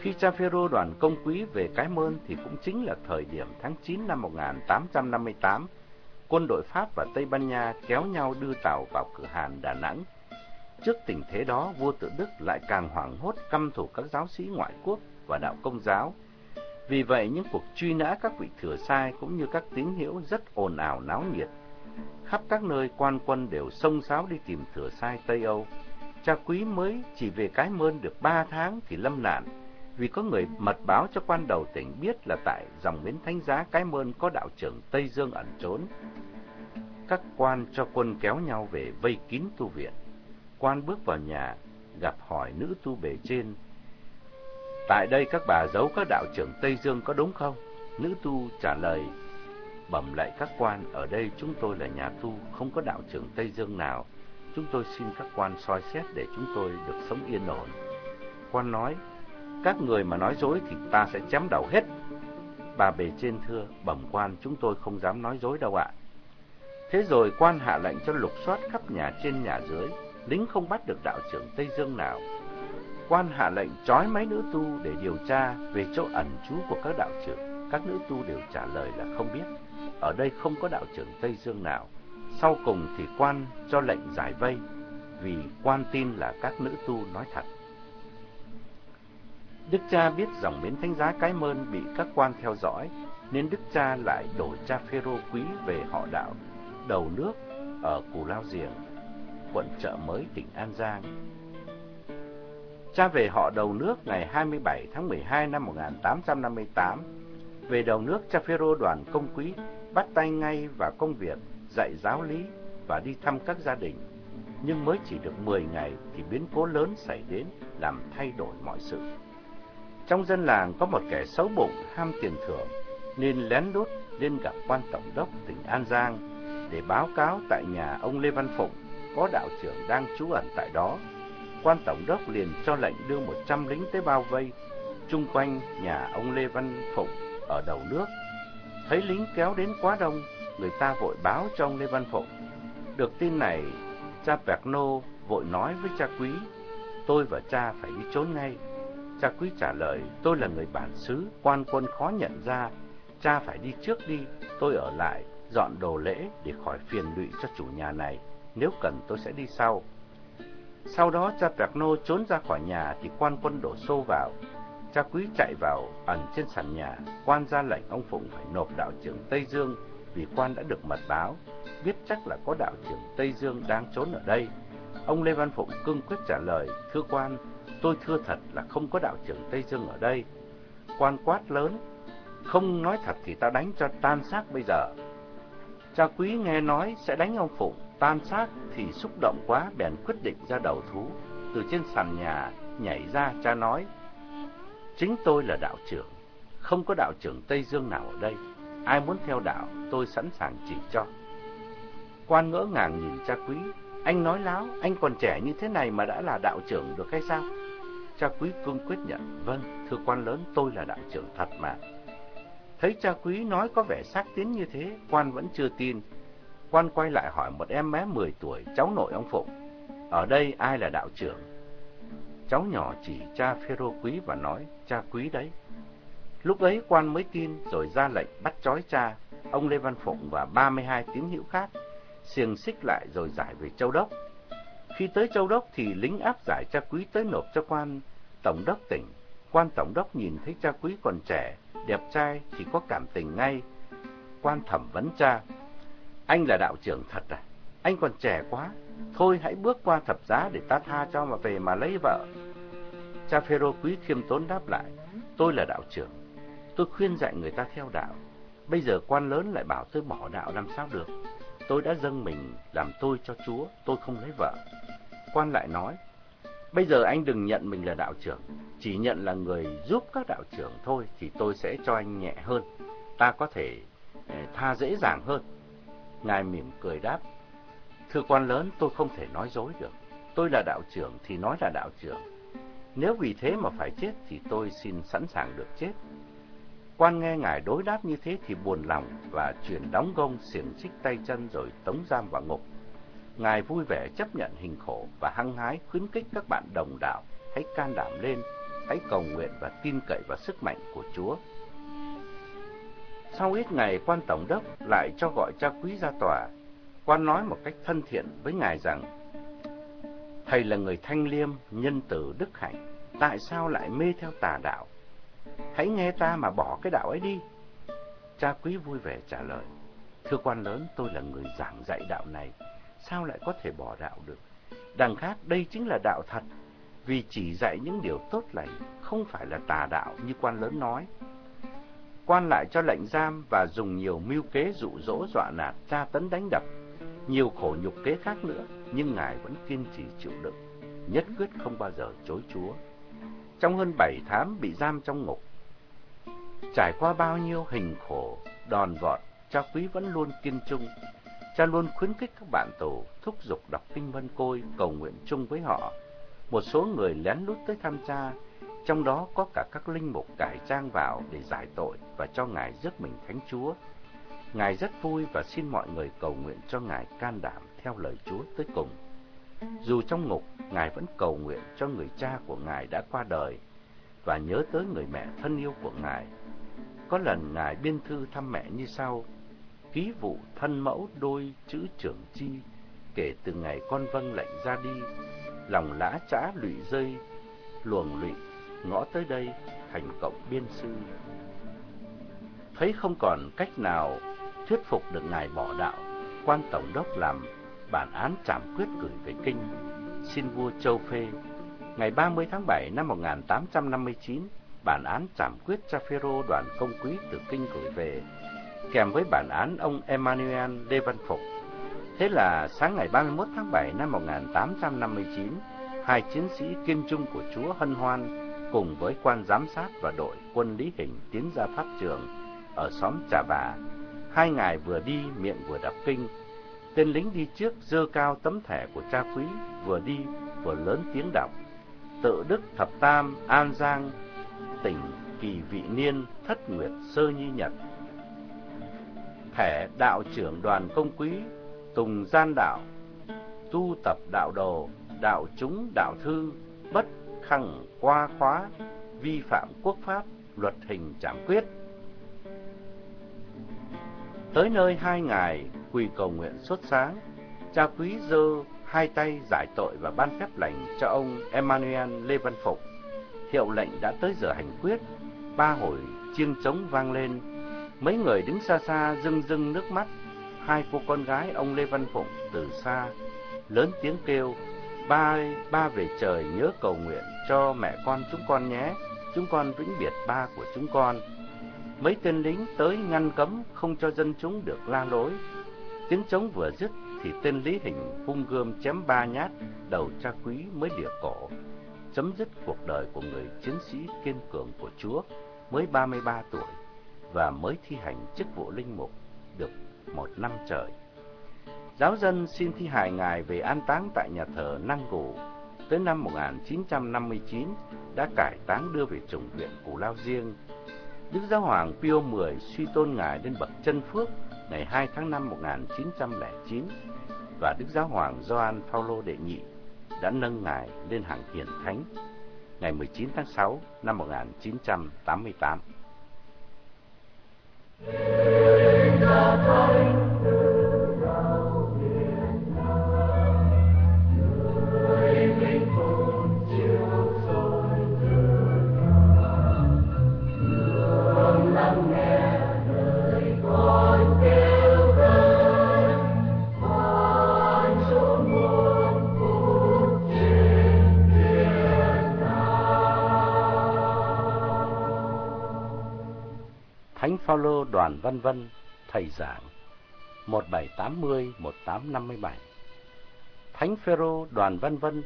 Khi cha Phêrô đoàn công quý về Cái Mơn thì cũng chính là thời điểm tháng 9 năm 1858, quân đội Pháp và Tây Ban Nha kéo nhau đưa tàu vào cửa Hàn Đà Nẵng. Trước tình thế đó, vua tự Đức lại càng hoảng hốt căm thù các giáo sĩ ngoại quốc và đạo công giáo. Vì vậy, những cuộc truy nã các vị thừa sai cũng như các tín hữu rất ồn ào náo nhiệt. Khắp các nơi quan quân đều xông xáo đi tìm thừa sai Tây Âu. Cha quý mới chỉ về cái mơn được ba tháng thì lâm nạn, vì có người mật báo cho quan đầu tỉnh biết là tại dòng Nguyễn Thánh Giá Cái Mơn có đạo trưởng Tây Dương ẩn trốn. Các quan cho quân kéo nhau về vây kín tu viện. Quan bước vào nhà, gặp hỏi nữ tu bề trên. Tại đây các bà giấu các đạo trưởng Tây Dương có đúng không? Nữ tu trả lời, bẩm lại các quan, ở đây chúng tôi là nhà tu, không có đạo trưởng Tây Dương nào. Chúng tôi xin các quan soi xét để chúng tôi được sống yên ổn. Quan nói, các người mà nói dối thì ta sẽ chém đầu hết. Bà bề trên thưa, bẩm quan chúng tôi không dám nói dối đâu ạ. Thế rồi quan hạ lệnh cho lục soát khắp nhà trên nhà dưới, lính không bắt được đạo trưởng Tây Dương nào. Quan hạ lệnh trói mấy nữ tu để điều tra về chỗ ẩn trú của các đạo trưởng. Các nữ tu đều trả lời là không biết. Ở đây không có đạo trưởng Tây Dương nào. Sau cùng thì quan cho lệnh giải vây, vì quan tin là các nữ tu nói thật. Đức cha biết dòng bến thánh giá cái mơn bị các quan theo dõi, nên đức cha lại đổi cha Phêrô quý về họ đạo đầu nước ở Cù Lao Giềng, quận Chợ Mới, tỉnh An Giang. Cha về họ đầu nước ngày 27 tháng 12 năm 1858. Về đầu nước, cha Phêrô đoàn công quý bắt tay ngay vào công việc dạy giáo lý và đi thăm các gia đình. Nhưng mới chỉ được 10 ngày thì biến cố lớn xảy đến làm thay đổi mọi sự. Trong dân làng có một kẻ xấu bụng ham tiền thưởng nên lén lút lên gặp quan tổng đốc tỉnh An Giang để báo cáo tại nhà ông Lê Văn Phụng có đạo trưởng đang trú ẩn tại đó. Quan tổng đốc liền cho lệnh đưa một trăm lính tới bao vây chung quanh nhà ông Lê Văn Phụng ở đầu nước. Thấy lính kéo đến quá đông, người ta vội báo cho ông Lê Văn Phụng. Được tin này, cha Perno vội nói với cha quý, tôi và cha phải đi trốn ngay. Cha quý trả lời, tôi là người bản xứ, quan quân khó nhận ra, cha phải đi trước đi, tôi ở lại, dọn đồ lễ để khỏi phiền lụy cho chủ nhà này, nếu cần tôi sẽ đi sau. Sau đó cha Perno trốn ra khỏi nhà thì quan quân đổ xô vào. Cha quý chạy vào ẩn trên sàn nhà, quan ra lệnh ông Phụng phải nộp đạo trưởng Tây Dương vì quan đã được mật báo, biết chắc là có đạo trưởng Tây Dương đang trốn ở đây. Ông Lê Văn Phụng cương quyết trả lời, thưa quan, tôi thưa thật là không có đạo trưởng Tây Dương ở đây. Quan quát lớn, không nói thật thì ta đánh cho tan xác bây giờ. Cha quý nghe nói sẽ đánh ông Phụng, tan xác thì xúc động quá bèn quyết định ra đầu thú. Từ trên sàn nhà nhảy ra cha nói, chính tôi là đạo trưởng, không có đạo trưởng Tây Dương nào ở đây. Ai muốn theo đạo, tôi sẵn sàng chỉ cho. Quan ngỡ ngàng nhìn cha quý, anh nói láo, anh còn trẻ như thế này mà đã là đạo trưởng được hay sao? Cha quý cương quyết nhận, vâng, thưa quan lớn, tôi là đạo trưởng thật mà. Thấy cha quý nói có vẻ xác tín như thế, quan vẫn chưa tin. Quan quay lại hỏi một em bé 10 tuổi, cháu nội ông Phụng. Ở đây ai là đạo trưởng? Cháu nhỏ chỉ cha Phêrô quý và nói, cha quý đấy. Lúc ấy quan mới tin rồi ra lệnh bắt trói cha, ông Lê Văn Phụng và 32 tín hữu khác xiềng xích lại rồi giải về châu đốc. Khi tới châu đốc thì lính áp giải cha quý tới nộp cho quan tổng đốc tỉnh. Quan tổng đốc nhìn thấy cha quý còn trẻ, đẹp trai thì có cảm tình ngay. Quan thẩm vấn cha, anh là đạo trưởng thật à? Anh còn trẻ quá, thôi hãy bước qua thập giá để ta tha cho mà về mà lấy vợ. Cha Phêrô quý khiêm tốn đáp lại, tôi là đạo trưởng, tôi khuyên dạy người ta theo đạo. Bây giờ quan lớn lại bảo tôi bỏ đạo làm sao được? Tôi đã dâng mình làm tôi cho Chúa, tôi không lấy vợ. Quan lại nói, bây giờ anh đừng nhận mình là đạo trưởng, chỉ nhận là người giúp các đạo trưởng thôi thì tôi sẽ cho anh nhẹ hơn. Ta có thể ờ, tha dễ dàng hơn. Ngài mỉm cười đáp, thưa quan lớn tôi không thể nói dối được. Tôi là đạo trưởng thì nói là đạo trưởng. Nếu vì thế mà phải chết thì tôi xin sẵn sàng được chết. Quan nghe ngài đối đáp như thế thì buồn lòng và chuyển đóng gông xiềng xích tay chân rồi tống giam vào ngục. Ngài vui vẻ chấp nhận hình khổ và hăng hái khuyến khích các bạn đồng đạo hãy can đảm lên, hãy cầu nguyện và tin cậy vào sức mạnh của Chúa. Sau ít ngày, quan tổng đốc lại cho gọi cha quý ra tòa. Quan nói một cách thân thiện với ngài rằng, Thầy là người thanh liêm, nhân từ, đức hạnh, tại sao lại mê theo tà đạo? Hãy nghe ta mà bỏ cái đạo ấy đi. Cha quý vui vẻ trả lời, Thưa quan lớn, tôi là người giảng dạy đạo này, sao lại có thể bỏ đạo được? Đằng khác, đây chính là đạo thật, vì chỉ dạy những điều tốt lành, không phải là tà đạo như quan lớn nói. Quan lại cho lệnh giam và dùng nhiều mưu kế dụ dỗ dọa nạt, tra tấn đánh đập, nhiều khổ nhục kế khác nữa, nhưng Ngài vẫn kiên trì chịu đựng, nhất quyết không bao giờ chối Chúa. Trong hơn bảy tháng bị giam trong ngục, trải qua bao nhiêu hình khổ, đòn vọt, cha quý vẫn luôn kiên trung. Cha luôn khuyến khích các bạn tù thúc giục đọc kinh vân côi, cầu nguyện chung với họ. Một số người lén lút tới thăm cha, trong đó có cả các linh mục cải trang vào để giải tội và cho Ngài rước mình Thánh Chúa. Ngài rất vui và xin mọi người cầu nguyện cho Ngài can đảm theo lời Chúa tới cùng. Dù trong ngục, Ngài vẫn cầu nguyện cho người cha của Ngài đã qua đời và nhớ tới người mẹ thân yêu của Ngài. Có lần Ngài biên thư thăm mẹ như sau, ký vụ thân mẫu đôi chữ trưởng chi, kể từ ngày con vâng lệnh ra đi, lòng lã trã lụy rơi, luồng lụy, ngõ tới đây thành cộng biên sư. Thấy không còn cách nào thuyết phục được Ngài bỏ đạo, quan tổng đốc làm bản án trảm quyết gửi về kinh, xin vua Châu phê. Ngày 30 tháng 7 năm 1859, bản án trảm quyết cha Phêrô đoàn công quý từ kinh gửi về, kèm với bản án ông Emmanuel Lê Văn Phục. Thế là sáng ngày 31 tháng 7 năm 1859, hai chiến sĩ kiên trung của Chúa hân hoan cùng với quan giám sát và đội quân lý hình tiến ra pháp trường ở xóm Trà Bà. Hai ngài vừa đi miệng vừa đọc kinh, Tên lính đi trước dơ cao tấm thẻ của cha quý, vừa đi vừa lớn tiếng đọc. Tự Đức Thập Tam, An Giang, tỉnh Kỳ Vị Niên, Thất Nguyệt, Sơ Nhi Nhật. Thẻ đạo trưởng đoàn công quý, Tùng Gian Đạo, tu tập đạo đồ, đạo chúng, đạo thư, bất khẳng qua khóa, vi phạm quốc pháp, luật hình trảm quyết. Tới nơi hai ngày quỳ cầu nguyện suốt sáng, cha quý dơ hai tay giải tội và ban phép lành cho ông Emmanuel Lê Văn Phục. Hiệu lệnh đã tới giờ hành quyết, ba hồi chiêng trống vang lên. Mấy người đứng xa xa rưng rưng nước mắt, hai cô con gái ông Lê Văn Phục từ xa, lớn tiếng kêu, ba ơi, ba về trời nhớ cầu nguyện cho mẹ con chúng con nhé, chúng con vĩnh biệt ba của chúng con. Mấy tên lính tới ngăn cấm không cho dân chúng được la lối, Tiếng trống vừa dứt thì tên Lý Hình hung gươm chém ba nhát đầu cha quý mới lìa cổ, chấm dứt cuộc đời của người chiến sĩ kiên cường của Chúa mới 33 tuổi và mới thi hành chức vụ linh mục được một năm trời. Giáo dân xin thi hài ngài về an táng tại nhà thờ Năng Gù. Tới năm 1959 đã cải táng đưa về trùng viện Cù Lao Riêng. Đức Giáo hoàng Pio X suy tôn ngài lên bậc chân phước ngày 2 tháng 5 1909 và Đức Giáo hoàng Gioan Phaolô đệ nhị đã nâng ngài lên hạng hiền thánh ngày 19 tháng 6 năm 1988. Hãy In the vân Văn Vân, thầy giảng 1780-1857. Thánh Phêrô Đoàn Văn Vân,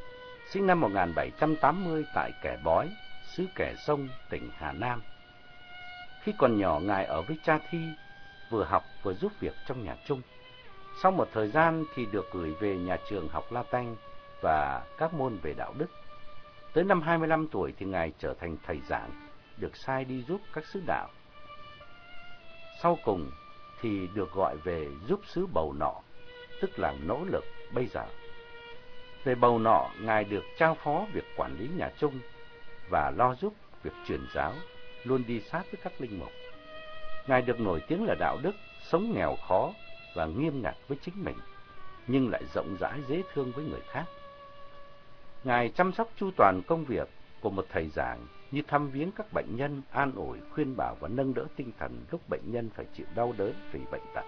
sinh năm 1780 tại Kẻ Bói, xứ Kẻ Sông, tỉnh Hà Nam. Khi còn nhỏ, Ngài ở với cha Thi, vừa học vừa giúp việc trong nhà chung. Sau một thời gian thì được gửi về nhà trường học Latin và các môn về đạo đức. Tới năm 25 tuổi thì Ngài trở thành thầy giảng, được sai đi giúp các sứ đạo. Sau cùng thì được gọi về giúp sứ bầu nọ, tức là nỗ lực bây giờ. Về bầu nọ, Ngài được trao phó việc quản lý nhà chung và lo giúp việc truyền giáo, luôn đi sát với các linh mục. Ngài được nổi tiếng là đạo đức, sống nghèo khó và nghiêm ngặt với chính mình, nhưng lại rộng rãi dễ thương với người khác. Ngài chăm sóc chu toàn công việc của một thầy giảng như thăm viếng các bệnh nhân, an ủi, khuyên bảo và nâng đỡ tinh thần lúc bệnh nhân phải chịu đau đớn vì bệnh tật.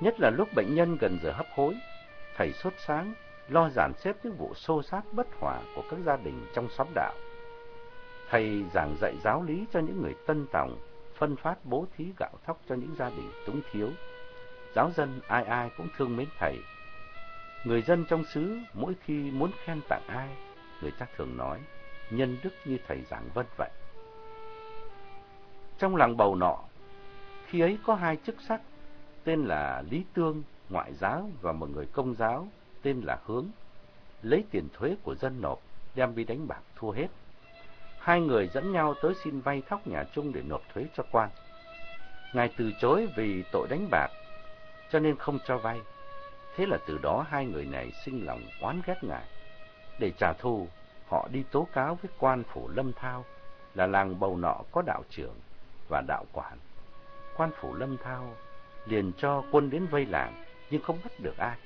Nhất là lúc bệnh nhân gần giờ hấp hối, thầy sốt sáng, lo dàn xếp những vụ xô xát bất hòa của các gia đình trong xóm đạo. Thầy giảng dạy giáo lý cho những người tân tòng, phân phát bố thí gạo thóc cho những gia đình túng thiếu. Giáo dân ai ai cũng thương mến thầy. Người dân trong xứ mỗi khi muốn khen tặng ai, người ta thường nói, nhân đức như thầy giảng vân vậy. Trong làng bầu nọ, khi ấy có hai chức sắc, tên là Lý Tương, ngoại giáo và một người công giáo, tên là Hướng, lấy tiền thuế của dân nộp, đem đi đánh bạc thua hết. Hai người dẫn nhau tới xin vay thóc nhà chung để nộp thuế cho quan. Ngài từ chối vì tội đánh bạc, cho nên không cho vay. Thế là từ đó hai người này sinh lòng oán ghét Ngài. Để trả thù, họ đi tố cáo với quan phủ Lâm Thao là làng bầu nọ có đạo trưởng và đạo quản. Quan phủ Lâm Thao liền cho quân đến vây làng nhưng không bắt được ai.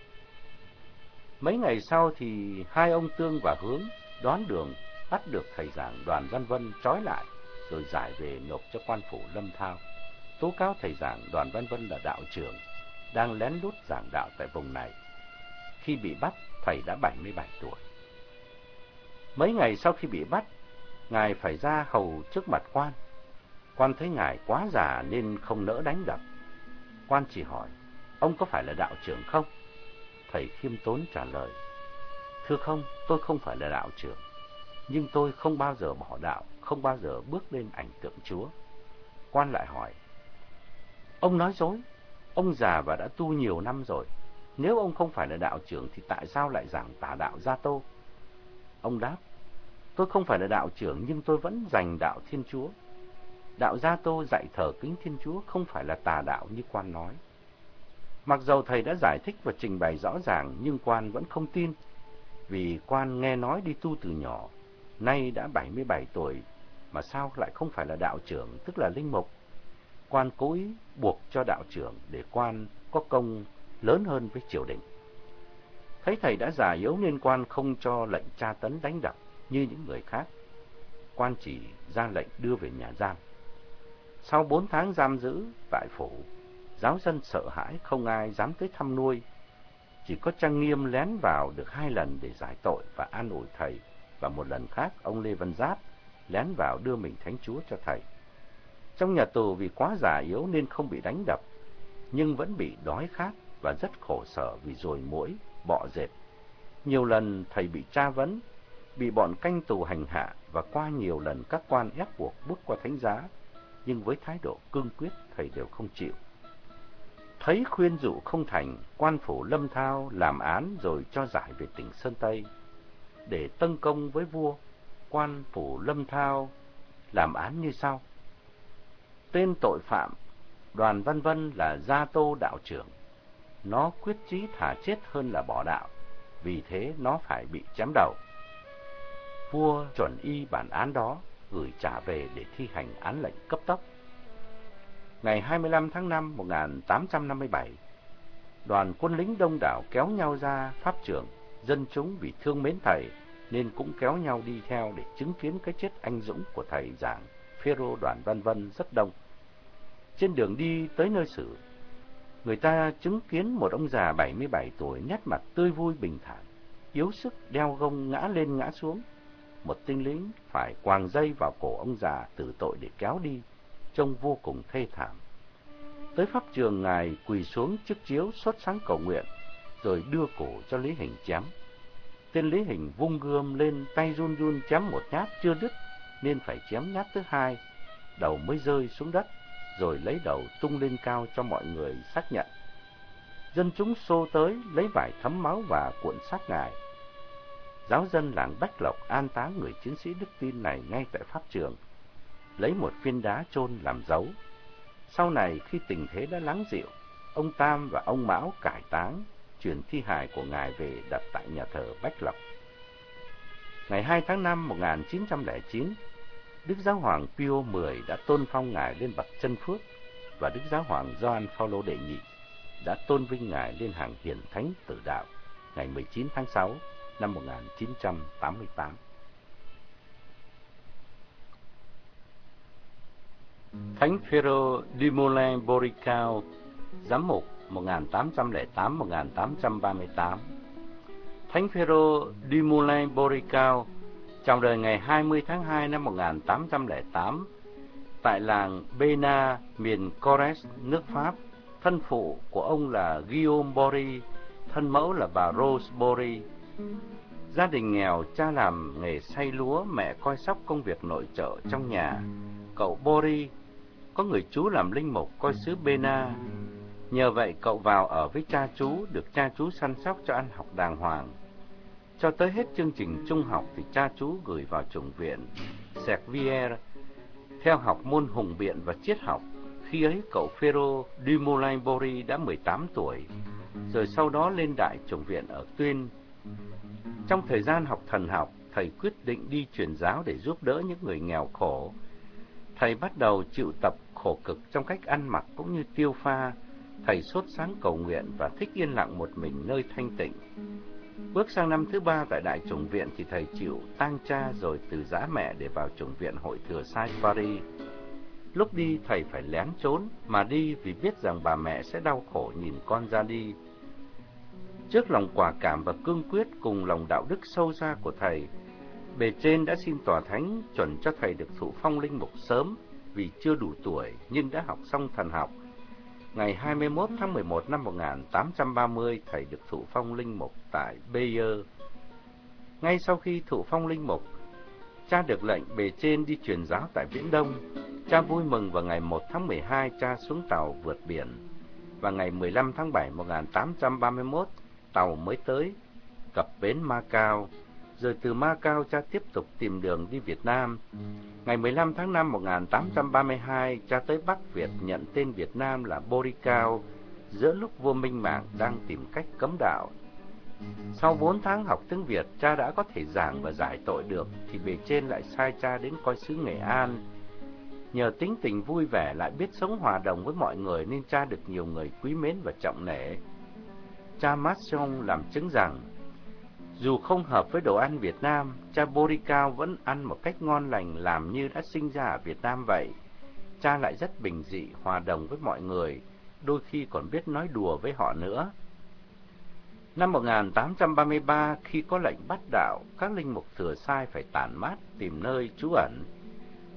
Mấy ngày sau thì hai ông Tương và Hướng đoán đường bắt được thầy giảng đoàn Văn Vân trói lại rồi giải về nộp cho quan phủ Lâm Thao. Tố cáo thầy giảng đoàn Văn Vân là đạo trưởng đang lén lút giảng đạo tại vùng này. Khi bị bắt, thầy đã 77 tuổi. Mấy ngày sau khi bị bắt, ngài phải ra hầu trước mặt quan. Quan thấy ngài quá già nên không nỡ đánh đập. Quan chỉ hỏi, ông có phải là đạo trưởng không? Thầy khiêm tốn trả lời, thưa không, tôi không phải là đạo trưởng, nhưng tôi không bao giờ bỏ đạo, không bao giờ bước lên ảnh tượng Chúa. Quan lại hỏi, ông nói dối, ông già và đã tu nhiều năm rồi, nếu ông không phải là đạo trưởng thì tại sao lại giảng tà đạo Gia Tô? Ông đáp, tôi không phải là đạo trưởng nhưng tôi vẫn dành đạo Thiên Chúa. Đạo Gia Tô dạy thờ kính Thiên Chúa không phải là tà đạo như quan nói. Mặc dầu thầy đã giải thích và trình bày rõ ràng nhưng quan vẫn không tin, vì quan nghe nói đi tu từ nhỏ, nay đã 77 tuổi, mà sao lại không phải là đạo trưởng, tức là linh mục. Quan cố ý buộc cho đạo trưởng để quan có công lớn hơn với triều đình. Thấy thầy đã già yếu nên quan không cho lệnh tra tấn đánh đập như những người khác. Quan chỉ ra lệnh đưa về nhà giam. Sau bốn tháng giam giữ tại phủ, giáo dân sợ hãi không ai dám tới thăm nuôi. Chỉ có Trang Nghiêm lén vào được hai lần để giải tội và an ủi thầy, và một lần khác ông Lê Văn Giáp lén vào đưa mình thánh chúa cho thầy. Trong nhà tù vì quá già yếu nên không bị đánh đập, nhưng vẫn bị đói khát và rất khổ sở vì rồi mũi, bọ dệt. Nhiều lần thầy bị tra vấn, bị bọn canh tù hành hạ và qua nhiều lần các quan ép buộc bước qua thánh giá, nhưng với thái độ cương quyết thầy đều không chịu. Thấy khuyên dụ không thành, quan phủ Lâm Thao làm án rồi cho giải về tỉnh Sơn Tây. Để tân công với vua, quan phủ Lâm Thao làm án như sau. Tên tội phạm Đoàn Văn Vân là Gia Tô đạo trưởng. Nó quyết chí thả chết hơn là bỏ đạo, vì thế nó phải bị chém đầu. Vua chuẩn y bản án đó, gửi trả về để thi hành án lệnh cấp tốc ngày 25 tháng 5 1857, đoàn quân lính đông đảo kéo nhau ra pháp trường, dân chúng vì thương mến thầy nên cũng kéo nhau đi theo để chứng kiến cái chết anh dũng của thầy giảng Phêrô đoàn Văn Vân rất đông. Trên đường đi tới nơi xử, người ta chứng kiến một ông già 77 tuổi nét mặt tươi vui bình thản, yếu sức đeo gông ngã lên ngã xuống. Một tinh lính phải quàng dây vào cổ ông già tử tội để kéo đi trông vô cùng thê thảm. Tới pháp trường ngài quỳ xuống trước chiếu xuất sáng cầu nguyện, rồi đưa cổ cho Lý Hình chém. Tên Lý Hình vung gươm lên tay run run chém một nhát chưa đứt, nên phải chém nhát thứ hai, đầu mới rơi xuống đất, rồi lấy đầu tung lên cao cho mọi người xác nhận. Dân chúng xô tới, lấy vải thấm máu và cuộn xác ngài. Giáo dân làng Bách Lộc an táng người chiến sĩ đức tin này ngay tại pháp trường, lấy một viên đá chôn làm dấu. Sau này khi tình thế đã lắng dịu, ông Tam và ông Mão cải táng, chuyển thi hài của ngài về đặt tại nhà thờ Bách Lộc. Ngày 2 tháng 5 1909, Đức Giáo hoàng Pio X đã tôn phong ngài lên bậc chân phước và Đức Giáo hoàng Gioan Phaolô đệ nhị đã tôn vinh ngài lên hàng hiển thánh tử đạo ngày 19 tháng 6 năm 1988. Thánh Phêrô Dumoulin Boricao, giám mục 1808-1838. Thánh Phêrô Dumoulin Boricao trong đời ngày 20 tháng 2 năm 1808 tại làng Bena, miền Corres, nước Pháp. Thân phụ của ông là Guillaume Bory, thân mẫu là bà Rose Bory. Gia đình nghèo, cha làm nghề xay lúa, mẹ coi sóc công việc nội trợ trong nhà. Cậu Bory có người chú làm linh mục coi xứ Bena. Nhờ vậy cậu vào ở với cha chú, được cha chú săn sóc cho ăn học đàng hoàng. Cho tới hết chương trình trung học thì cha chú gửi vào chủng viện Servier theo học môn hùng biện và triết học. Khi ấy cậu Ferro Dumoulin Bory đã 18 tuổi, rồi sau đó lên đại chủng viện ở Tuyên. Trong thời gian học thần học, thầy quyết định đi truyền giáo để giúp đỡ những người nghèo khổ. Thầy bắt đầu chịu tập khổ cực trong cách ăn mặc cũng như tiêu pha. Thầy sốt sáng cầu nguyện và thích yên lặng một mình nơi thanh tịnh. Bước sang năm thứ ba tại đại chủng viện thì thầy chịu tang cha rồi từ giã mẹ để vào chủng viện hội thừa sai Paris. Lúc đi thầy phải lén trốn mà đi vì biết rằng bà mẹ sẽ đau khổ nhìn con ra đi. Trước lòng quả cảm và cương quyết cùng lòng đạo đức sâu xa của thầy, bề trên đã xin tòa thánh chuẩn cho thầy được thụ phong linh mục sớm vì chưa đủ tuổi nhưng đã học xong thần học Ngày 21 tháng 11 năm 1830, thầy được thụ phong linh mục tại Bayer. Ngay sau khi thụ phong linh mục, cha được lệnh bề trên đi truyền giáo tại Viễn Đông. Cha vui mừng vào ngày 1 tháng 12 cha xuống tàu vượt biển. Và ngày 15 tháng 7 1831, tàu mới tới cập bến Macau rồi từ Macau cha tiếp tục tìm đường đi Việt Nam. Ngày 15 tháng 5 1832, cha tới Bắc Việt nhận tên Việt Nam là Boricao, giữa lúc vua Minh Mạng đang tìm cách cấm đạo. Sau 4 tháng học tiếng Việt, cha đã có thể giảng và giải tội được, thì bề trên lại sai cha đến coi xứ Nghệ An. Nhờ tính tình vui vẻ lại biết sống hòa đồng với mọi người nên cha được nhiều người quý mến và trọng nể. Cha Masson làm chứng rằng dù không hợp với đồ ăn Việt Nam, cha Boricao vẫn ăn một cách ngon lành làm như đã sinh ra ở Việt Nam vậy. Cha lại rất bình dị, hòa đồng với mọi người, đôi khi còn biết nói đùa với họ nữa. Năm 1833, khi có lệnh bắt đạo, các linh mục thừa sai phải tản mát tìm nơi trú ẩn.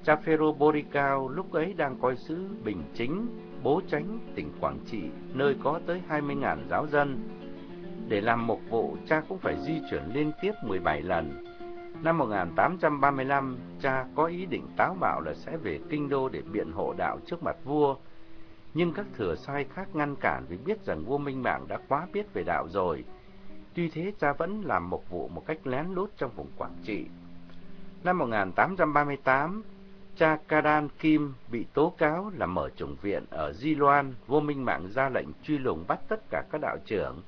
Cha Phêrô Boricao lúc ấy đang coi sứ Bình Chính, Bố Chánh, tỉnh Quảng Trị, nơi có tới 20.000 giáo dân để làm một vụ, cha cũng phải di chuyển liên tiếp 17 lần. Năm 1835, cha có ý định táo bạo là sẽ về kinh đô để biện hộ đạo trước mặt vua. Nhưng các thừa sai khác ngăn cản vì biết rằng vua Minh Mạng đã quá biết về đạo rồi. Tuy thế, cha vẫn làm một vụ một cách lén lút trong vùng Quảng Trị. Năm 1838, cha Kadan Kim bị tố cáo là mở chủng viện ở Di Loan, vô Minh Mạng ra lệnh truy lùng bắt tất cả các đạo trưởng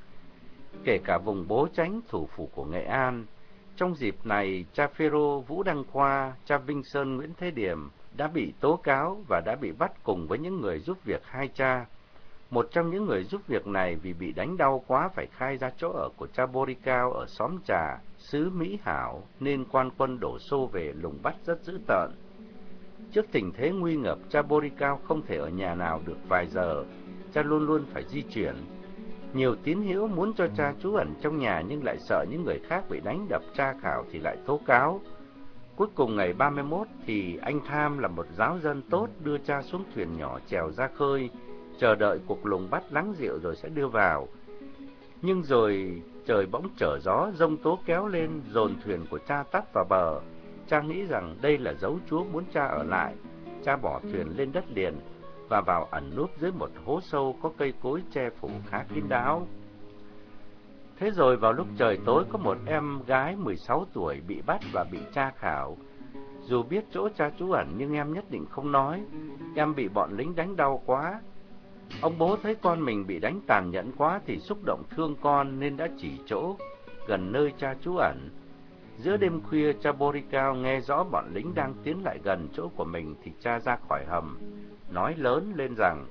kể cả vùng bố tránh thủ phủ của Nghệ An. Trong dịp này, cha Phêrô Vũ Đăng Khoa, cha Vinh Sơn Nguyễn Thế Điểm đã bị tố cáo và đã bị bắt cùng với những người giúp việc hai cha. Một trong những người giúp việc này vì bị đánh đau quá phải khai ra chỗ ở của cha Boricao ở xóm Trà, xứ Mỹ Hảo, nên quan quân đổ xô về lùng bắt rất dữ tợn. Trước tình thế nguy ngập, cha Boricao không thể ở nhà nào được vài giờ, cha luôn luôn phải di chuyển, nhiều tín hữu muốn cho cha trú ẩn trong nhà nhưng lại sợ những người khác bị đánh đập tra khảo thì lại tố cáo. Cuối cùng ngày 31 thì anh Tham là một giáo dân tốt đưa cha xuống thuyền nhỏ chèo ra khơi, chờ đợi cuộc lùng bắt lắng rượu rồi sẽ đưa vào. Nhưng rồi trời bỗng trở gió, rông tố kéo lên, dồn thuyền của cha tắt vào bờ. Cha nghĩ rằng đây là dấu Chúa muốn cha ở lại. Cha bỏ thuyền lên đất liền và vào ẩn núp dưới một hố sâu có cây cối che phủ khá kín đáo. Thế rồi vào lúc trời tối, có một em gái 16 tuổi bị bắt và bị tra khảo. Dù biết chỗ cha trú ẩn, nhưng em nhất định không nói. Em bị bọn lính đánh đau quá. Ông bố thấy con mình bị đánh tàn nhẫn quá thì xúc động thương con nên đã chỉ chỗ gần nơi cha trú ẩn. Giữa đêm khuya, cha Boricao nghe rõ bọn lính đang tiến lại gần chỗ của mình thì cha ra khỏi hầm, nói lớn lên rằng,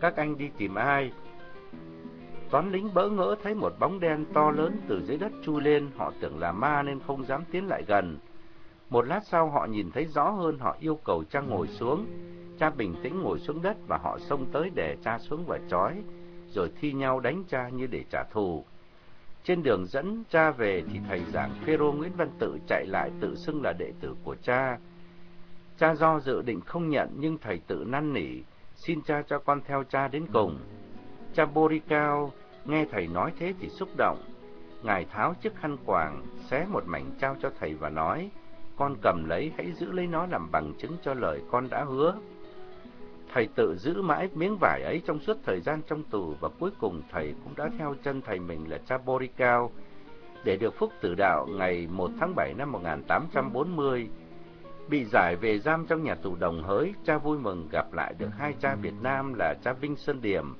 các anh đi tìm ai? Toán lính bỡ ngỡ thấy một bóng đen to lớn từ dưới đất chui lên, họ tưởng là ma nên không dám tiến lại gần. Một lát sau họ nhìn thấy rõ hơn, họ yêu cầu cha ngồi xuống. Cha bình tĩnh ngồi xuống đất và họ xông tới để cha xuống và trói, rồi thi nhau đánh cha như để trả thù. Trên đường dẫn cha về thì thầy giảng Phêrô Nguyễn Văn Tự chạy lại tự xưng là đệ tử của cha. Cha do dự định không nhận nhưng thầy tự năn nỉ, xin cha cho con theo cha đến cùng. Cha Boricao nghe thầy nói thế thì xúc động. Ngài tháo chiếc khăn quàng, xé một mảnh trao cho thầy và nói, con cầm lấy, hãy giữ lấy nó làm bằng chứng cho lời con đã hứa. Thầy tự giữ mãi miếng vải ấy trong suốt thời gian trong tù và cuối cùng thầy cũng đã theo chân thầy mình là cha Boricao để được phúc tử đạo ngày 1 tháng 7 năm 1840. Bị giải về giam trong nhà tù Đồng Hới, cha vui mừng gặp lại được hai cha Việt Nam là cha Vinh Sơn Điểm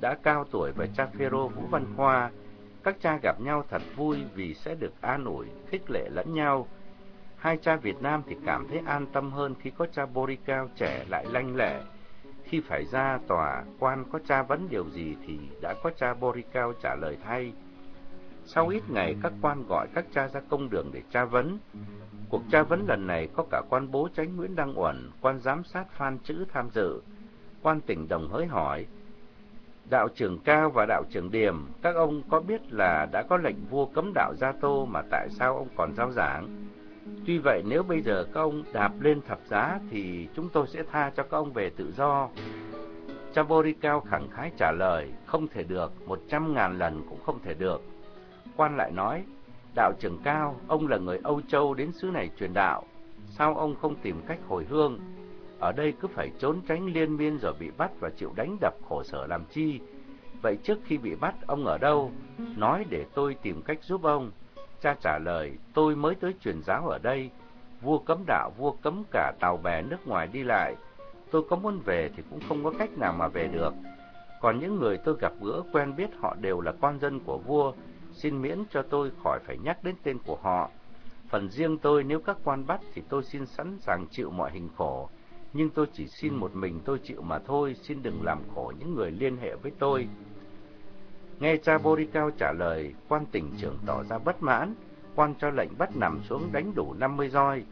đã cao tuổi và cha Phêrô Vũ Văn Khoa. Các cha gặp nhau thật vui vì sẽ được an ủi, khích lệ lẫn nhau. Hai cha Việt Nam thì cảm thấy an tâm hơn khi có cha Boricao trẻ lại lanh lẹ. Khi phải ra tòa, quan có tra vấn điều gì thì đã có cha Boricao trả lời thay. Sau ít ngày, các quan gọi các cha ra công đường để tra vấn. Cuộc tra vấn lần này có cả quan bố tránh Nguyễn Đăng Uẩn, quan giám sát Phan Chữ tham dự. Quan tỉnh Đồng Hới hỏi, Đạo trưởng Cao và đạo trưởng Điềm, các ông có biết là đã có lệnh vua cấm đạo Gia Tô mà tại sao ông còn giao giảng? Tuy vậy nếu bây giờ các ông đạp lên thập giá thì chúng tôi sẽ tha cho các ông về tự do. Chabori Cao khẳng khái trả lời, không thể được, một trăm ngàn lần cũng không thể được. Quan lại nói, đạo trưởng Cao, ông là người Âu Châu đến xứ này truyền đạo, sao ông không tìm cách hồi hương? Ở đây cứ phải trốn tránh liên miên rồi bị bắt và chịu đánh đập khổ sở làm chi. Vậy trước khi bị bắt, ông ở đâu? Nói để tôi tìm cách giúp ông. Cha trả lời, tôi mới tới truyền giáo ở đây. Vua cấm đạo, vua cấm cả tàu bè nước ngoài đi lại. Tôi có muốn về thì cũng không có cách nào mà về được. Còn những người tôi gặp gỡ quen biết họ đều là con dân của vua, xin miễn cho tôi khỏi phải nhắc đến tên của họ. Phần riêng tôi nếu các quan bắt thì tôi xin sẵn sàng chịu mọi hình khổ nhưng tôi chỉ xin một mình tôi chịu mà thôi, xin đừng làm khổ những người liên hệ với tôi. Nghe cha Boricao trả lời, quan tỉnh trưởng tỏ ra bất mãn, quan cho lệnh bắt nằm xuống đánh đủ 50 roi.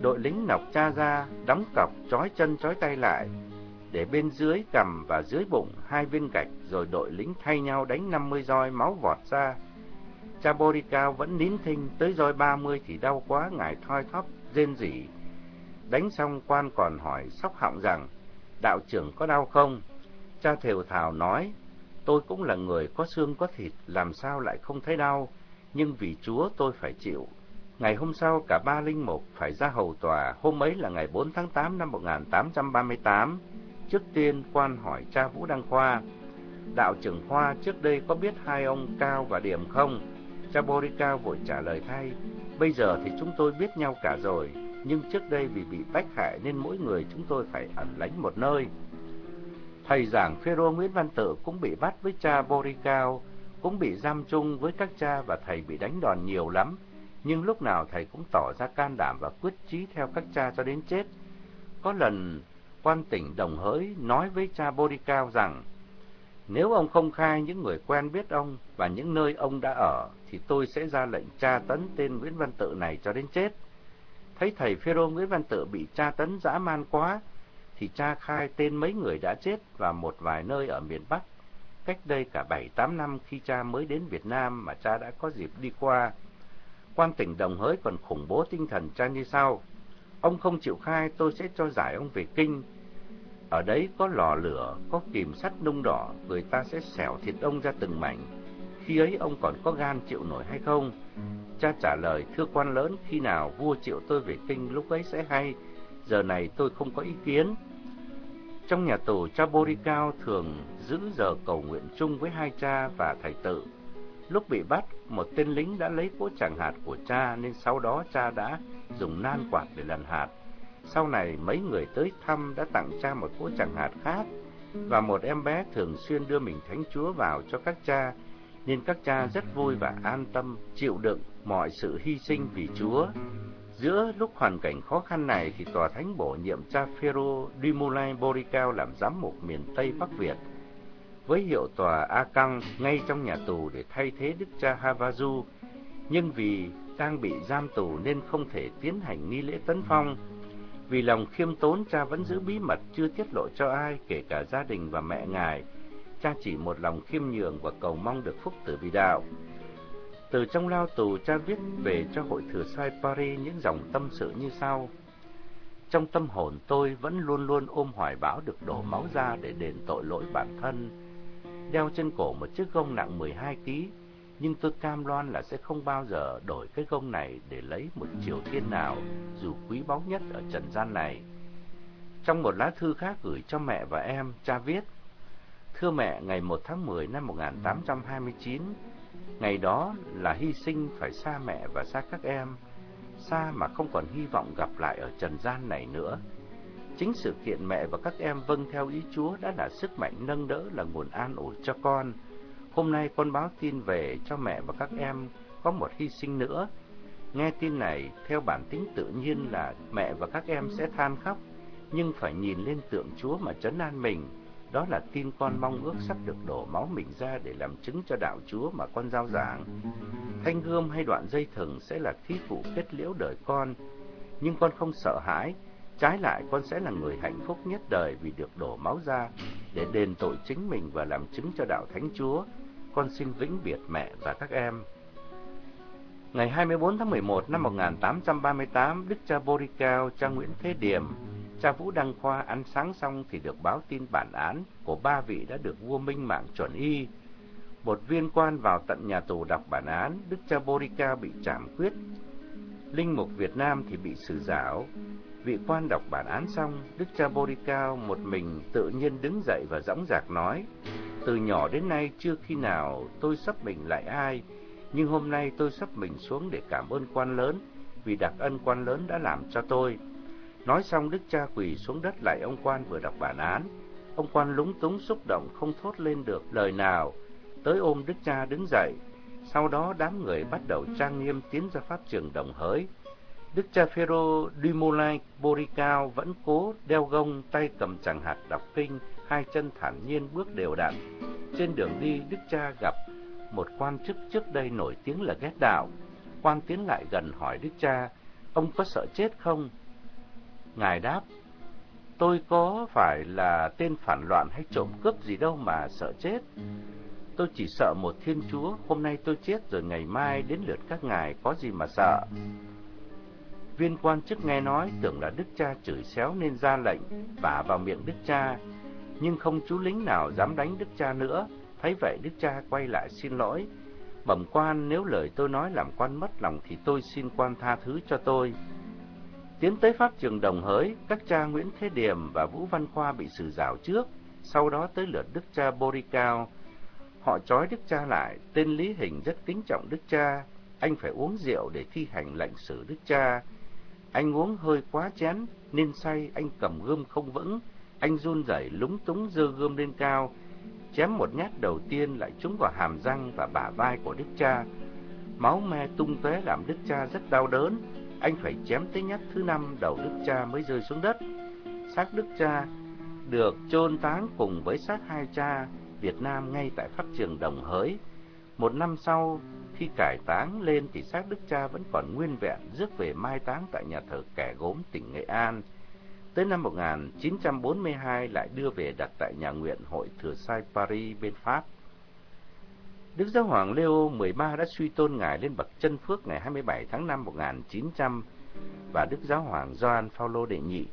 Đội lính nọc cha ra, đóng cọc, trói chân trói tay lại, để bên dưới cầm và dưới bụng hai viên gạch, rồi đội lính thay nhau đánh 50 roi, máu vọt ra. Cha Boricao vẫn nín thinh, tới roi 30 thì đau quá, ngài thoi thóp, rên rỉ, Đánh xong quan còn hỏi sóc họng rằng, đạo trưởng có đau không? Cha thều thào nói, tôi cũng là người có xương có thịt, làm sao lại không thấy đau, nhưng vì Chúa tôi phải chịu. Ngày hôm sau cả ba linh mục phải ra hầu tòa, hôm ấy là ngày 4 tháng 8 năm 1838. Trước tiên quan hỏi cha Vũ Đăng Khoa, đạo trưởng Khoa trước đây có biết hai ông Cao và Điểm không? Cha Cao vội trả lời thay, bây giờ thì chúng tôi biết nhau cả rồi, nhưng trước đây vì bị bách hại nên mỗi người chúng tôi phải ẩn lánh một nơi. Thầy giảng Phêrô Nguyễn Văn Tự cũng bị bắt với cha Boricao, cũng bị giam chung với các cha và thầy bị đánh đòn nhiều lắm, nhưng lúc nào thầy cũng tỏ ra can đảm và quyết chí theo các cha cho đến chết. Có lần quan tỉnh Đồng Hới nói với cha Boricao rằng, nếu ông không khai những người quen biết ông và những nơi ông đã ở, thì tôi sẽ ra lệnh tra tấn tên Nguyễn Văn Tự này cho đến chết. Thấy thầy Phêrô Nguyễn Văn Tự bị tra tấn dã man quá, thì cha khai tên mấy người đã chết và một vài nơi ở miền Bắc. Cách đây cả bảy tám năm khi cha mới đến Việt Nam mà cha đã có dịp đi qua. quan tỉnh Đồng Hới còn khủng bố tinh thần cha như sau. Ông không chịu khai, tôi sẽ cho giải ông về kinh. Ở đấy có lò lửa, có kìm sắt nung đỏ, người ta sẽ xẻo thịt ông ra từng mảnh. Khi ấy ông còn có gan chịu nổi hay không? Cha trả lời, thưa quan lớn, khi nào vua chịu tôi về kinh lúc ấy sẽ hay. Giờ này tôi không có ý kiến. Trong nhà tù, Chaboricao thường giữ giờ cầu nguyện chung với hai cha và thầy tự. Lúc bị bắt, một tên lính đã lấy cỗ chẳng hạt của cha nên sau đó cha đã dùng nan quạt để lần hạt. Sau này mấy người tới thăm đã tặng cha một cỗ chẳng hạt khác và một em bé thường xuyên đưa mình thánh chúa vào cho các cha nên các cha rất vui và an tâm chịu đựng mọi sự hy sinh vì Chúa. Giữa lúc hoàn cảnh khó khăn này thì tòa thánh bổ nhiệm cha Phêrô Dimulai Boricao làm giám mục miền Tây Bắc Việt với hiệu tòa A Căng ngay trong nhà tù để thay thế đức cha Havazu, nhưng vì đang bị giam tù nên không thể tiến hành nghi lễ tấn phong. Vì lòng khiêm tốn, cha vẫn giữ bí mật chưa tiết lộ cho ai, kể cả gia đình và mẹ ngài. Cha chỉ một lòng khiêm nhường và cầu mong được phúc tử vì đạo. Từ trong lao tù, cha viết về cho hội thừa sai Paris những dòng tâm sự như sau. Trong tâm hồn tôi vẫn luôn luôn ôm hoài bão được đổ máu ra để đền tội lỗi bản thân đeo trên cổ một chiếc gông nặng 12 kg, nhưng tôi cam đoan là sẽ không bao giờ đổi cái gông này để lấy một triều thiên nào, dù quý báu nhất ở trần gian này. Trong một lá thư khác gửi cho mẹ và em, cha viết, Thưa mẹ, ngày 1 tháng 10 năm 1829, ngày đó là hy sinh phải xa mẹ và xa các em, xa mà không còn hy vọng gặp lại ở trần gian này nữa. Chính sự kiện mẹ và các em vâng theo ý Chúa đã là sức mạnh nâng đỡ là nguồn an ủi cho con. Hôm nay con báo tin về cho mẹ và các em có một hy sinh nữa. Nghe tin này, theo bản tính tự nhiên là mẹ và các em sẽ than khóc, nhưng phải nhìn lên tượng Chúa mà trấn an mình. Đó là tin con mong ước sắp được đổ máu mình ra để làm chứng cho đạo Chúa mà con giao giảng. Thanh gươm hay đoạn dây thừng sẽ là thí phụ kết liễu đời con, nhưng con không sợ hãi Trái lại con sẽ là người hạnh phúc nhất đời vì được đổ máu ra để đền tội chính mình và làm chứng cho đạo Thánh Chúa. Con xin vĩnh biệt mẹ và các em. Ngày 24 tháng 11 năm 1838, Đức cha Boricao, cha Nguyễn Thế Điểm, cha Vũ Đăng Khoa ăn sáng xong thì được báo tin bản án của ba vị đã được vua Minh Mạng chuẩn y. Một viên quan vào tận nhà tù đọc bản án, Đức cha Borica bị trảm quyết. Linh mục Việt Nam thì bị xử giảo, Vị quan đọc bản án xong, Đức cha Borica một mình tự nhiên đứng dậy và dõng dạc nói, Từ nhỏ đến nay chưa khi nào tôi sắp mình lại ai, nhưng hôm nay tôi sắp mình xuống để cảm ơn quan lớn, vì đặc ân quan lớn đã làm cho tôi. Nói xong Đức cha quỳ xuống đất lại ông quan vừa đọc bản án. Ông quan lúng túng xúc động không thốt lên được lời nào, tới ôm Đức cha đứng dậy. Sau đó đám người bắt đầu trang nghiêm tiến ra pháp trường đồng hới. Đức cha Phêrô Dumoulin Boricao vẫn cố đeo gông, tay cầm chẳng hạt đọc kinh, hai chân thản nhiên bước đều đặn. Trên đường đi, Đức cha gặp một quan chức trước đây nổi tiếng là ghét đạo. Quan tiến lại gần hỏi Đức cha, ông có sợ chết không? Ngài đáp, tôi có phải là tên phản loạn hay trộm cướp gì đâu mà sợ chết. Tôi chỉ sợ một thiên chúa, hôm nay tôi chết rồi ngày mai đến lượt các ngài có gì mà sợ. Viên quan chức nghe nói tưởng là đức cha chửi xéo nên ra lệnh vả vào miệng đức cha, nhưng không chú lính nào dám đánh đức cha nữa. Thấy vậy đức cha quay lại xin lỗi. Bẩm quan, nếu lời tôi nói làm quan mất lòng thì tôi xin quan tha thứ cho tôi. Tiến tới pháp trường đồng hới, các cha Nguyễn Thế Điềm và Vũ Văn Khoa bị xử rào trước, sau đó tới lượt đức cha Boricao. Họ trói đức cha lại, tên Lý Hình rất kính trọng đức cha, anh phải uống rượu để thi hành lệnh xử đức cha. Anh uống hơi quá chén, nên say, anh cầm gươm không vững. Anh run rẩy lúng túng giơ gươm lên cao, chém một nhát đầu tiên lại trúng vào hàm răng và bả vai của đức cha. Máu me tung tóe làm đức cha rất đau đớn. Anh phải chém tới nhát thứ năm đầu đức cha mới rơi xuống đất. Xác đức cha được chôn táng cùng với xác hai cha Việt Nam ngay tại pháp trường Đồng Hới. Một năm sau, khi cải táng lên thì xác đức cha vẫn còn nguyên vẹn, rước về mai táng tại nhà thờ Kẻ Gốm tỉnh Nghệ An. Tới năm 1942 lại đưa về đặt tại nhà nguyện hội Thừa Sai Paris bên Pháp. Đức Giáo hoàng Leo XIII đã suy tôn ngài lên bậc chân phước ngày 27 tháng 5 1900 và Đức Giáo hoàng Gioan Phaolô đệ nhị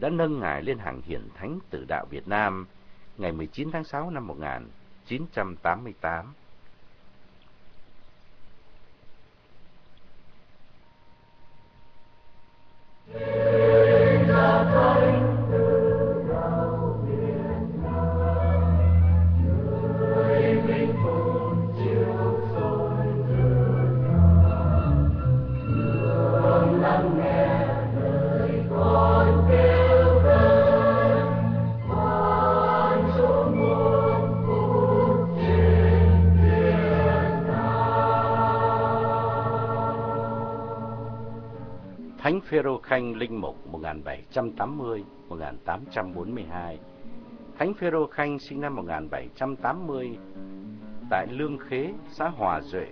đã nâng ngài lên hàng hiển thánh tử đạo Việt Nam ngày 19 tháng 6 năm 1988. Thank you. Phêrô Khanh Linh Mục 1780-1842 Thánh Phêrô Khanh sinh năm 1780 tại Lương Khế, xã Hòa Duệ,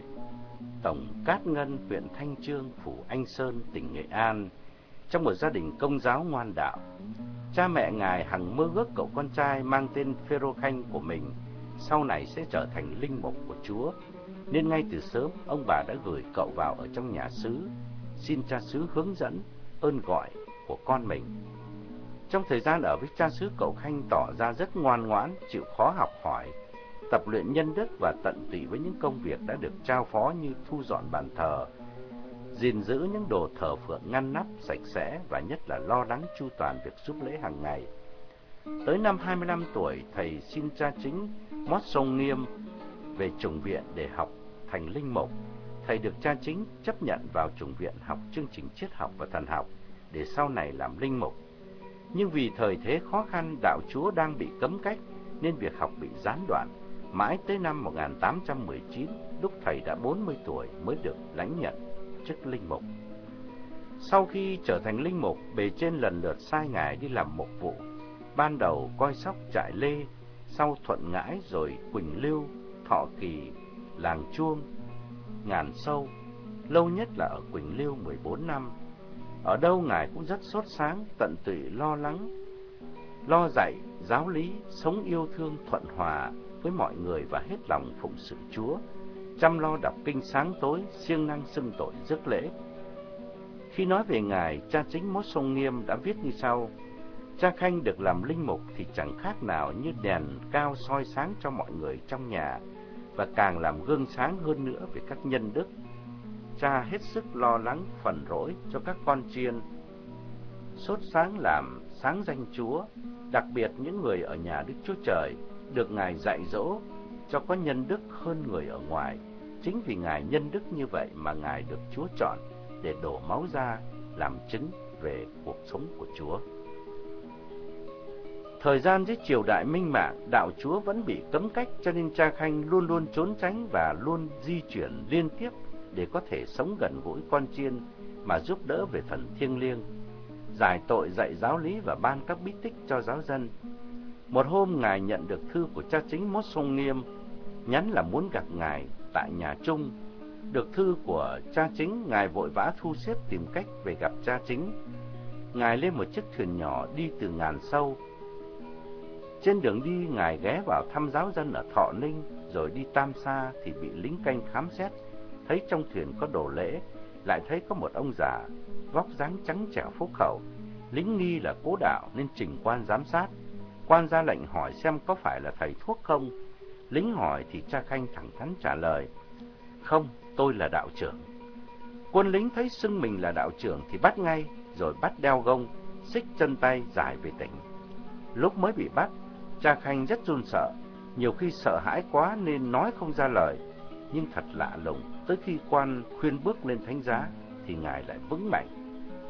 Tổng Cát Ngân, huyện Thanh Trương, Phủ Anh Sơn, tỉnh Nghệ An, trong một gia đình công giáo ngoan đạo. Cha mẹ ngài hằng mơ ước cậu con trai mang tên Phêrô Khanh của mình sau này sẽ trở thành linh mục của Chúa, nên ngay từ sớm ông bà đã gửi cậu vào ở trong nhà xứ xin cha xứ hướng dẫn ơn gọi của con mình. Trong thời gian ở với cha xứ cậu Khanh tỏ ra rất ngoan ngoãn, chịu khó học hỏi, tập luyện nhân đức và tận tụy với những công việc đã được trao phó như thu dọn bàn thờ, gìn giữ những đồ thờ phượng ngăn nắp sạch sẽ và nhất là lo lắng chu toàn việc giúp lễ hàng ngày. Tới năm 25 tuổi, thầy xin cha chính Mót Sông Nghiêm về trùng viện để học thành linh mục thầy được cha chính chấp nhận vào chủng viện học chương trình triết học và thần học để sau này làm linh mục. Nhưng vì thời thế khó khăn, đạo Chúa đang bị cấm cách nên việc học bị gián đoạn. Mãi tới năm 1819, lúc thầy đã 40 tuổi mới được lãnh nhận chức linh mục. Sau khi trở thành linh mục, bề trên lần lượt sai ngài đi làm mục vụ. Ban đầu coi sóc trại Lê, sau Thuận Ngãi rồi Quỳnh Lưu, Thọ Kỳ, Làng Chuông, ngàn sâu, lâu nhất là ở Quỳnh Lưu 14 năm. Ở đâu ngài cũng rất sốt sáng, tận tụy lo lắng, lo dạy, giáo lý, sống yêu thương thuận hòa với mọi người và hết lòng phụng sự Chúa, chăm lo đọc kinh sáng tối, siêng năng xưng tội rước lễ. Khi nói về ngài, cha chính Mốt Sông Nghiêm đã viết như sau: Cha Khanh được làm linh mục thì chẳng khác nào như đèn cao soi sáng cho mọi người trong nhà và càng làm gương sáng hơn nữa về các nhân đức. Cha hết sức lo lắng phần rỗi cho các con chiên, sốt sáng làm sáng danh Chúa, đặc biệt những người ở nhà Đức Chúa Trời được Ngài dạy dỗ cho có nhân đức hơn người ở ngoài. Chính vì Ngài nhân đức như vậy mà Ngài được Chúa chọn để đổ máu ra làm chứng về cuộc sống của Chúa. Thời gian dưới triều đại minh mạng, đạo chúa vẫn bị cấm cách cho nên cha Khanh luôn luôn trốn tránh và luôn di chuyển liên tiếp để có thể sống gần gũi con chiên mà giúp đỡ về phần thiêng liêng, giải tội dạy giáo lý và ban các bí tích cho giáo dân. Một hôm ngài nhận được thư của cha chính Mốt Sông Nghiêm, nhắn là muốn gặp ngài tại nhà chung. Được thư của cha chính, ngài vội vã thu xếp tìm cách về gặp cha chính. Ngài lên một chiếc thuyền nhỏ đi từ ngàn sâu trên đường đi, Ngài ghé vào thăm giáo dân ở Thọ Ninh, rồi đi Tam Sa thì bị lính canh khám xét. Thấy trong thuyền có đồ lễ, lại thấy có một ông già, vóc dáng trắng trẻo phúc khẩu. Lính nghi là cố đạo nên trình quan giám sát. Quan ra lệnh hỏi xem có phải là thầy thuốc không. Lính hỏi thì cha Khanh thẳng thắn trả lời, không, tôi là đạo trưởng. Quân lính thấy xưng mình là đạo trưởng thì bắt ngay, rồi bắt đeo gông, xích chân tay giải về tỉnh. Lúc mới bị bắt, Cha Khanh rất run sợ, nhiều khi sợ hãi quá nên nói không ra lời. Nhưng thật lạ lùng, tới khi quan khuyên bước lên thánh giá thì ngài lại vững mạnh,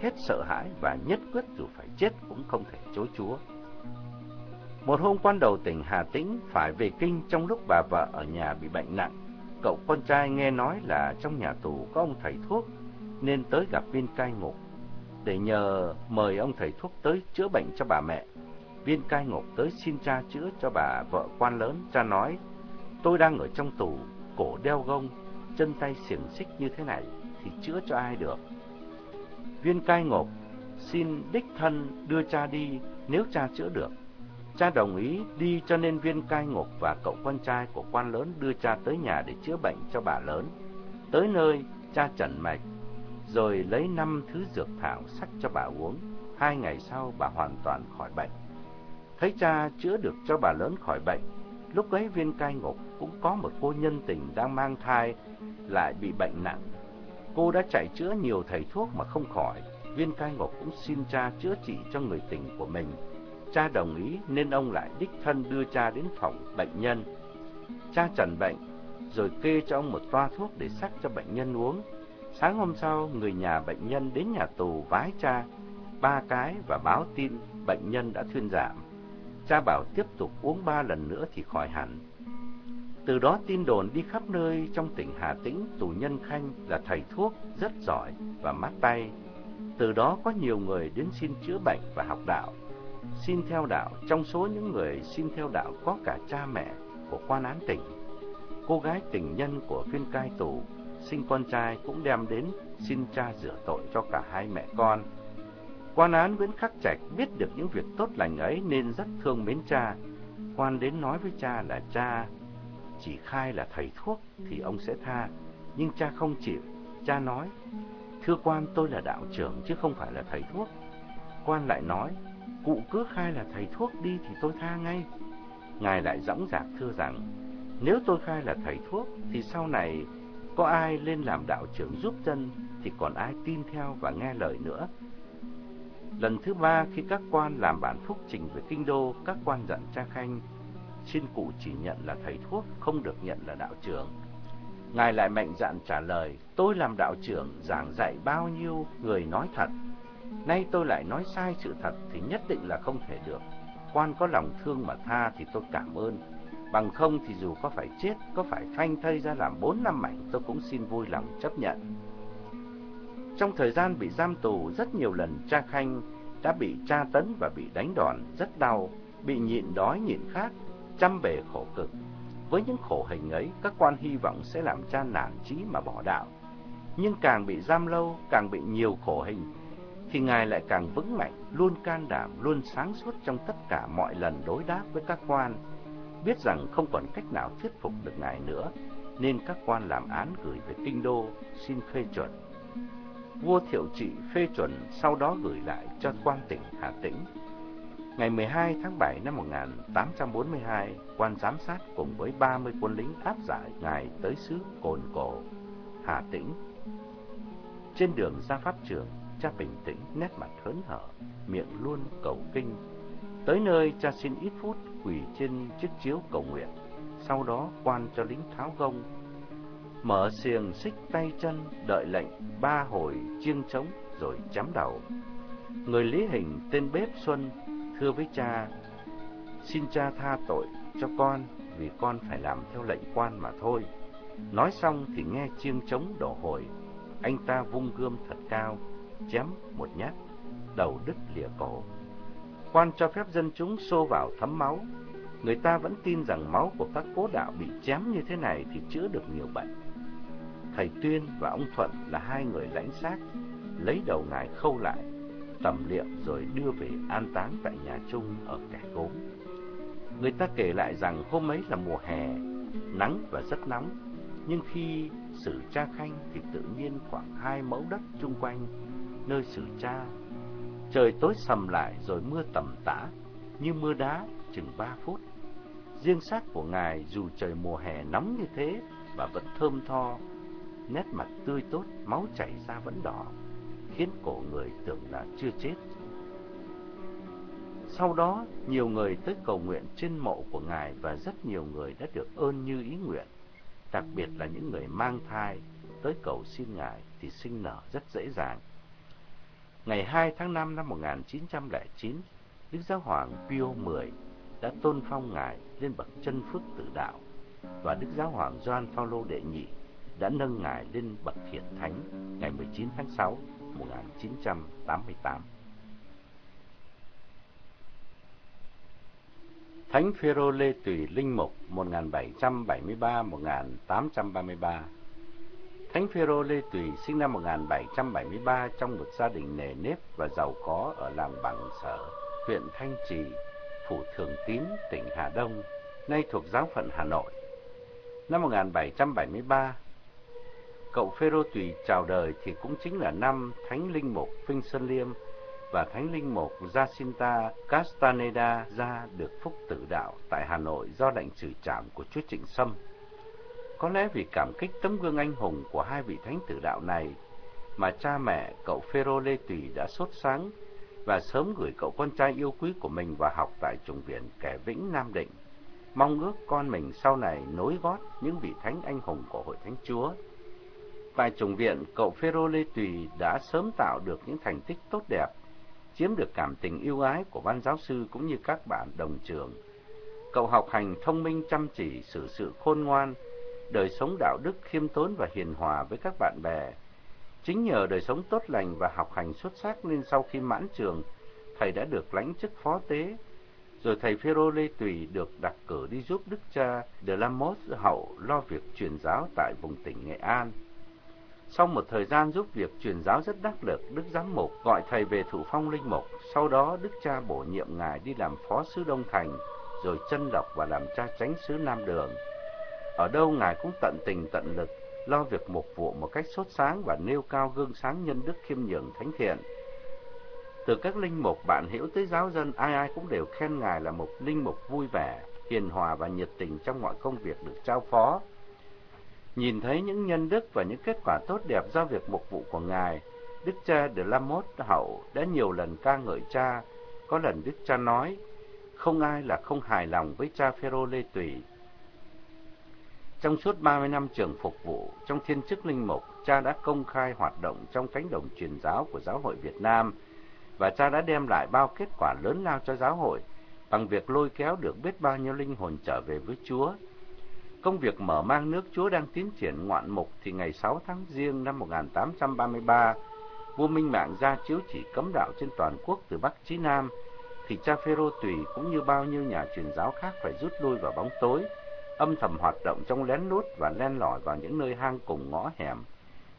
hết sợ hãi và nhất quyết dù phải chết cũng không thể chối chúa. Một hôm quan đầu tỉnh Hà Tĩnh phải về kinh trong lúc bà vợ ở nhà bị bệnh nặng. Cậu con trai nghe nói là trong nhà tù có ông thầy thuốc nên tới gặp viên cai ngục để nhờ mời ông thầy thuốc tới chữa bệnh cho bà mẹ. Viên cai ngục tới xin cha chữa cho bà vợ quan lớn, cha nói, tôi đang ở trong tù, cổ đeo gông, chân tay xiềng xích như thế này, thì chữa cho ai được. Viên cai ngục xin đích thân đưa cha đi nếu cha chữa được. Cha đồng ý đi cho nên viên cai ngục và cậu con trai của quan lớn đưa cha tới nhà để chữa bệnh cho bà lớn. Tới nơi, cha trần mạch, rồi lấy năm thứ dược thảo sắc cho bà uống. Hai ngày sau, bà hoàn toàn khỏi bệnh. Thấy cha chữa được cho bà lớn khỏi bệnh, lúc ấy viên cai ngục cũng có một cô nhân tình đang mang thai, lại bị bệnh nặng. Cô đã chạy chữa nhiều thầy thuốc mà không khỏi, viên cai ngục cũng xin cha chữa trị cho người tình của mình. Cha đồng ý nên ông lại đích thân đưa cha đến phòng bệnh nhân. Cha trần bệnh, rồi kê cho ông một toa thuốc để sắc cho bệnh nhân uống. Sáng hôm sau, người nhà bệnh nhân đến nhà tù vái cha ba cái và báo tin bệnh nhân đã thuyên giảm. Cha bảo tiếp tục uống ba lần nữa thì khỏi hẳn. Từ đó tin đồn đi khắp nơi trong tỉnh Hà Tĩnh, tù nhân Khanh là thầy thuốc rất giỏi và mát tay. Từ đó có nhiều người đến xin chữa bệnh và học đạo. Xin theo đạo, trong số những người xin theo đạo có cả cha mẹ của quan án tỉnh. Cô gái tình nhân của viên cai tù, sinh con trai cũng đem đến xin cha rửa tội cho cả hai mẹ con. Quan án Nguyễn Khắc Trạch biết được những việc tốt lành ấy nên rất thương mến cha. Quan đến nói với cha là cha chỉ khai là thầy thuốc thì ông sẽ tha, nhưng cha không chịu. Cha nói, thưa quan tôi là đạo trưởng chứ không phải là thầy thuốc. Quan lại nói, cụ cứ khai là thầy thuốc đi thì tôi tha ngay. Ngài lại dõng dạc thưa rằng, nếu tôi khai là thầy thuốc thì sau này có ai lên làm đạo trưởng giúp dân thì còn ai tin theo và nghe lời nữa. Lần thứ ba khi các quan làm bản phúc trình về kinh đô, các quan dặn cha Khanh xin cụ chỉ nhận là thầy thuốc, không được nhận là đạo trưởng. Ngài lại mạnh dạn trả lời, tôi làm đạo trưởng giảng dạy bao nhiêu người nói thật. Nay tôi lại nói sai sự thật thì nhất định là không thể được. Quan có lòng thương mà tha thì tôi cảm ơn. Bằng không thì dù có phải chết, có phải phanh thây ra làm bốn năm mảnh, tôi cũng xin vui lòng chấp nhận. Trong thời gian bị giam tù rất nhiều lần cha Khanh đã bị tra tấn và bị đánh đòn rất đau, bị nhịn đói nhịn khát, trăm bề khổ cực. Với những khổ hình ấy, các quan hy vọng sẽ làm cha nản chí mà bỏ đạo. Nhưng càng bị giam lâu, càng bị nhiều khổ hình, thì Ngài lại càng vững mạnh, luôn can đảm, luôn sáng suốt trong tất cả mọi lần đối đáp với các quan. Biết rằng không còn cách nào thuyết phục được Ngài nữa, nên các quan làm án gửi về kinh đô xin phê chuẩn. Vua Thiệu Trị phê chuẩn sau đó gửi lại cho quan tỉnh Hà Tĩnh Ngày 12 tháng 7 năm 1842, quan giám sát cùng với 30 quân lính áp giải ngài tới xứ Cồn Cổ, Hà Tĩnh. Trên đường ra pháp trường, cha bình tĩnh, nét mặt hớn hở, miệng luôn cầu kinh. Tới nơi, cha xin ít phút quỳ trên chiếc chiếu cầu nguyện. Sau đó, quan cho lính tháo gông, mở xiềng xích tay chân, đợi lệnh ba hồi chiêng trống rồi chấm đầu. Người lý hình tên bếp Xuân thưa với cha, xin cha tha tội cho con vì con phải làm theo lệnh quan mà thôi. Nói xong thì nghe chiêng trống đổ hồi, anh ta vung gươm thật cao, chém một nhát, đầu đứt lìa cổ. Quan cho phép dân chúng xô vào thấm máu. Người ta vẫn tin rằng máu của các cố đạo bị chém như thế này thì chữa được nhiều bệnh. Thầy Tuyên và ông Thuận là hai người lãnh xác, lấy đầu ngài khâu lại, tẩm liệm rồi đưa về an táng tại nhà chung ở kẻ Cốm. Người ta kể lại rằng hôm ấy là mùa hè, nắng và rất nóng, nhưng khi xử cha khanh thì tự nhiên khoảng hai mẫu đất chung quanh nơi xử cha. Trời tối sầm lại rồi mưa tầm tã, như mưa đá chừng ba phút. Riêng xác của ngài dù trời mùa hè nóng như thế và vẫn thơm tho, nét mặt tươi tốt, máu chảy ra vẫn đỏ khiến cổ người tưởng là chưa chết. Sau đó, nhiều người tới cầu nguyện trên mộ của Ngài và rất nhiều người đã được ơn như ý nguyện. Đặc biệt là những người mang thai tới cầu xin Ngài thì sinh nở rất dễ dàng. Ngày 2 tháng 5 năm 1909, Đức Giáo Hoàng Pio X đã tôn phong Ngài lên bậc chân phước tử đạo và Đức Giáo Hoàng Gioan Phaolô đệ nhị đã nâng Ngài lên bậc thiện thánh ngày 19 tháng 6 1988. Thánh Phêrô Lê Tùy Linh Mục 1773-1833 Thánh Phêrô Lê Tùy sinh năm 1773 trong một gia đình nề nếp và giàu có ở làng Bằng Sở, huyện Thanh Trì, Phủ Thường Tín, tỉnh Hà Đông, nay thuộc giáo phận Hà Nội. Năm 1773, cậu Phêrô Tùy chào đời thì cũng chính là năm Thánh Linh Mục Vinh Sơn Liêm và Thánh Linh Mục Jacinta Castaneda ra được phúc tử đạo tại Hà Nội do lệnh trừ trảm của Chúa Trịnh Sâm. Có lẽ vì cảm kích tấm gương anh hùng của hai vị thánh tử đạo này mà cha mẹ cậu Phêrô Lê Tùy đã sốt sáng và sớm gửi cậu con trai yêu quý của mình vào học tại Trung viện Kẻ Vĩnh Nam Định, mong ước con mình sau này nối gót những vị thánh anh hùng của Hội Thánh Chúa. Tại trùng viện, cậu Phêrô Lê Tùy đã sớm tạo được những thành tích tốt đẹp, chiếm được cảm tình yêu ái của ban giáo sư cũng như các bạn đồng trường. Cậu học hành thông minh chăm chỉ, xử sự khôn ngoan, đời sống đạo đức khiêm tốn và hiền hòa với các bạn bè. Chính nhờ đời sống tốt lành và học hành xuất sắc nên sau khi mãn trường, thầy đã được lãnh chức phó tế. Rồi thầy Phêrô Lê Tùy được đặt cử đi giúp đức cha De La Mos hậu lo việc truyền giáo tại vùng tỉnh Nghệ An. Sau một thời gian giúp việc truyền giáo rất đắc lực, Đức Giám Mục gọi thầy về thủ phong linh mục, sau đó Đức cha bổ nhiệm ngài đi làm phó sứ Đông Thành, rồi chân độc và làm cha tránh sứ Nam Đường. Ở đâu ngài cũng tận tình tận lực, lo việc mục vụ một cách sốt sáng và nêu cao gương sáng nhân đức khiêm nhường thánh thiện. Từ các linh mục bạn hiểu tới giáo dân, ai ai cũng đều khen ngài là một linh mục vui vẻ, hiền hòa và nhiệt tình trong mọi công việc được trao phó. Nhìn thấy những nhân đức và những kết quả tốt đẹp do việc mục vụ của ngài, Đức cha De La Mốt hậu đã nhiều lần ca ngợi cha, có lần Đức cha nói, không ai là không hài lòng với cha Phêrô Lê Tùy, trong suốt 30 năm trường phục vụ trong thiên chức linh mục, cha đã công khai hoạt động trong cánh đồng truyền giáo của giáo hội Việt Nam và cha đã đem lại bao kết quả lớn lao cho giáo hội bằng việc lôi kéo được biết bao nhiêu linh hồn trở về với Chúa. Công việc mở mang nước Chúa đang tiến triển ngoạn mục thì ngày 6 tháng Giêng năm 1833, vua Minh Mạng ra chiếu chỉ cấm đạo trên toàn quốc từ Bắc chí Nam, thì cha Phêrô Tùy cũng như bao nhiêu nhà truyền giáo khác phải rút lui vào bóng tối âm thầm hoạt động trong lén lút và len lỏi vào những nơi hang cùng ngõ hẻm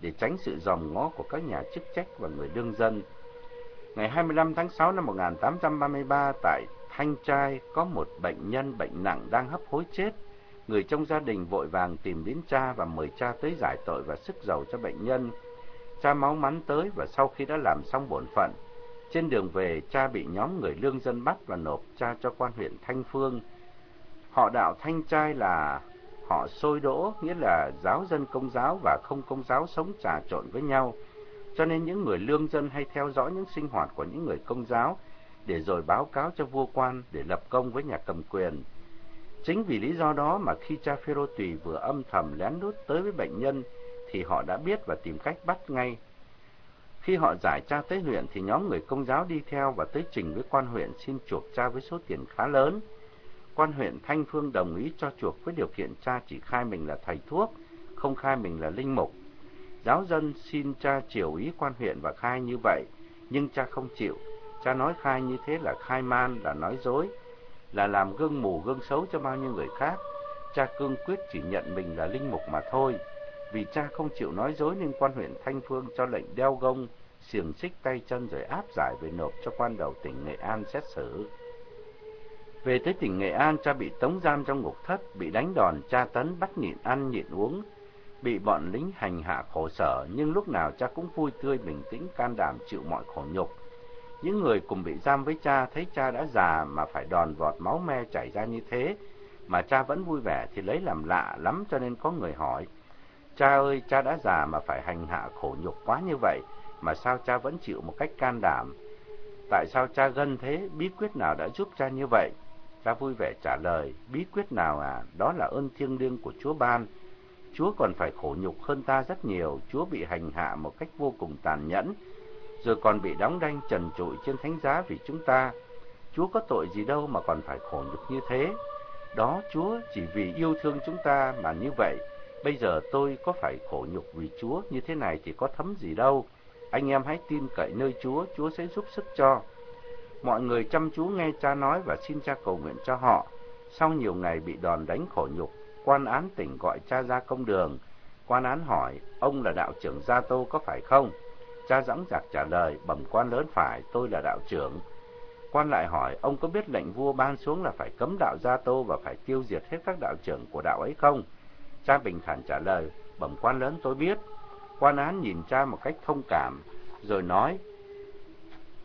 để tránh sự dòm ngó của các nhà chức trách và người đương dân. Ngày 25 tháng 6 năm 1833 tại Thanh Trai có một bệnh nhân bệnh nặng đang hấp hối chết. Người trong gia đình vội vàng tìm đến cha và mời cha tới giải tội và sức giàu cho bệnh nhân. Cha máu mắn tới và sau khi đã làm xong bổn phận, trên đường về cha bị nhóm người lương dân bắt và nộp cha cho quan huyện Thanh Phương Họ đạo thanh trai là họ sôi đỗ, nghĩa là giáo dân công giáo và không công giáo sống trà trộn với nhau. Cho nên những người lương dân hay theo dõi những sinh hoạt của những người công giáo để rồi báo cáo cho vua quan để lập công với nhà cầm quyền. Chính vì lý do đó mà khi cha Phêrô Tùy vừa âm thầm lén lút tới với bệnh nhân thì họ đã biết và tìm cách bắt ngay. Khi họ giải cha tới huyện thì nhóm người công giáo đi theo và tới trình với quan huyện xin chuộc cha với số tiền khá lớn quan huyện Thanh Phương đồng ý cho chuộc với điều kiện cha chỉ khai mình là thầy thuốc, không khai mình là linh mục. Giáo dân xin cha chiều ý quan huyện và khai như vậy, nhưng cha không chịu. Cha nói khai như thế là khai man, là nói dối, là làm gương mù gương xấu cho bao nhiêu người khác. Cha cương quyết chỉ nhận mình là linh mục mà thôi. Vì cha không chịu nói dối nên quan huyện Thanh Phương cho lệnh đeo gông, xiềng xích tay chân rồi áp giải về nộp cho quan đầu tỉnh Nghệ An xét xử. Về tới tỉnh Nghệ An, cha bị tống giam trong ngục thất, bị đánh đòn, tra tấn, bắt nhịn ăn, nhịn uống, bị bọn lính hành hạ khổ sở, nhưng lúc nào cha cũng vui tươi, bình tĩnh, can đảm chịu mọi khổ nhục. Những người cùng bị giam với cha thấy cha đã già mà phải đòn vọt máu me chảy ra như thế, mà cha vẫn vui vẻ thì lấy làm lạ lắm cho nên có người hỏi. Cha ơi, cha đã già mà phải hành hạ khổ nhục quá như vậy, mà sao cha vẫn chịu một cách can đảm? Tại sao cha gân thế, bí quyết nào đã giúp cha như vậy? cha vui vẻ trả lời, bí quyết nào à, đó là ơn thiêng liêng của Chúa ban. Chúa còn phải khổ nhục hơn ta rất nhiều, Chúa bị hành hạ một cách vô cùng tàn nhẫn, rồi còn bị đóng đanh trần trụi trên thánh giá vì chúng ta. Chúa có tội gì đâu mà còn phải khổ nhục như thế. Đó Chúa chỉ vì yêu thương chúng ta mà như vậy. Bây giờ tôi có phải khổ nhục vì Chúa như thế này thì có thấm gì đâu. Anh em hãy tin cậy nơi Chúa, Chúa sẽ giúp sức cho. Mọi người chăm chú nghe cha nói và xin cha cầu nguyện cho họ. Sau nhiều ngày bị đòn đánh khổ nhục, quan án tỉnh gọi cha ra công đường. Quan án hỏi, ông là đạo trưởng Gia Tô có phải không? Cha dõng dạc trả lời, bẩm quan lớn phải, tôi là đạo trưởng. Quan lại hỏi, ông có biết lệnh vua ban xuống là phải cấm đạo Gia Tô và phải tiêu diệt hết các đạo trưởng của đạo ấy không? Cha bình thản trả lời, bẩm quan lớn tôi biết. Quan án nhìn cha một cách thông cảm, rồi nói,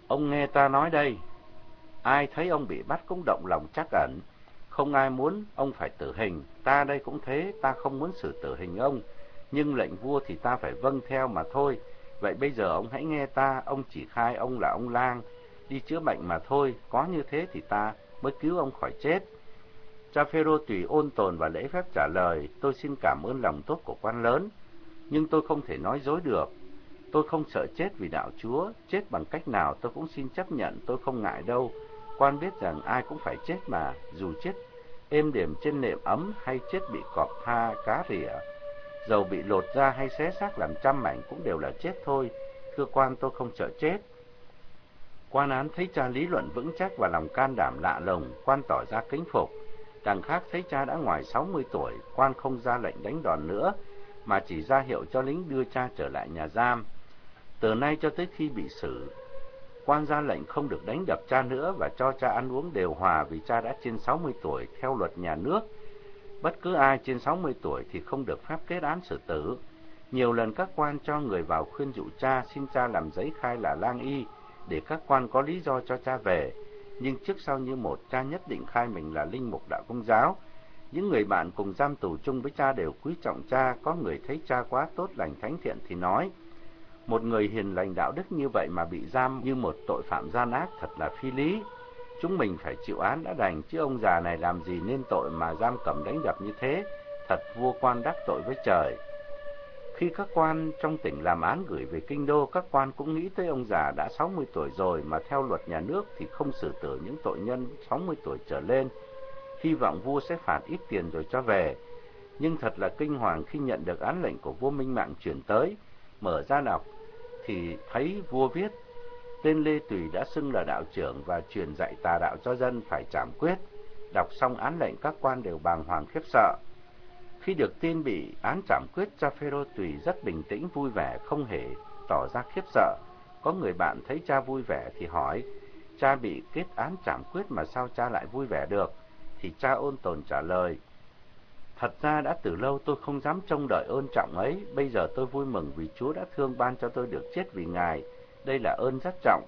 Ông nghe ta nói đây, ai thấy ông bị bắt cũng động lòng chắc ẩn, không ai muốn ông phải tử hình, ta đây cũng thế, ta không muốn xử tử hình ông, nhưng lệnh vua thì ta phải vâng theo mà thôi. Vậy bây giờ ông hãy nghe ta, ông chỉ khai ông là ông lang, đi chữa bệnh mà thôi, có như thế thì ta mới cứu ông khỏi chết. Cha Phêrô tùy ôn tồn và lễ phép trả lời, tôi xin cảm ơn lòng tốt của quan lớn, nhưng tôi không thể nói dối được. Tôi không sợ chết vì đạo Chúa, chết bằng cách nào tôi cũng xin chấp nhận, tôi không ngại đâu. Quan biết rằng ai cũng phải chết mà, dù chết êm đềm trên nệm ấm hay chết bị cọp tha, cá rỉa. Dầu bị lột ra hay xé xác làm trăm mảnh cũng đều là chết thôi. Thưa quan tôi không sợ chết. Quan án thấy cha lý luận vững chắc và lòng can đảm lạ lùng, quan tỏ ra kính phục. Đằng khác thấy cha đã ngoài 60 tuổi, quan không ra lệnh đánh đòn nữa, mà chỉ ra hiệu cho lính đưa cha trở lại nhà giam. Từ nay cho tới khi bị xử, quan ra lệnh không được đánh đập cha nữa và cho cha ăn uống đều hòa vì cha đã trên 60 tuổi theo luật nhà nước. Bất cứ ai trên 60 tuổi thì không được phép kết án xử tử. Nhiều lần các quan cho người vào khuyên dụ cha xin cha làm giấy khai là lang y để các quan có lý do cho cha về. Nhưng trước sau như một cha nhất định khai mình là linh mục đạo công giáo. Những người bạn cùng giam tù chung với cha đều quý trọng cha, có người thấy cha quá tốt lành thánh thiện thì nói một người hiền lành đạo đức như vậy mà bị giam như một tội phạm gian ác thật là phi lý. Chúng mình phải chịu án đã đành, chứ ông già này làm gì nên tội mà giam cầm đánh đập như thế, thật vua quan đắc tội với trời. Khi các quan trong tỉnh làm án gửi về kinh đô, các quan cũng nghĩ tới ông già đã 60 tuổi rồi mà theo luật nhà nước thì không xử tử những tội nhân 60 tuổi trở lên. Hy vọng vua sẽ phạt ít tiền rồi cho về. Nhưng thật là kinh hoàng khi nhận được án lệnh của vua Minh Mạng chuyển tới, mở ra đọc thì thấy vua viết tên Lê Tùy đã xưng là đạo trưởng và truyền dạy tà đạo cho dân phải trảm quyết. Đọc xong án lệnh các quan đều bàng hoàng khiếp sợ. Khi được tin bị án trảm quyết, cha Phêrô Tùy rất bình tĩnh vui vẻ, không hề tỏ ra khiếp sợ. Có người bạn thấy cha vui vẻ thì hỏi, cha bị kết án trảm quyết mà sao cha lại vui vẻ được? Thì cha ôn tồn trả lời, Thật ra đã từ lâu tôi không dám trông đợi ơn trọng ấy, bây giờ tôi vui mừng vì Chúa đã thương ban cho tôi được chết vì Ngài. Đây là ơn rất trọng.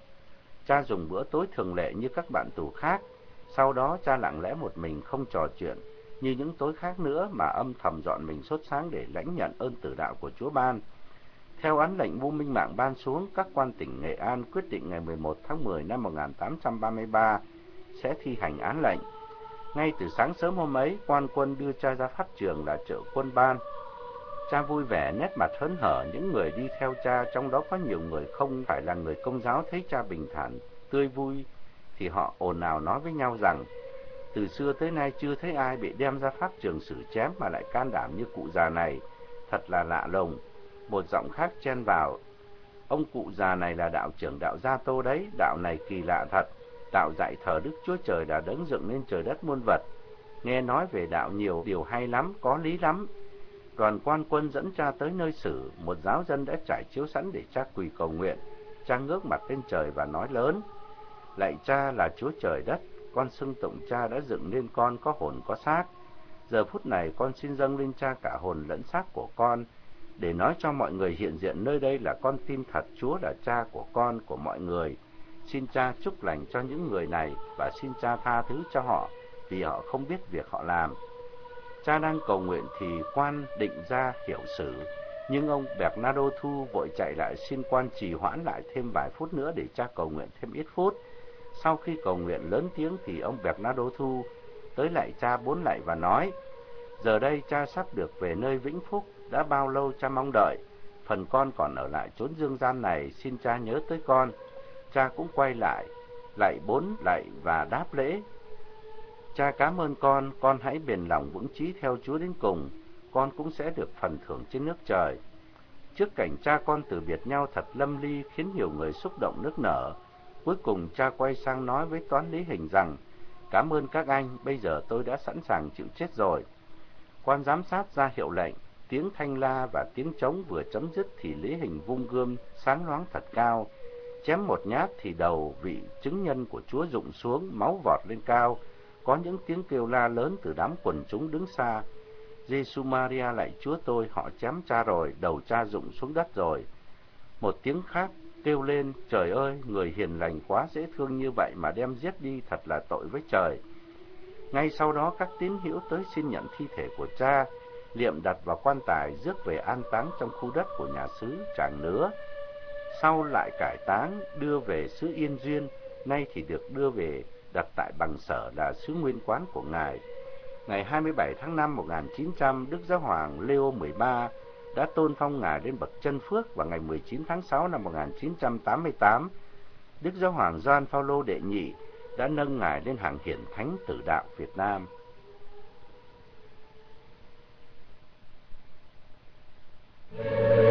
Cha dùng bữa tối thường lệ như các bạn tù khác, sau đó cha lặng lẽ một mình không trò chuyện như những tối khác nữa mà âm thầm dọn mình sốt sáng để lãnh nhận ơn tử đạo của Chúa ban. Theo án lệnh vua minh mạng ban xuống, các quan tỉnh Nghệ An quyết định ngày 11 tháng 10 năm 1833 sẽ thi hành án lệnh. Ngay từ sáng sớm hôm ấy, quan quân đưa cha ra pháp trường là trợ quân ban. Cha vui vẻ, nét mặt hớn hở, những người đi theo cha, trong đó có nhiều người không phải là người công giáo thấy cha bình thản, tươi vui, thì họ ồn ào nói với nhau rằng, từ xưa tới nay chưa thấy ai bị đem ra pháp trường xử chém mà lại can đảm như cụ già này, thật là lạ lùng. Một giọng khác chen vào, ông cụ già này là đạo trưởng đạo Gia Tô đấy, đạo này kỳ lạ thật đạo dạy thờ Đức Chúa Trời đã đấng dựng nên trời đất muôn vật. Nghe nói về đạo nhiều điều hay lắm, có lý lắm. Đoàn quan quân dẫn cha tới nơi xử, một giáo dân đã trải chiếu sẵn để cha quỳ cầu nguyện. Cha ngước mặt lên trời và nói lớn, Lạy cha là Chúa Trời đất, con xưng tụng cha đã dựng nên con có hồn có xác. Giờ phút này con xin dâng lên cha cả hồn lẫn xác của con, để nói cho mọi người hiện diện nơi đây là con tin thật Chúa là cha của con, của mọi người. Xin cha chúc lành cho những người này và xin cha tha thứ cho họ vì họ không biết việc họ làm. Cha đang cầu nguyện thì quan định ra hiểu xử, nhưng ông Bernardo Thu vội chạy lại xin quan trì hoãn lại thêm vài phút nữa để cha cầu nguyện thêm ít phút. Sau khi cầu nguyện lớn tiếng thì ông Bernardo Thu tới lại cha bốn lại và nói, giờ đây cha sắp được về nơi vĩnh phúc, đã bao lâu cha mong đợi, phần con còn ở lại chốn dương gian này, xin cha nhớ tới con cha cũng quay lại, lại bốn lại và đáp lễ. Cha cảm ơn con, con hãy bền lòng vững chí theo Chúa đến cùng, con cũng sẽ được phần thưởng trên nước trời. Trước cảnh cha con từ biệt nhau thật lâm ly khiến nhiều người xúc động nước nở. Cuối cùng cha quay sang nói với toán lý hình rằng, cảm ơn các anh, bây giờ tôi đã sẵn sàng chịu chết rồi. Quan giám sát ra hiệu lệnh, tiếng thanh la và tiếng trống vừa chấm dứt thì lý hình vung gươm sáng loáng thật cao, chém một nhát thì đầu vị chứng nhân của Chúa rụng xuống, máu vọt lên cao, có những tiếng kêu la lớn từ đám quần chúng đứng xa. Giêsu Maria lại Chúa tôi, họ chém cha rồi, đầu cha rụng xuống đất rồi. Một tiếng khác kêu lên, trời ơi, người hiền lành quá dễ thương như vậy mà đem giết đi thật là tội với trời. Ngay sau đó các tín hữu tới xin nhận thi thể của cha, liệm đặt vào quan tài rước về an táng trong khu đất của nhà xứ Tràng Nứa. Sau lại cải táng đưa về xứ Yên Duyên, nay thì được đưa về đặt tại bằng sở là sứ nguyên quán của ngài. Ngày 27 tháng 5 1900, Đức Giáo hoàng Leo 13 đã tôn phong ngài lên bậc chân phước vào ngày 19 tháng 6 năm 1988. Đức Giáo hoàng Gioan Phaolô đệ nhị đã nâng ngài lên hàng hiển thánh tử đạo Việt Nam. Thánh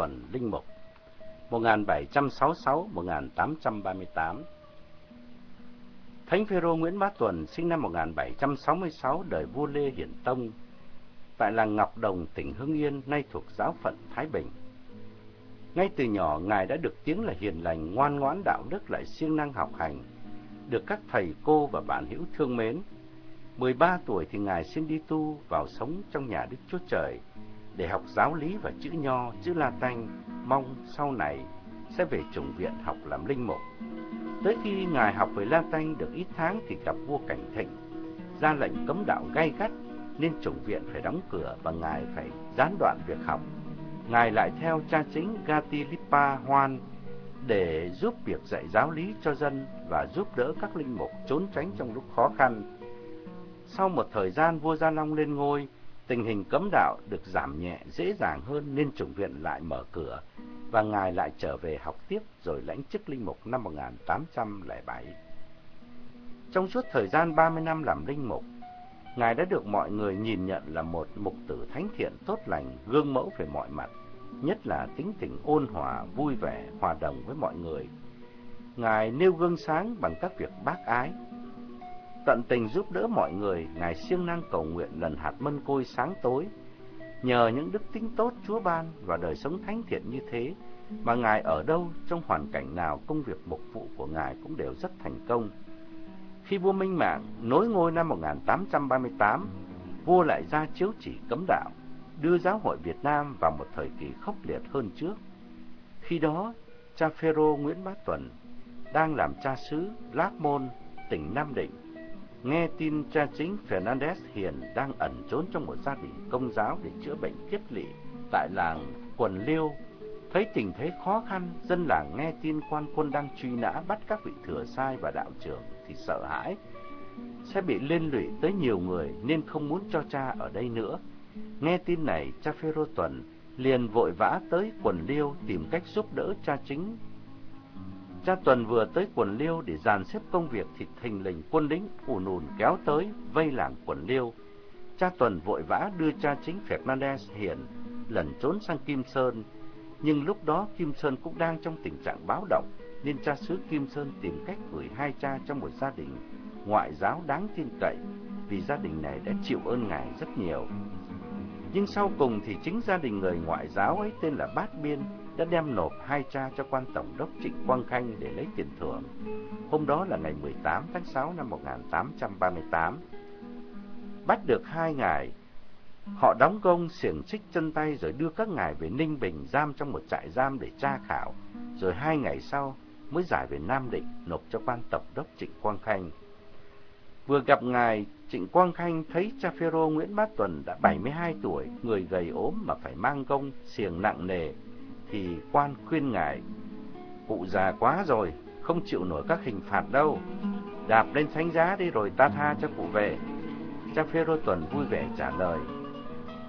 Tuần Linh Mục 1766-1838 Thánh Phêrô Nguyễn Bá Tuần sinh năm 1766 đời vua Lê Hiển Tông tại làng Ngọc Đồng, tỉnh Hưng Yên, nay thuộc giáo phận Thái Bình. Ngay từ nhỏ, Ngài đã được tiếng là hiền lành, ngoan ngoãn đạo đức lại siêng năng học hành, được các thầy cô và bạn hữu thương mến. 13 tuổi thì Ngài xin đi tu vào sống trong nhà Đức Chúa Trời, để học giáo lý và chữ nho, chữ La Tanh, mong sau này sẽ về chủng viện học làm linh mục. Tới khi Ngài học về La Tanh được ít tháng thì gặp vua Cảnh Thịnh, ra lệnh cấm đạo gay gắt nên chủng viện phải đóng cửa và Ngài phải gián đoạn việc học. Ngài lại theo cha chính Gatilipa Hoan để giúp việc dạy giáo lý cho dân và giúp đỡ các linh mục trốn tránh trong lúc khó khăn. Sau một thời gian vua Gia Long lên ngôi, tình hình cấm đạo được giảm nhẹ dễ dàng hơn nên chủng viện lại mở cửa và ngài lại trở về học tiếp rồi lãnh chức linh mục năm 1807. Trong suốt thời gian 30 năm làm linh mục, ngài đã được mọi người nhìn nhận là một mục tử thánh thiện tốt lành, gương mẫu về mọi mặt, nhất là tính tình ôn hòa, vui vẻ, hòa đồng với mọi người. Ngài nêu gương sáng bằng các việc bác ái, tận tình giúp đỡ mọi người, Ngài siêng năng cầu nguyện lần hạt mân côi sáng tối. Nhờ những đức tính tốt Chúa ban và đời sống thánh thiện như thế, mà Ngài ở đâu, trong hoàn cảnh nào, công việc mục vụ của Ngài cũng đều rất thành công. Khi vua Minh Mạng nối ngôi năm 1838, vua lại ra chiếu chỉ cấm đạo, đưa giáo hội Việt Nam vào một thời kỳ khốc liệt hơn trước. Khi đó, cha Phêrô Nguyễn Bá Tuần đang làm cha xứ Lác Môn, tỉnh Nam Định Nghe tin cha chính Fernandez Hiền đang ẩn trốn trong một gia đình công giáo để chữa bệnh kiếp lỵ tại làng Quần Liêu. Thấy tình thế khó khăn, dân làng nghe tin quan quân đang truy nã bắt các vị thừa sai và đạo trưởng thì sợ hãi. Sẽ bị liên lụy tới nhiều người nên không muốn cho cha ở đây nữa. Nghe tin này, cha Phêrô Tuần liền vội vã tới Quần Liêu tìm cách giúp đỡ cha chính Cha Tuần vừa tới quần liêu để dàn xếp công việc thì thình lình quân lính ùn ùn kéo tới vây làng quần liêu. Cha Tuần vội vã đưa cha chính Fernandez hiện lẩn trốn sang Kim Sơn, nhưng lúc đó Kim Sơn cũng đang trong tình trạng báo động, nên cha xứ Kim Sơn tìm cách gửi hai cha trong một gia đình ngoại giáo đáng tin cậy, vì gia đình này đã chịu ơn ngài rất nhiều. Nhưng sau cùng thì chính gia đình người ngoại giáo ấy tên là Bát Biên đã đem nộp hai cha cho quan tổng đốc Trịnh Quang Khanh để lấy tiền thưởng. Hôm đó là ngày 18 tháng 6 năm 1838. Bắt được hai ngài, họ đóng công xiềng xích chân tay rồi đưa các ngài về Ninh Bình giam trong một trại giam để tra khảo, rồi hai ngày sau mới giải về Nam Định nộp cho quan tổng đốc Trịnh Quang Khanh. Vừa gặp ngài, Trịnh Quang Khanh thấy cha Phêrô Nguyễn Bá Tuần đã 72 tuổi, người gầy ốm mà phải mang công xiềng nặng nề, thì quan khuyên ngài, cụ già quá rồi, không chịu nổi các hình phạt đâu, đạp lên thánh giá đi rồi ta tha cho cụ về. Cha Phêrô Tuần vui vẻ trả lời,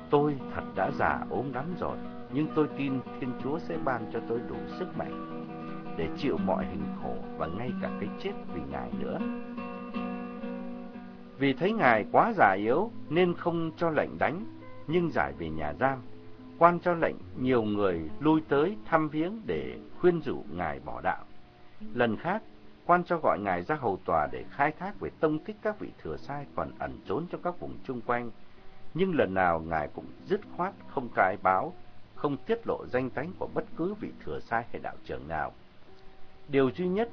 tôi thật đã già ốm lắm rồi, nhưng tôi tin Thiên Chúa sẽ ban cho tôi đủ sức mạnh để chịu mọi hình khổ và ngay cả cái chết vì Ngài nữa. Vì thấy Ngài quá già yếu nên không cho lệnh đánh, nhưng giải về nhà giam. Quan cho lệnh nhiều người lui tới thăm viếng để khuyên rủ Ngài bỏ đạo. Lần khác, quan cho gọi Ngài ra hầu tòa để khai thác về tông tích các vị thừa sai còn ẩn trốn trong các vùng chung quanh. Nhưng lần nào Ngài cũng dứt khoát không cai báo, không tiết lộ danh tánh của bất cứ vị thừa sai hay đạo trưởng nào. Điều duy nhất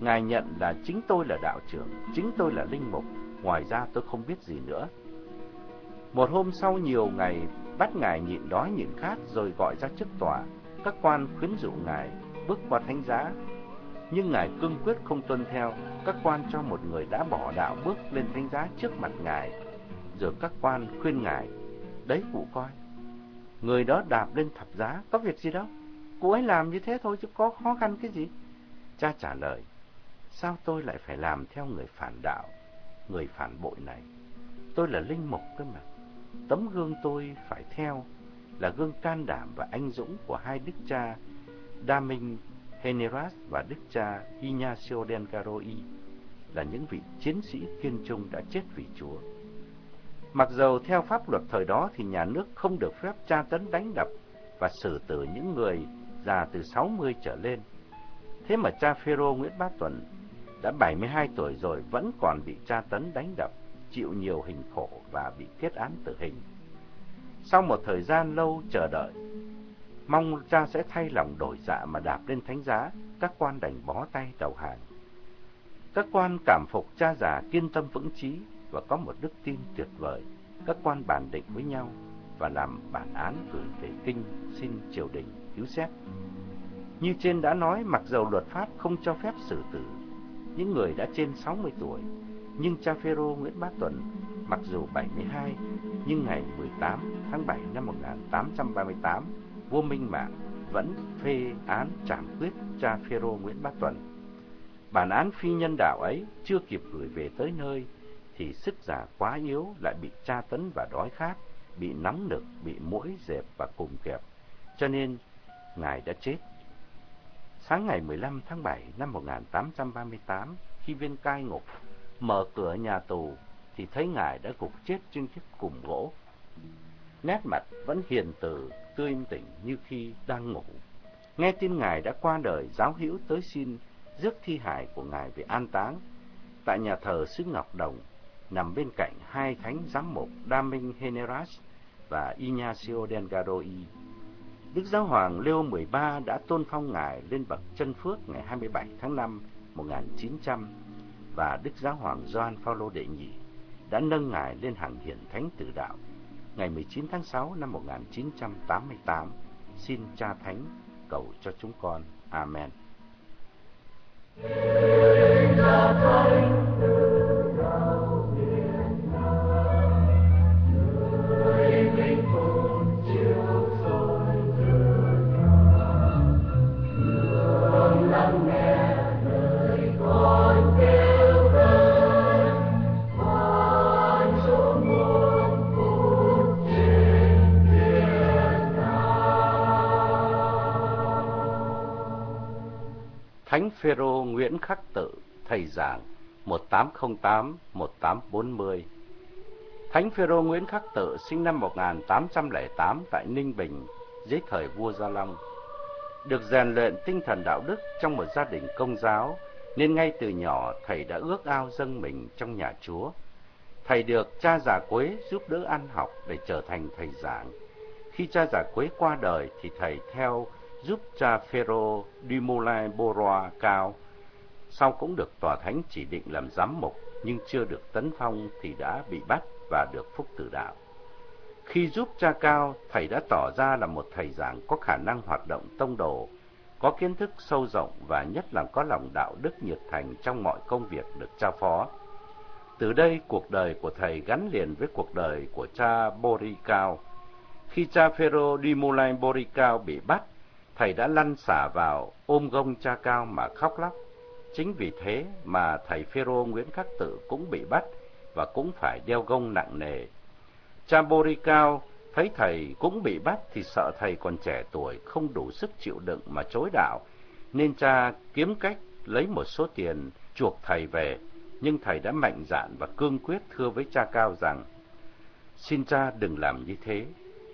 Ngài nhận là chính tôi là đạo trưởng, chính tôi là linh mục, ngoài ra tôi không biết gì nữa. Một hôm sau nhiều ngày bắt Ngài nhịn đói nhịn khát rồi gọi ra trước tòa, các quan khuyến dụ Ngài bước qua thánh giá. Nhưng Ngài cương quyết không tuân theo, các quan cho một người đã bỏ đạo bước lên thánh giá trước mặt Ngài. Rồi các quan khuyên Ngài, đấy cụ coi, người đó đạp lên thập giá, có việc gì đâu, cụ ấy làm như thế thôi chứ có khó khăn cái gì. Cha trả lời, sao tôi lại phải làm theo người phản đạo, người phản bội này? Tôi là linh mục cơ mà. Tấm gương tôi phải theo là gương can đảm và anh dũng của hai đức cha Đa Minh Heneras và đức cha Ignacio del Caroi là những vị chiến sĩ kiên trung đã chết vì Chúa. Mặc dầu theo pháp luật thời đó thì nhà nước không được phép tra tấn đánh đập và xử tử những người già từ 60 trở lên. Thế mà cha Phêrô Nguyễn Bá Tuần đã 72 tuổi rồi vẫn còn bị tra tấn đánh đập, chịu nhiều hình khổ và bị kết án tử hình. Sau một thời gian lâu chờ đợi, mong cha sẽ thay lòng đổi dạ mà đạp lên thánh giá, các quan đành bó tay đầu hàng. Các quan cảm phục cha già kiên tâm vững chí và có một đức tin tuyệt vời. Các quan bàn định với nhau và làm bản án gửi về kinh xin triều đình cứu xét. Như trên đã nói, mặc dầu luật pháp không cho phép xử tử những người đã trên 60 tuổi, nhưng cha Phêrô Nguyễn Bá Tuấn mặc dù 72, nhưng ngày 18 tháng 7 năm 1838, vua Minh Mạng vẫn phê án trảm quyết cha Phêrô Nguyễn Bá Tuấn. Bản án phi nhân đạo ấy chưa kịp gửi về tới nơi thì sức già quá yếu lại bị tra tấn và đói khát, bị nóng nực, bị muỗi dẹp và cùng kẹp, cho nên ngài đã chết. Sáng ngày 15 tháng 7 năm 1838, khi viên cai ngục mở cửa nhà tù thì thấy ngài đã gục chết trên chiếc cùm gỗ. Nét mặt vẫn hiền từ, tươi tỉnh như khi đang ngủ. Nghe tin ngài đã qua đời, giáo hữu tới xin rước thi hài của ngài về an táng tại nhà thờ xứ Ngọc Đồng, nằm bên cạnh hai thánh giám mục Đa Heneras và Ignacio Delgado Y. Đức Giáo hoàng Leo XIII đã tôn phong ngài lên bậc chân phước ngày 27 tháng 5 1900 và Đức Giáo hoàng Gioan Phaolô đệ nhị đã nâng ngài lên hàng hiển thánh tử đạo ngày 19 tháng 6 năm 1988. Xin Cha Thánh cầu cho chúng con. Amen. Thánh giảng 1808-1840. Thánh Phêrô Nguyễn Khắc Tự sinh năm 1808 tại Ninh Bình dưới thời vua Gia Long. Được rèn luyện tinh thần đạo đức trong một gia đình công giáo, nên ngay từ nhỏ thầy đã ước ao dâng mình trong nhà Chúa. Thầy được cha già Quế giúp đỡ ăn học để trở thành thầy giảng. Khi cha già Quế qua đời thì thầy theo giúp cha Phêrô Dumoulin Borois cao. Sau cũng được tòa thánh chỉ định làm giám mục, nhưng chưa được tấn phong thì đã bị bắt và được phúc tử đạo. Khi giúp cha cao, thầy đã tỏ ra là một thầy giảng có khả năng hoạt động tông đồ, có kiến thức sâu rộng và nhất là có lòng đạo đức nhiệt thành trong mọi công việc được trao phó. Từ đây, cuộc đời của thầy gắn liền với cuộc đời của cha Boricao. Khi cha Phêrô Bori Boricao bị bắt, thầy đã lăn xả vào ôm gông cha cao mà khóc lóc. Chính vì thế mà thầy Phêrô Nguyễn Khắc Tự cũng bị bắt và cũng phải đeo gông nặng nề. Chambori Cao thấy thầy cũng bị bắt thì sợ thầy còn trẻ tuổi không đủ sức chịu đựng mà chối đạo, nên cha kiếm cách lấy một số tiền chuộc thầy về, nhưng thầy đã mạnh dạn và cương quyết thưa với cha cao rằng, xin cha đừng làm như thế,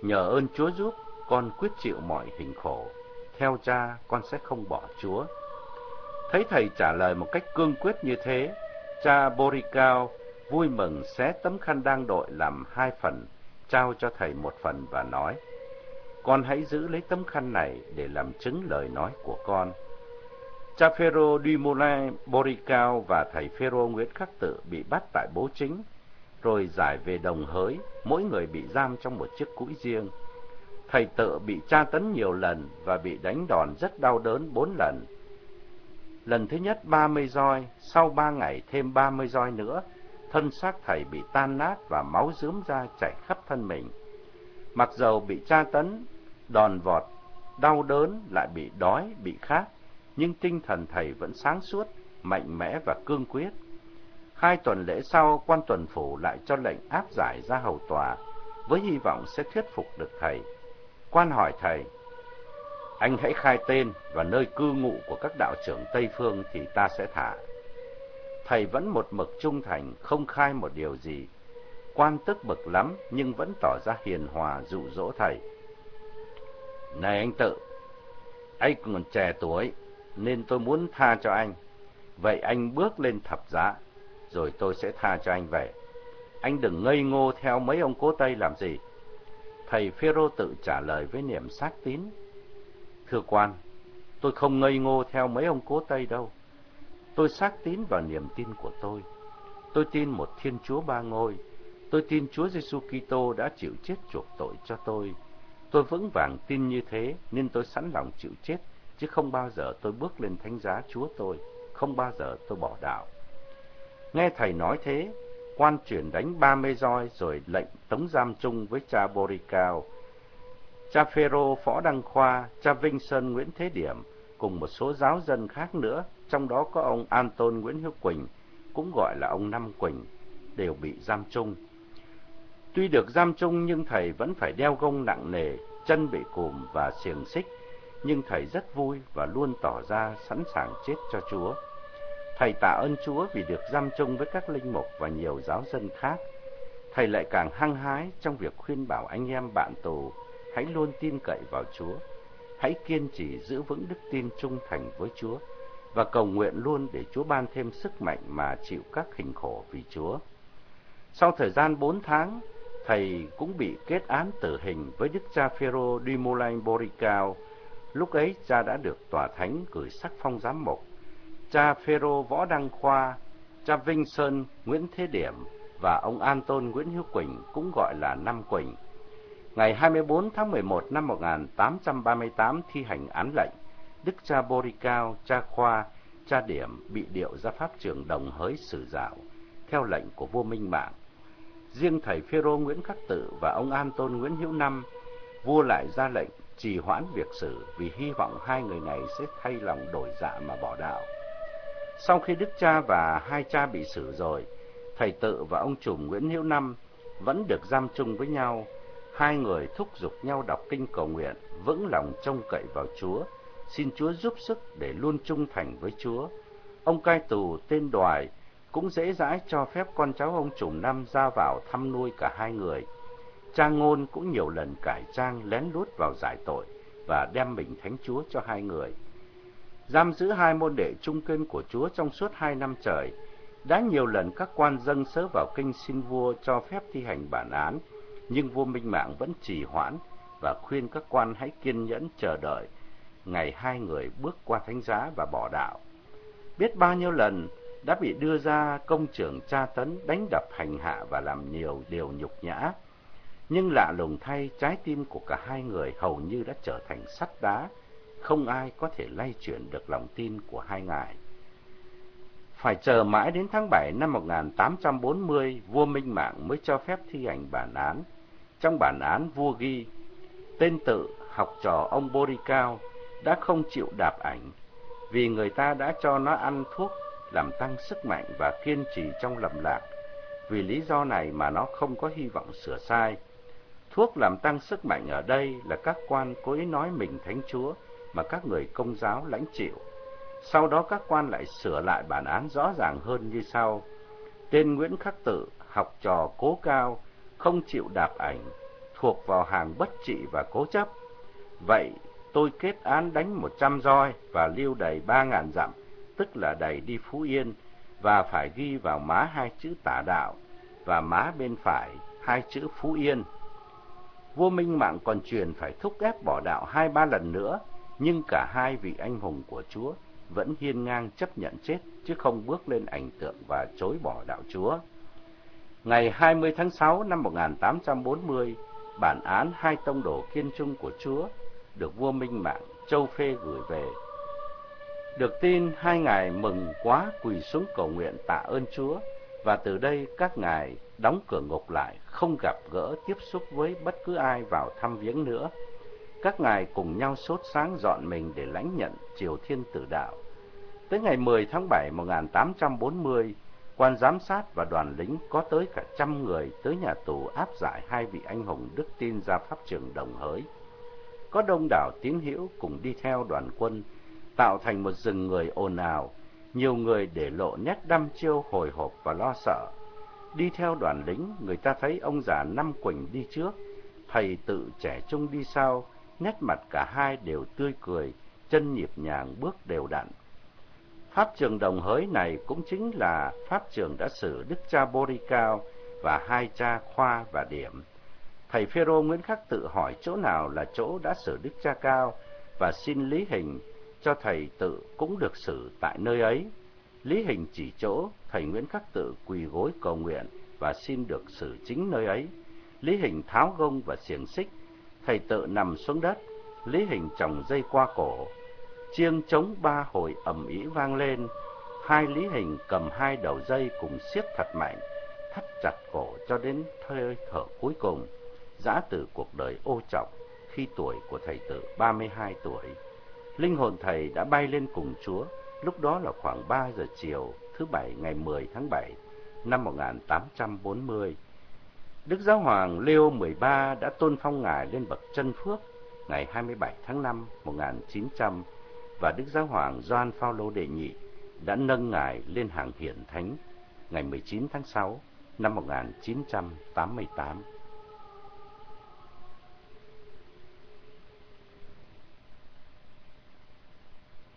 nhờ ơn Chúa giúp, con quyết chịu mọi hình khổ, theo cha con sẽ không bỏ Chúa. Thấy thầy trả lời một cách cương quyết như thế, cha Boricao vui mừng xé tấm khăn đang đội làm hai phần, trao cho thầy một phần và nói, con hãy giữ lấy tấm khăn này để làm chứng lời nói của con. Cha Phêrô Dumoulin Boricao và thầy Phêrô Nguyễn Khắc Tự bị bắt tại bố chính, rồi giải về đồng hới, mỗi người bị giam trong một chiếc cũi riêng. Thầy Tự bị tra tấn nhiều lần và bị đánh đòn rất đau đớn bốn lần. Lần thứ nhất ba mươi roi, sau ba ngày thêm ba mươi roi nữa, thân xác thầy bị tan nát và máu rướm ra chảy khắp thân mình. Mặc dầu bị tra tấn, đòn vọt, đau đớn lại bị đói, bị khát, nhưng tinh thần thầy vẫn sáng suốt, mạnh mẽ và cương quyết. Hai tuần lễ sau, quan tuần phủ lại cho lệnh áp giải ra hầu tòa, với hy vọng sẽ thuyết phục được thầy. Quan hỏi thầy, anh hãy khai tên và nơi cư ngụ của các đạo trưởng Tây Phương thì ta sẽ thả. Thầy vẫn một mực trung thành, không khai một điều gì. Quan tức bực lắm nhưng vẫn tỏ ra hiền hòa dụ dỗ thầy. Này anh tự, anh còn trẻ tuổi nên tôi muốn tha cho anh. Vậy anh bước lên thập giá, rồi tôi sẽ tha cho anh về. Anh đừng ngây ngô theo mấy ông cố Tây làm gì. Thầy Phêrô tự trả lời với niềm xác tín. Thưa quan, tôi không ngây ngô theo mấy ông cố Tây đâu. Tôi xác tín vào niềm tin của tôi. Tôi tin một Thiên Chúa ba ngôi. Tôi tin Chúa Giêsu Kitô đã chịu chết chuộc tội cho tôi. Tôi vững vàng tin như thế nên tôi sẵn lòng chịu chết, chứ không bao giờ tôi bước lên thánh giá Chúa tôi, không bao giờ tôi bỏ đạo. Nghe thầy nói thế, quan chuyển đánh ba mươi roi rồi lệnh tống giam chung với cha Boricao. Cha Phêrô Phó Đăng Khoa, cha Vinh Sơn Nguyễn Thế Điểm cùng một số giáo dân khác nữa, trong đó có ông Anton Nguyễn Hiếu Quỳnh, cũng gọi là ông Năm Quỳnh, đều bị giam chung. Tuy được giam chung nhưng thầy vẫn phải đeo gông nặng nề, chân bị cùm và xiềng xích, nhưng thầy rất vui và luôn tỏ ra sẵn sàng chết cho Chúa. Thầy tạ ơn Chúa vì được giam chung với các linh mục và nhiều giáo dân khác. Thầy lại càng hăng hái trong việc khuyên bảo anh em bạn tù hãy luôn tin cậy vào Chúa, hãy kiên trì giữ vững đức tin trung thành với Chúa và cầu nguyện luôn để Chúa ban thêm sức mạnh mà chịu các hình khổ vì Chúa. Sau thời gian bốn tháng, thầy cũng bị kết án tử hình với đức cha Phêrô Dumoulin Boricao. Lúc ấy cha đã được tòa thánh gửi sắc phong giám mục. Cha Phêrô Võ Đăng Khoa, cha Vinh Sơn Nguyễn Thế Điểm và ông Anton Nguyễn Hữu Quỳnh cũng gọi là Năm Quỳnh. Ngày 24 tháng 11 năm 1838 thi hành án lệnh, đức cha Boricao, cha Khoa, cha Điểm bị điệu ra pháp trường đồng hới xử dạo theo lệnh của vua Minh Mạng riêng thầy Phêrô Nguyễn Khắc Tự và ông An Tôn Nguyễn Hữu Năm, vua lại ra lệnh trì hoãn việc xử vì hy vọng hai người này sẽ thay lòng đổi dạ mà bỏ đạo. Sau khi đức cha và hai cha bị xử rồi, thầy Tự và ông trùm Nguyễn Hữu Năm vẫn được giam chung với nhau. Hai người thúc giục nhau đọc kinh cầu nguyện, vững lòng trông cậy vào Chúa, xin Chúa giúp sức để luôn trung thành với Chúa. Ông cai tù tên Đoài cũng dễ dãi cho phép con cháu ông trùm năm ra vào thăm nuôi cả hai người. Trang ngôn cũng nhiều lần cải trang lén lút vào giải tội và đem mình thánh chúa cho hai người. Giam giữ hai môn đệ trung kiên của chúa trong suốt hai năm trời, đã nhiều lần các quan dân sớ vào kinh xin vua cho phép thi hành bản án, nhưng vua Minh Mạng vẫn trì hoãn và khuyên các quan hãy kiên nhẫn chờ đợi ngày hai người bước qua thánh giá và bỏ đạo. Biết bao nhiêu lần đã bị đưa ra công trường tra tấn, đánh đập hành hạ và làm nhiều điều nhục nhã. Nhưng lạ lùng thay, trái tim của cả hai người hầu như đã trở thành sắt đá, không ai có thể lay chuyển được lòng tin của hai ngài. Phải chờ mãi đến tháng 7 năm 1840, vua Minh Mạng mới cho phép thi hành bản án. Trong bản án vua ghi, tên tự học trò ông Boricao đã không chịu đạp ảnh, vì người ta đã cho nó ăn thuốc làm tăng sức mạnh và kiên trì trong lầm lạc. Vì lý do này mà nó không có hy vọng sửa sai. Thuốc làm tăng sức mạnh ở đây là các quan cố ý nói mình thánh chúa mà các người công giáo lãnh chịu. Sau đó các quan lại sửa lại bản án rõ ràng hơn như sau. Tên Nguyễn Khắc Tự, học trò cố cao, không chịu đạp ảnh, thuộc vào hàng bất trị và cố chấp. Vậy tôi kết án đánh một trăm roi và lưu đầy ba ngàn dặm, tức là đầy đi Phú Yên, và phải ghi vào má hai chữ tả đạo và má bên phải hai chữ Phú Yên. Vua Minh Mạng còn truyền phải thúc ép bỏ đạo hai ba lần nữa, nhưng cả hai vị anh hùng của Chúa vẫn hiên ngang chấp nhận chết, chứ không bước lên ảnh tượng và chối bỏ đạo Chúa. Ngày 20 tháng 6 năm 1840, bản án hai tông đồ kiên trung của Chúa được vua Minh Mạng Châu Phê gửi về. Được tin hai ngài mừng quá quỳ xuống cầu nguyện tạ ơn Chúa và từ đây các ngài đóng cửa ngục lại, không gặp gỡ tiếp xúc với bất cứ ai vào thăm viếng nữa. Các ngài cùng nhau sốt sáng dọn mình để lãnh nhận Triều Thiên Tử Đạo. Tới ngày 10 tháng 7 1840, quan giám sát và đoàn lính có tới cả trăm người tới nhà tù áp giải hai vị anh hùng đức tin ra pháp trường đồng hới. Có đông đảo tín hữu cùng đi theo đoàn quân, tạo thành một rừng người ồn ào, nhiều người để lộ nét đăm chiêu hồi hộp và lo sợ. Đi theo đoàn lính, người ta thấy ông già Năm Quỳnh đi trước, thầy tự trẻ trung đi sau, nét mặt cả hai đều tươi cười, chân nhịp nhàng bước đều đặn. Pháp trường đồng hới này cũng chính là pháp trường đã xử Đức cha Bori Cao và hai cha Khoa và Điểm. Thầy Phêrô Nguyễn Khắc tự hỏi chỗ nào là chỗ đã xử Đức cha Cao và xin Lý Hình cho thầy tự cũng được xử tại nơi ấy. Lý Hình chỉ chỗ thầy Nguyễn Khắc tự quỳ gối cầu nguyện và xin được xử chính nơi ấy. Lý Hình tháo gông và xiềng xích, thầy tự nằm xuống đất, Lý Hình trồng dây qua cổ, chiêng trống ba hồi ầm ĩ vang lên, hai Lý Hình cầm hai đầu dây cùng siết thật mạnh, thắt chặt cổ cho đến hơi thở cuối cùng, giã từ cuộc đời ô trọng khi tuổi của thầy tự 32 tuổi. Linh hồn thầy đã bay lên cùng Chúa, lúc đó là khoảng 3 giờ chiều thứ Bảy ngày 10 tháng 7 năm 1840. Đức Giáo Hoàng Leo XIII đã tôn phong Ngài lên bậc chân phước ngày 27 tháng 5 1900 và Đức Giáo Hoàng Gioan Phaolô đệ nhị đã nâng Ngài lên hàng hiển thánh ngày 19 tháng 6 năm 1988.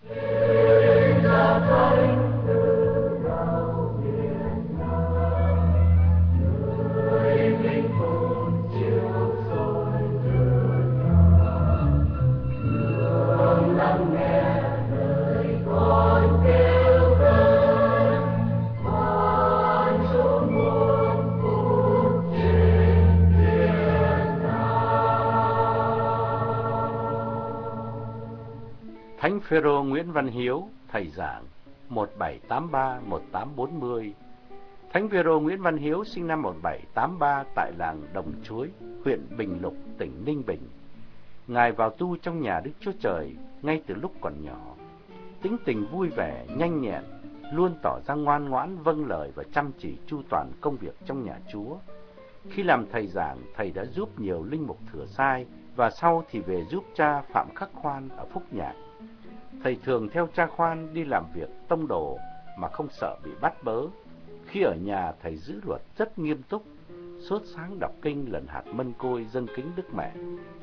Thánh Phêrô Nguyễn Văn Hiếu, thầy giảng 1783-1840. Thánh Phêrô Nguyễn Văn Hiếu sinh năm 1783 tại làng Đồng Chuối, huyện Bình Lục, tỉnh Ninh Bình. Ngài vào tu trong nhà Đức Chúa Trời ngay từ lúc còn nhỏ. Tính tình vui vẻ, nhanh nhẹn, luôn tỏ ra ngoan ngoãn, vâng lời và chăm chỉ chu toàn công việc trong nhà Chúa. Khi làm thầy giảng, thầy đã giúp nhiều linh mục thừa sai và sau thì về giúp cha Phạm Khắc Khoan ở Phúc Nhạc Thầy thường theo cha khoan đi làm việc tông đồ mà không sợ bị bắt bớ. Khi ở nhà thầy giữ luật rất nghiêm túc, suốt sáng đọc kinh lần hạt mân côi dân kính Đức Mẹ.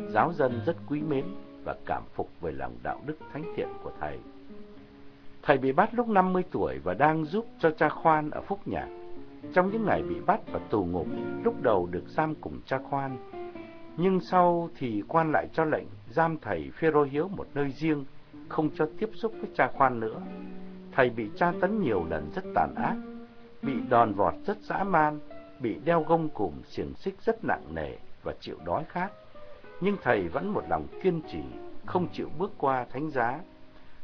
Giáo dân rất quý mến và cảm phục về lòng đạo đức thánh thiện của thầy. Thầy bị bắt lúc 50 tuổi và đang giúp cho cha khoan ở Phúc Nhạc. Trong những ngày bị bắt và tù ngục, lúc đầu được giam cùng cha khoan, nhưng sau thì quan lại cho lệnh giam thầy Phêrô Hiếu một nơi riêng không cho tiếp xúc với cha khoan nữa. Thầy bị tra tấn nhiều lần rất tàn ác, bị đòn vọt rất dã man, bị đeo gông cùm xiềng xích rất nặng nề và chịu đói khát. Nhưng thầy vẫn một lòng kiên trì, không chịu bước qua thánh giá.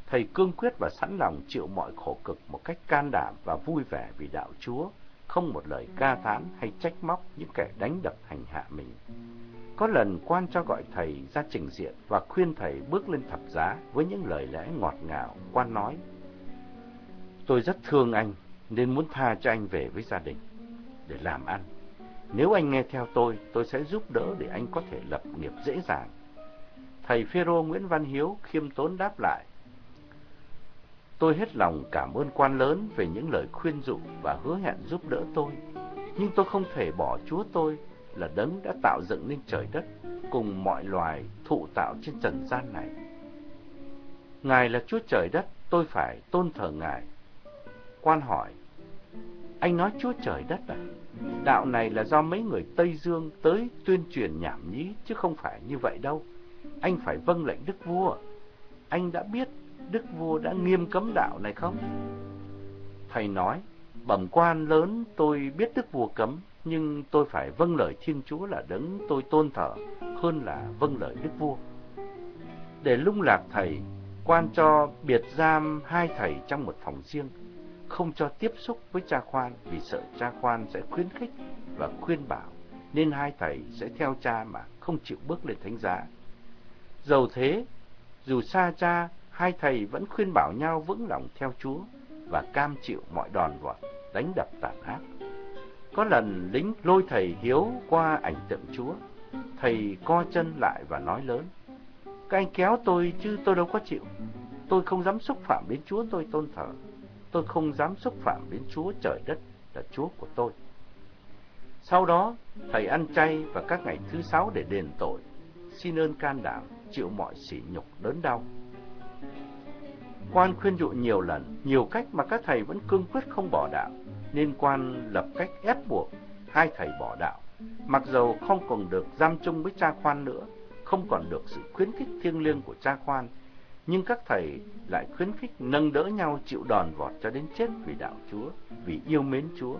Thầy cương quyết và sẵn lòng chịu mọi khổ cực một cách can đảm và vui vẻ vì đạo Chúa, không một lời ca thán hay trách móc những kẻ đánh đập hành hạ mình. Có lần quan cho gọi thầy ra trình diện và khuyên thầy bước lên thập giá với những lời lẽ ngọt ngào. Quan nói, tôi rất thương anh nên muốn tha cho anh về với gia đình để làm ăn. Nếu anh nghe theo tôi, tôi sẽ giúp đỡ để anh có thể lập nghiệp dễ dàng. Thầy Phêrô Nguyễn Văn Hiếu khiêm tốn đáp lại. Tôi hết lòng cảm ơn quan lớn về những lời khuyên dụ và hứa hẹn giúp đỡ tôi. Nhưng tôi không thể bỏ Chúa tôi là đấng đã tạo dựng nên trời đất cùng mọi loài thụ tạo trên trần gian này. Ngài là Chúa trời đất, tôi phải tôn thờ Ngài. Quan hỏi, anh nói Chúa trời đất à? Đạo này là do mấy người Tây Dương tới tuyên truyền nhảm nhí, chứ không phải như vậy đâu. Anh phải vâng lệnh Đức Vua. Anh đã biết Đức Vua đã nghiêm cấm đạo này không? Thầy nói, bẩm quan lớn tôi biết Đức Vua cấm, nhưng tôi phải vâng lời Thiên Chúa là đấng tôi tôn thờ hơn là vâng lời Đức Vua. Để lung lạc thầy, quan cho biệt giam hai thầy trong một phòng riêng, không cho tiếp xúc với cha khoan vì sợ cha khoan sẽ khuyến khích và khuyên bảo, nên hai thầy sẽ theo cha mà không chịu bước lên thánh giá. Dầu thế, dù xa cha, hai thầy vẫn khuyên bảo nhau vững lòng theo Chúa và cam chịu mọi đòn vọt, đánh đập tàn ác. Có lần lính lôi thầy Hiếu qua ảnh tượng Chúa, thầy co chân lại và nói lớn. Các anh kéo tôi chứ tôi đâu có chịu. Tôi không dám xúc phạm đến Chúa tôi tôn thờ. Tôi không dám xúc phạm đến Chúa trời đất là Chúa của tôi. Sau đó, thầy ăn chay và các ngày thứ sáu để đền tội, xin ơn can đảm, chịu mọi sỉ nhục đớn đau. Quan khuyên dụ nhiều lần, nhiều cách mà các thầy vẫn cương quyết không bỏ đạo, nên quan lập cách ép buộc hai thầy bỏ đạo. Mặc dầu không còn được giam chung với cha khoan nữa, không còn được sự khuyến khích thiêng liêng của cha khoan, nhưng các thầy lại khuyến khích nâng đỡ nhau chịu đòn vọt cho đến chết vì đạo Chúa, vì yêu mến Chúa.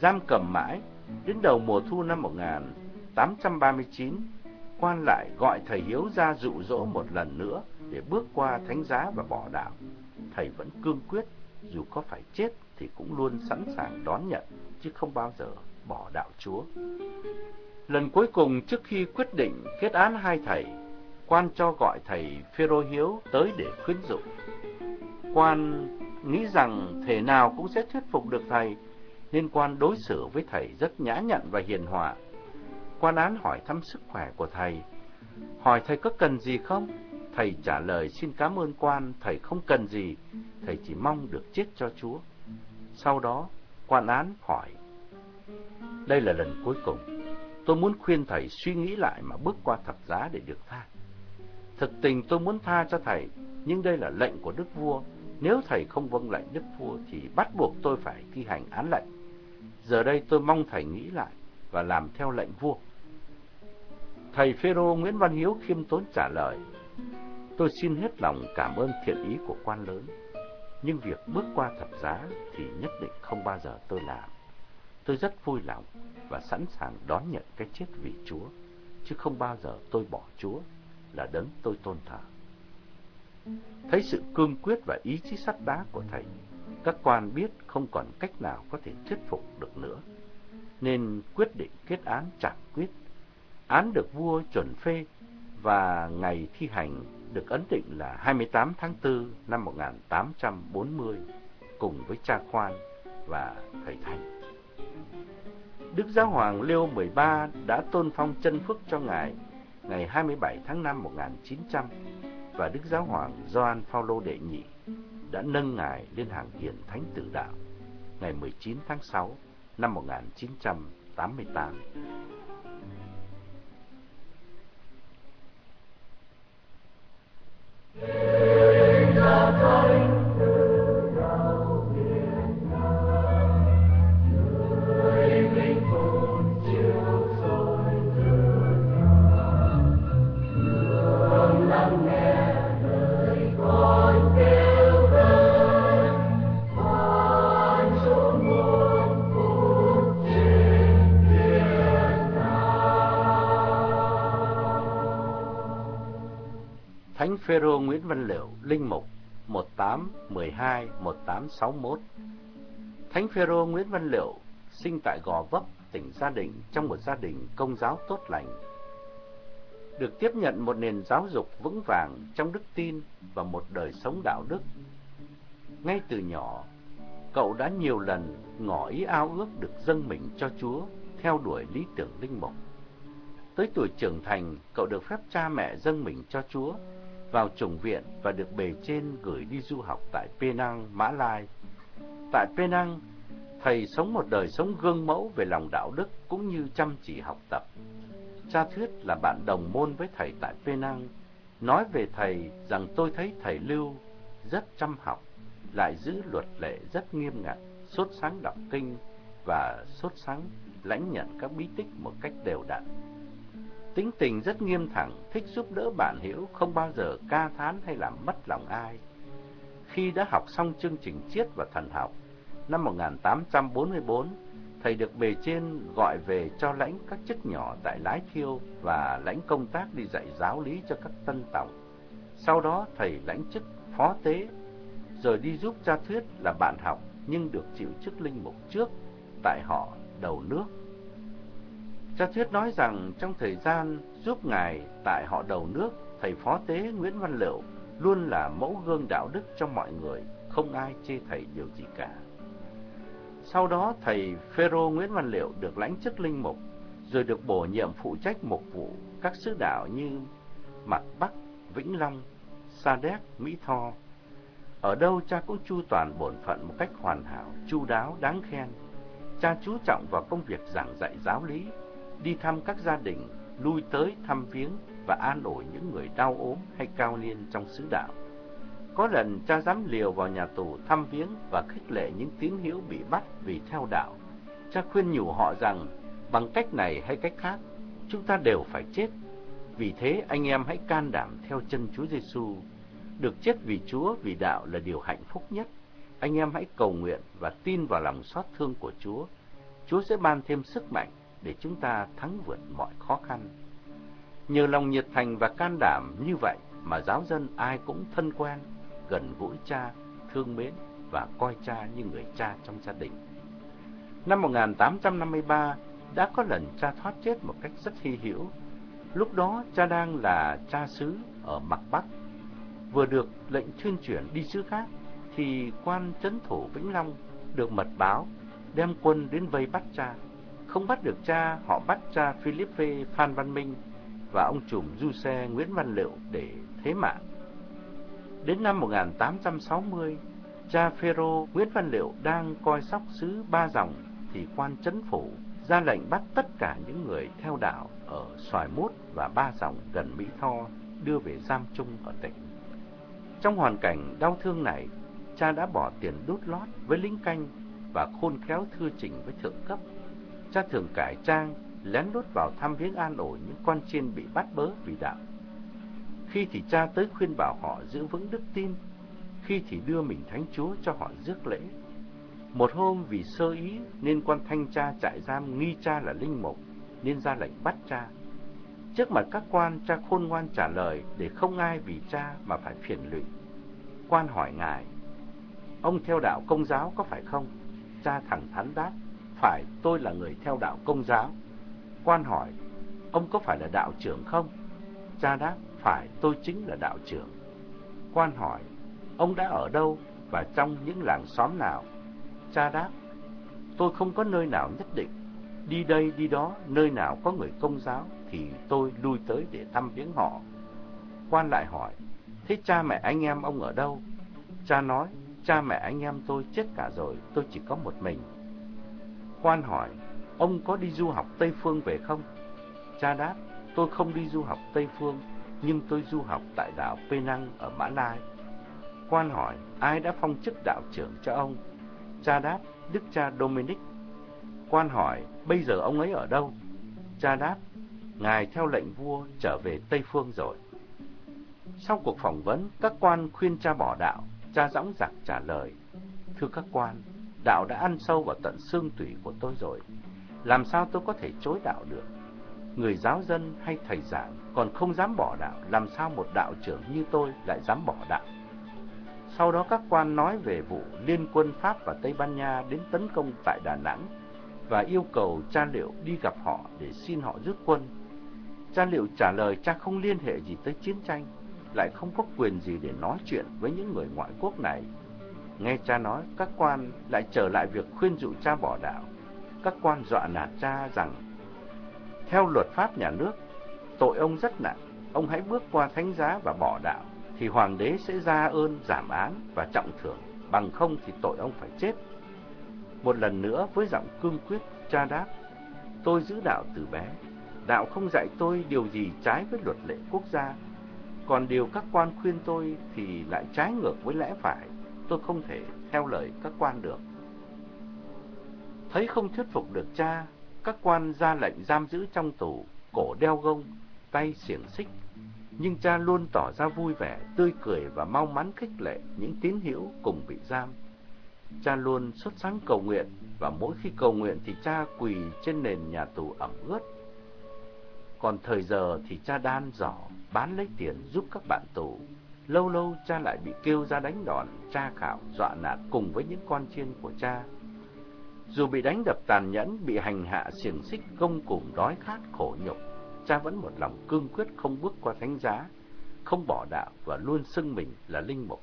Giam cầm mãi, đến đầu mùa thu năm 1839, quan lại gọi thầy Hiếu ra dụ dỗ một lần nữa để bước qua thánh giá và bỏ đạo. Thầy vẫn cương quyết, dù có phải chết thì cũng luôn sẵn sàng đón nhận, chứ không bao giờ bỏ đạo Chúa. Lần cuối cùng trước khi quyết định kết án hai thầy, quan cho gọi thầy Phêrô Hiếu tới để khuyến dụ. Quan nghĩ rằng thể nào cũng sẽ thuyết phục được thầy, nên quan đối xử với thầy rất nhã nhặn và hiền hòa. Quan án hỏi thăm sức khỏe của thầy, hỏi thầy có cần gì không? Thầy trả lời xin cảm ơn quan, thầy không cần gì, thầy chỉ mong được chết cho Chúa. Sau đó, quan án hỏi, đây là lần cuối cùng, tôi muốn khuyên thầy suy nghĩ lại mà bước qua thập giá để được tha. Thực tình tôi muốn tha cho thầy, nhưng đây là lệnh của Đức Vua. Nếu thầy không vâng lệnh Đức Vua thì bắt buộc tôi phải thi hành án lệnh. Giờ đây tôi mong thầy nghĩ lại và làm theo lệnh vua. Thầy Phêrô Nguyễn Văn Hiếu khiêm tốn trả lời: Tôi xin hết lòng cảm ơn thiện ý của quan lớn, nhưng việc bước qua thập giá thì nhất định không bao giờ tôi làm. Tôi rất vui lòng và sẵn sàng đón nhận cái chết vì Chúa, chứ không bao giờ tôi bỏ Chúa là đấng tôi tôn thờ. Thấy sự cương quyết và ý chí sắt đá của thầy, các quan biết không còn cách nào có thể thuyết phục được nữa, nên quyết định kết án chẳng quyết. Án được vua chuẩn phê và ngày thi hành được ấn định là 28 tháng 4 năm 1840 cùng với cha khoan và thầy Thành. Đức Giáo Hoàng Leo 13 đã tôn phong chân phước cho ngài ngày 27 tháng 5 1900 và Đức Giáo Hoàng Gioan Phaolô đệ nhị đã nâng ngài lên hàng hiền thánh tử đạo ngày 19 tháng 6 năm 1988. Thánh Phêrô Nguyễn Văn Liệu, Linh Mục 1812-1861 Thánh Phêrô Nguyễn Văn Liệu sinh tại Gò Vấp, tỉnh Gia Định trong một gia đình công giáo tốt lành. Được tiếp nhận một nền giáo dục vững vàng trong đức tin và một đời sống đạo đức. Ngay từ nhỏ, cậu đã nhiều lần ngỏ ý ao ước được dâng mình cho Chúa theo đuổi lý tưởng linh mục. Tới tuổi trưởng thành, cậu được phép cha mẹ dâng mình cho Chúa, vào chủng viện và được bề trên gửi đi du học tại Penang, Mã Lai. Tại Penang, thầy sống một đời sống gương mẫu về lòng đạo đức cũng như chăm chỉ học tập. Cha Thuyết là bạn đồng môn với thầy tại Penang, nói về thầy rằng tôi thấy thầy Lưu rất chăm học, lại giữ luật lệ rất nghiêm ngặt, sốt sáng đọc kinh và sốt sáng lãnh nhận các bí tích một cách đều đặn. Tính tình rất nghiêm thẳng, thích giúp đỡ bạn hiểu, không bao giờ ca thán hay làm mất lòng ai. Khi đã học xong chương trình triết và thần học, năm 1844, thầy được bề trên gọi về cho lãnh các chức nhỏ tại Lái Thiêu và lãnh công tác đi dạy giáo lý cho các tân tòng. Sau đó thầy lãnh chức phó tế, rồi đi giúp cha thuyết là bạn học nhưng được chịu chức linh mục trước tại họ đầu nước. Cha thuyết nói rằng trong thời gian giúp ngài tại họ đầu nước, thầy phó tế Nguyễn Văn Liệu luôn là mẫu gương đạo đức cho mọi người, không ai chê thầy điều gì cả. Sau đó thầy Phêrô Nguyễn Văn Liệu được lãnh chức linh mục, rồi được bổ nhiệm phụ trách mục vụ các sứ đạo như Mặt Bắc, Vĩnh Long, Sa Đéc, Mỹ Tho. Ở đâu cha cũng chu toàn bổn phận một cách hoàn hảo, chu đáo, đáng khen. Cha chú trọng vào công việc giảng dạy giáo lý, đi thăm các gia đình, lui tới thăm viếng và an ủi những người đau ốm hay cao niên trong xứ đạo. Có lần cha dám liều vào nhà tù thăm viếng và khích lệ những tín hữu bị bắt vì theo đạo. Cha khuyên nhủ họ rằng bằng cách này hay cách khác, chúng ta đều phải chết. Vì thế anh em hãy can đảm theo chân Chúa Giêsu. Được chết vì Chúa, vì đạo là điều hạnh phúc nhất. Anh em hãy cầu nguyện và tin vào lòng xót thương của Chúa. Chúa sẽ ban thêm sức mạnh để chúng ta thắng vượt mọi khó khăn. Nhờ lòng nhiệt thành và can đảm như vậy mà giáo dân ai cũng thân quen, gần gũi cha, thương mến và coi cha như người cha trong gia đình. Năm 1853, đã có lần cha thoát chết một cách rất hy hữu. Lúc đó cha đang là cha xứ ở Mạc Bắc, vừa được lệnh chuyên chuyển đi xứ khác, thì quan trấn thủ Vĩnh Long được mật báo đem quân đến vây bắt cha. Không bắt được cha, họ bắt cha Philippe Phan Văn Minh và ông trùm du xe Nguyễn Văn Liệu để thế mạng. Đến năm 1860, cha Phêrô Nguyễn Văn Liệu đang coi sóc xứ Ba Dòng thì quan chấn phủ ra lệnh bắt tất cả những người theo đạo ở Xoài Mút và Ba Dòng gần Mỹ Tho đưa về giam chung ở tỉnh. Trong hoàn cảnh đau thương này, cha đã bỏ tiền đút lót với lính canh và khôn khéo thư trình với thượng cấp. Cha thường cải trang, lén lút vào thăm viếng an ủi những con chiên bị bắt bớ vì đạo. Khi thì cha tới khuyên bảo họ giữ vững đức tin, khi thì đưa mình thánh chúa cho họ rước lễ. Một hôm vì sơ ý nên quan thanh tra trại giam nghi cha là linh mục, nên ra lệnh bắt cha. Trước mặt các quan, cha khôn ngoan trả lời để không ai vì cha mà phải phiền lụy. Quan hỏi ngài, ông theo đạo công giáo có phải không? Cha thẳng thắn đáp, phải tôi là người theo đạo công giáo. Quan hỏi, ông có phải là đạo trưởng không? Cha đáp, phải tôi chính là đạo trưởng. Quan hỏi, ông đã ở đâu và trong những làng xóm nào? Cha đáp, tôi không có nơi nào nhất định. Đi đây đi đó, nơi nào có người công giáo thì tôi lui tới để thăm viếng họ. Quan lại hỏi, thế cha mẹ anh em ông ở đâu? Cha nói, cha mẹ anh em tôi chết cả rồi, tôi chỉ có một mình. Quan hỏi, ông có đi du học Tây Phương về không? Cha đáp, tôi không đi du học Tây Phương, nhưng tôi du học tại đảo Penang ở Mã Lai. Quan hỏi, ai đã phong chức đạo trưởng cho ông? Cha đáp, đức cha Dominic. Quan hỏi, bây giờ ông ấy ở đâu? Cha đáp, ngài theo lệnh vua trở về Tây Phương rồi. Sau cuộc phỏng vấn, các quan khuyên cha bỏ đạo, cha dõng dạc trả lời. Thưa các quan, đạo đã ăn sâu vào tận xương tủy của tôi rồi. Làm sao tôi có thể chối đạo được? Người giáo dân hay thầy giảng còn không dám bỏ đạo, làm sao một đạo trưởng như tôi lại dám bỏ đạo? Sau đó các quan nói về vụ liên quân Pháp và Tây Ban Nha đến tấn công tại Đà Nẵng và yêu cầu cha liệu đi gặp họ để xin họ rút quân. Cha liệu trả lời cha không liên hệ gì tới chiến tranh, lại không có quyền gì để nói chuyện với những người ngoại quốc này. Nghe cha nói, các quan lại trở lại việc khuyên dụ cha bỏ đạo. Các quan dọa nạt cha rằng Theo luật pháp nhà nước, tội ông rất nặng, ông hãy bước qua thánh giá và bỏ đạo, thì hoàng đế sẽ ra ơn giảm án và trọng thưởng, bằng không thì tội ông phải chết. Một lần nữa với giọng cương quyết, cha đáp, tôi giữ đạo từ bé, đạo không dạy tôi điều gì trái với luật lệ quốc gia, còn điều các quan khuyên tôi thì lại trái ngược với lẽ phải, tôi không thể theo lời các quan được. Thấy không thuyết phục được cha, các quan ra lệnh giam giữ trong tù, cổ đeo gông, tay xiềng xích. Nhưng cha luôn tỏ ra vui vẻ, tươi cười và mau mắn khích lệ những tín hữu cùng bị giam. Cha luôn xuất sáng cầu nguyện và mỗi khi cầu nguyện thì cha quỳ trên nền nhà tù ẩm ướt. Còn thời giờ thì cha đan giỏ, bán lấy tiền giúp các bạn tù. Lâu lâu cha lại bị kêu ra đánh đòn, tra khảo, dọa nạt cùng với những con chiên của cha. Dù bị đánh đập tàn nhẫn, bị hành hạ xiềng xích, công cùm đói khát khổ nhục, cha vẫn một lòng cương quyết không bước qua thánh giá, không bỏ đạo và luôn xưng mình là linh mục.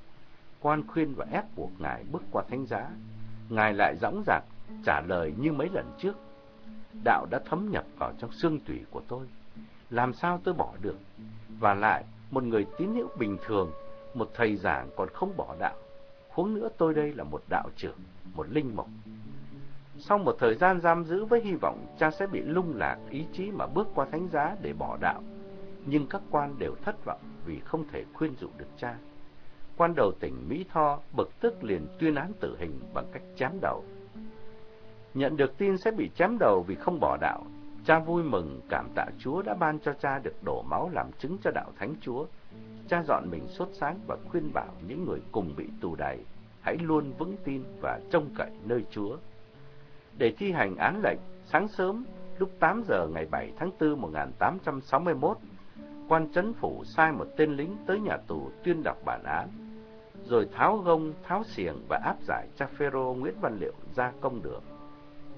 Quan khuyên và ép buộc ngài bước qua thánh giá, ngài lại dõng dạc trả lời như mấy lần trước. Đạo đã thấm nhập vào trong xương tủy của tôi, làm sao tôi bỏ được? Và lại, một người tín hữu bình thường, một thầy giảng còn không bỏ đạo. Huống nữa tôi đây là một đạo trưởng, một linh mục. Sau một thời gian giam giữ với hy vọng cha sẽ bị lung lạc ý chí mà bước qua thánh giá để bỏ đạo. Nhưng các quan đều thất vọng vì không thể khuyên dụ được cha. Quan đầu tỉnh Mỹ Tho bực tức liền tuyên án tử hình bằng cách chém đầu. Nhận được tin sẽ bị chém đầu vì không bỏ đạo, cha vui mừng cảm tạ Chúa đã ban cho cha được đổ máu làm chứng cho đạo Thánh Chúa. Cha dọn mình xuất sáng và khuyên bảo những người cùng bị tù đày hãy luôn vững tin và trông cậy nơi Chúa. Để thi hành án lệnh, sáng sớm lúc 8 giờ ngày 7 tháng 4 1861, quan trấn phủ sai một tên lính tới nhà tù tuyên đọc bản án, rồi tháo gông, tháo xiềng và áp giải cha Phêrô Nguyễn Văn Liệu ra công đường.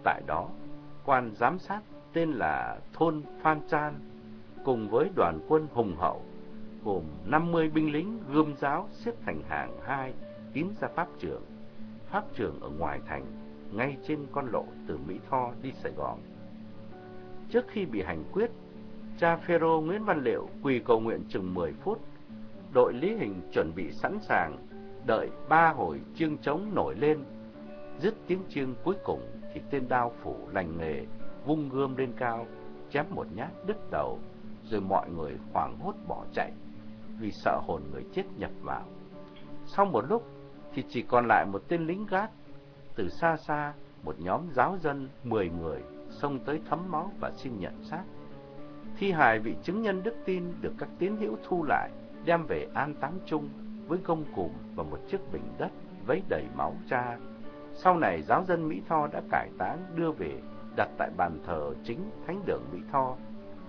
Tại đó, quan giám sát tên là Thôn Phan Chan cùng với đoàn quân hùng hậu gồm 50 binh lính gươm giáo xếp thành hàng hai tiến ra pháp trường. Pháp trường ở ngoài thành ngay trên con lộ từ Mỹ Tho đi Sài Gòn. Trước khi bị hành quyết, cha Phêrô Nguyễn Văn Liệu quỳ cầu nguyện chừng 10 phút. Đội lý hình chuẩn bị sẵn sàng, đợi ba hồi chiêng trống nổi lên. Dứt tiếng chiêng cuối cùng thì tên đao phủ lành nghề vung gươm lên cao, chém một nhát đứt đầu, rồi mọi người hoảng hốt bỏ chạy vì sợ hồn người chết nhập vào. Sau một lúc thì chỉ còn lại một tên lính gác từ xa xa, một nhóm giáo dân 10 người xông tới thấm máu và xin nhận xác. Thi hài vị chứng nhân đức tin được các tín hữu thu lại, đem về an táng chung với công cùm và một chiếc bình đất vấy đầy máu cha. Sau này giáo dân Mỹ Tho đã cải táng đưa về đặt tại bàn thờ chính Thánh đường Mỹ Tho.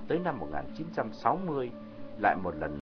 Tới năm 1960 lại một lần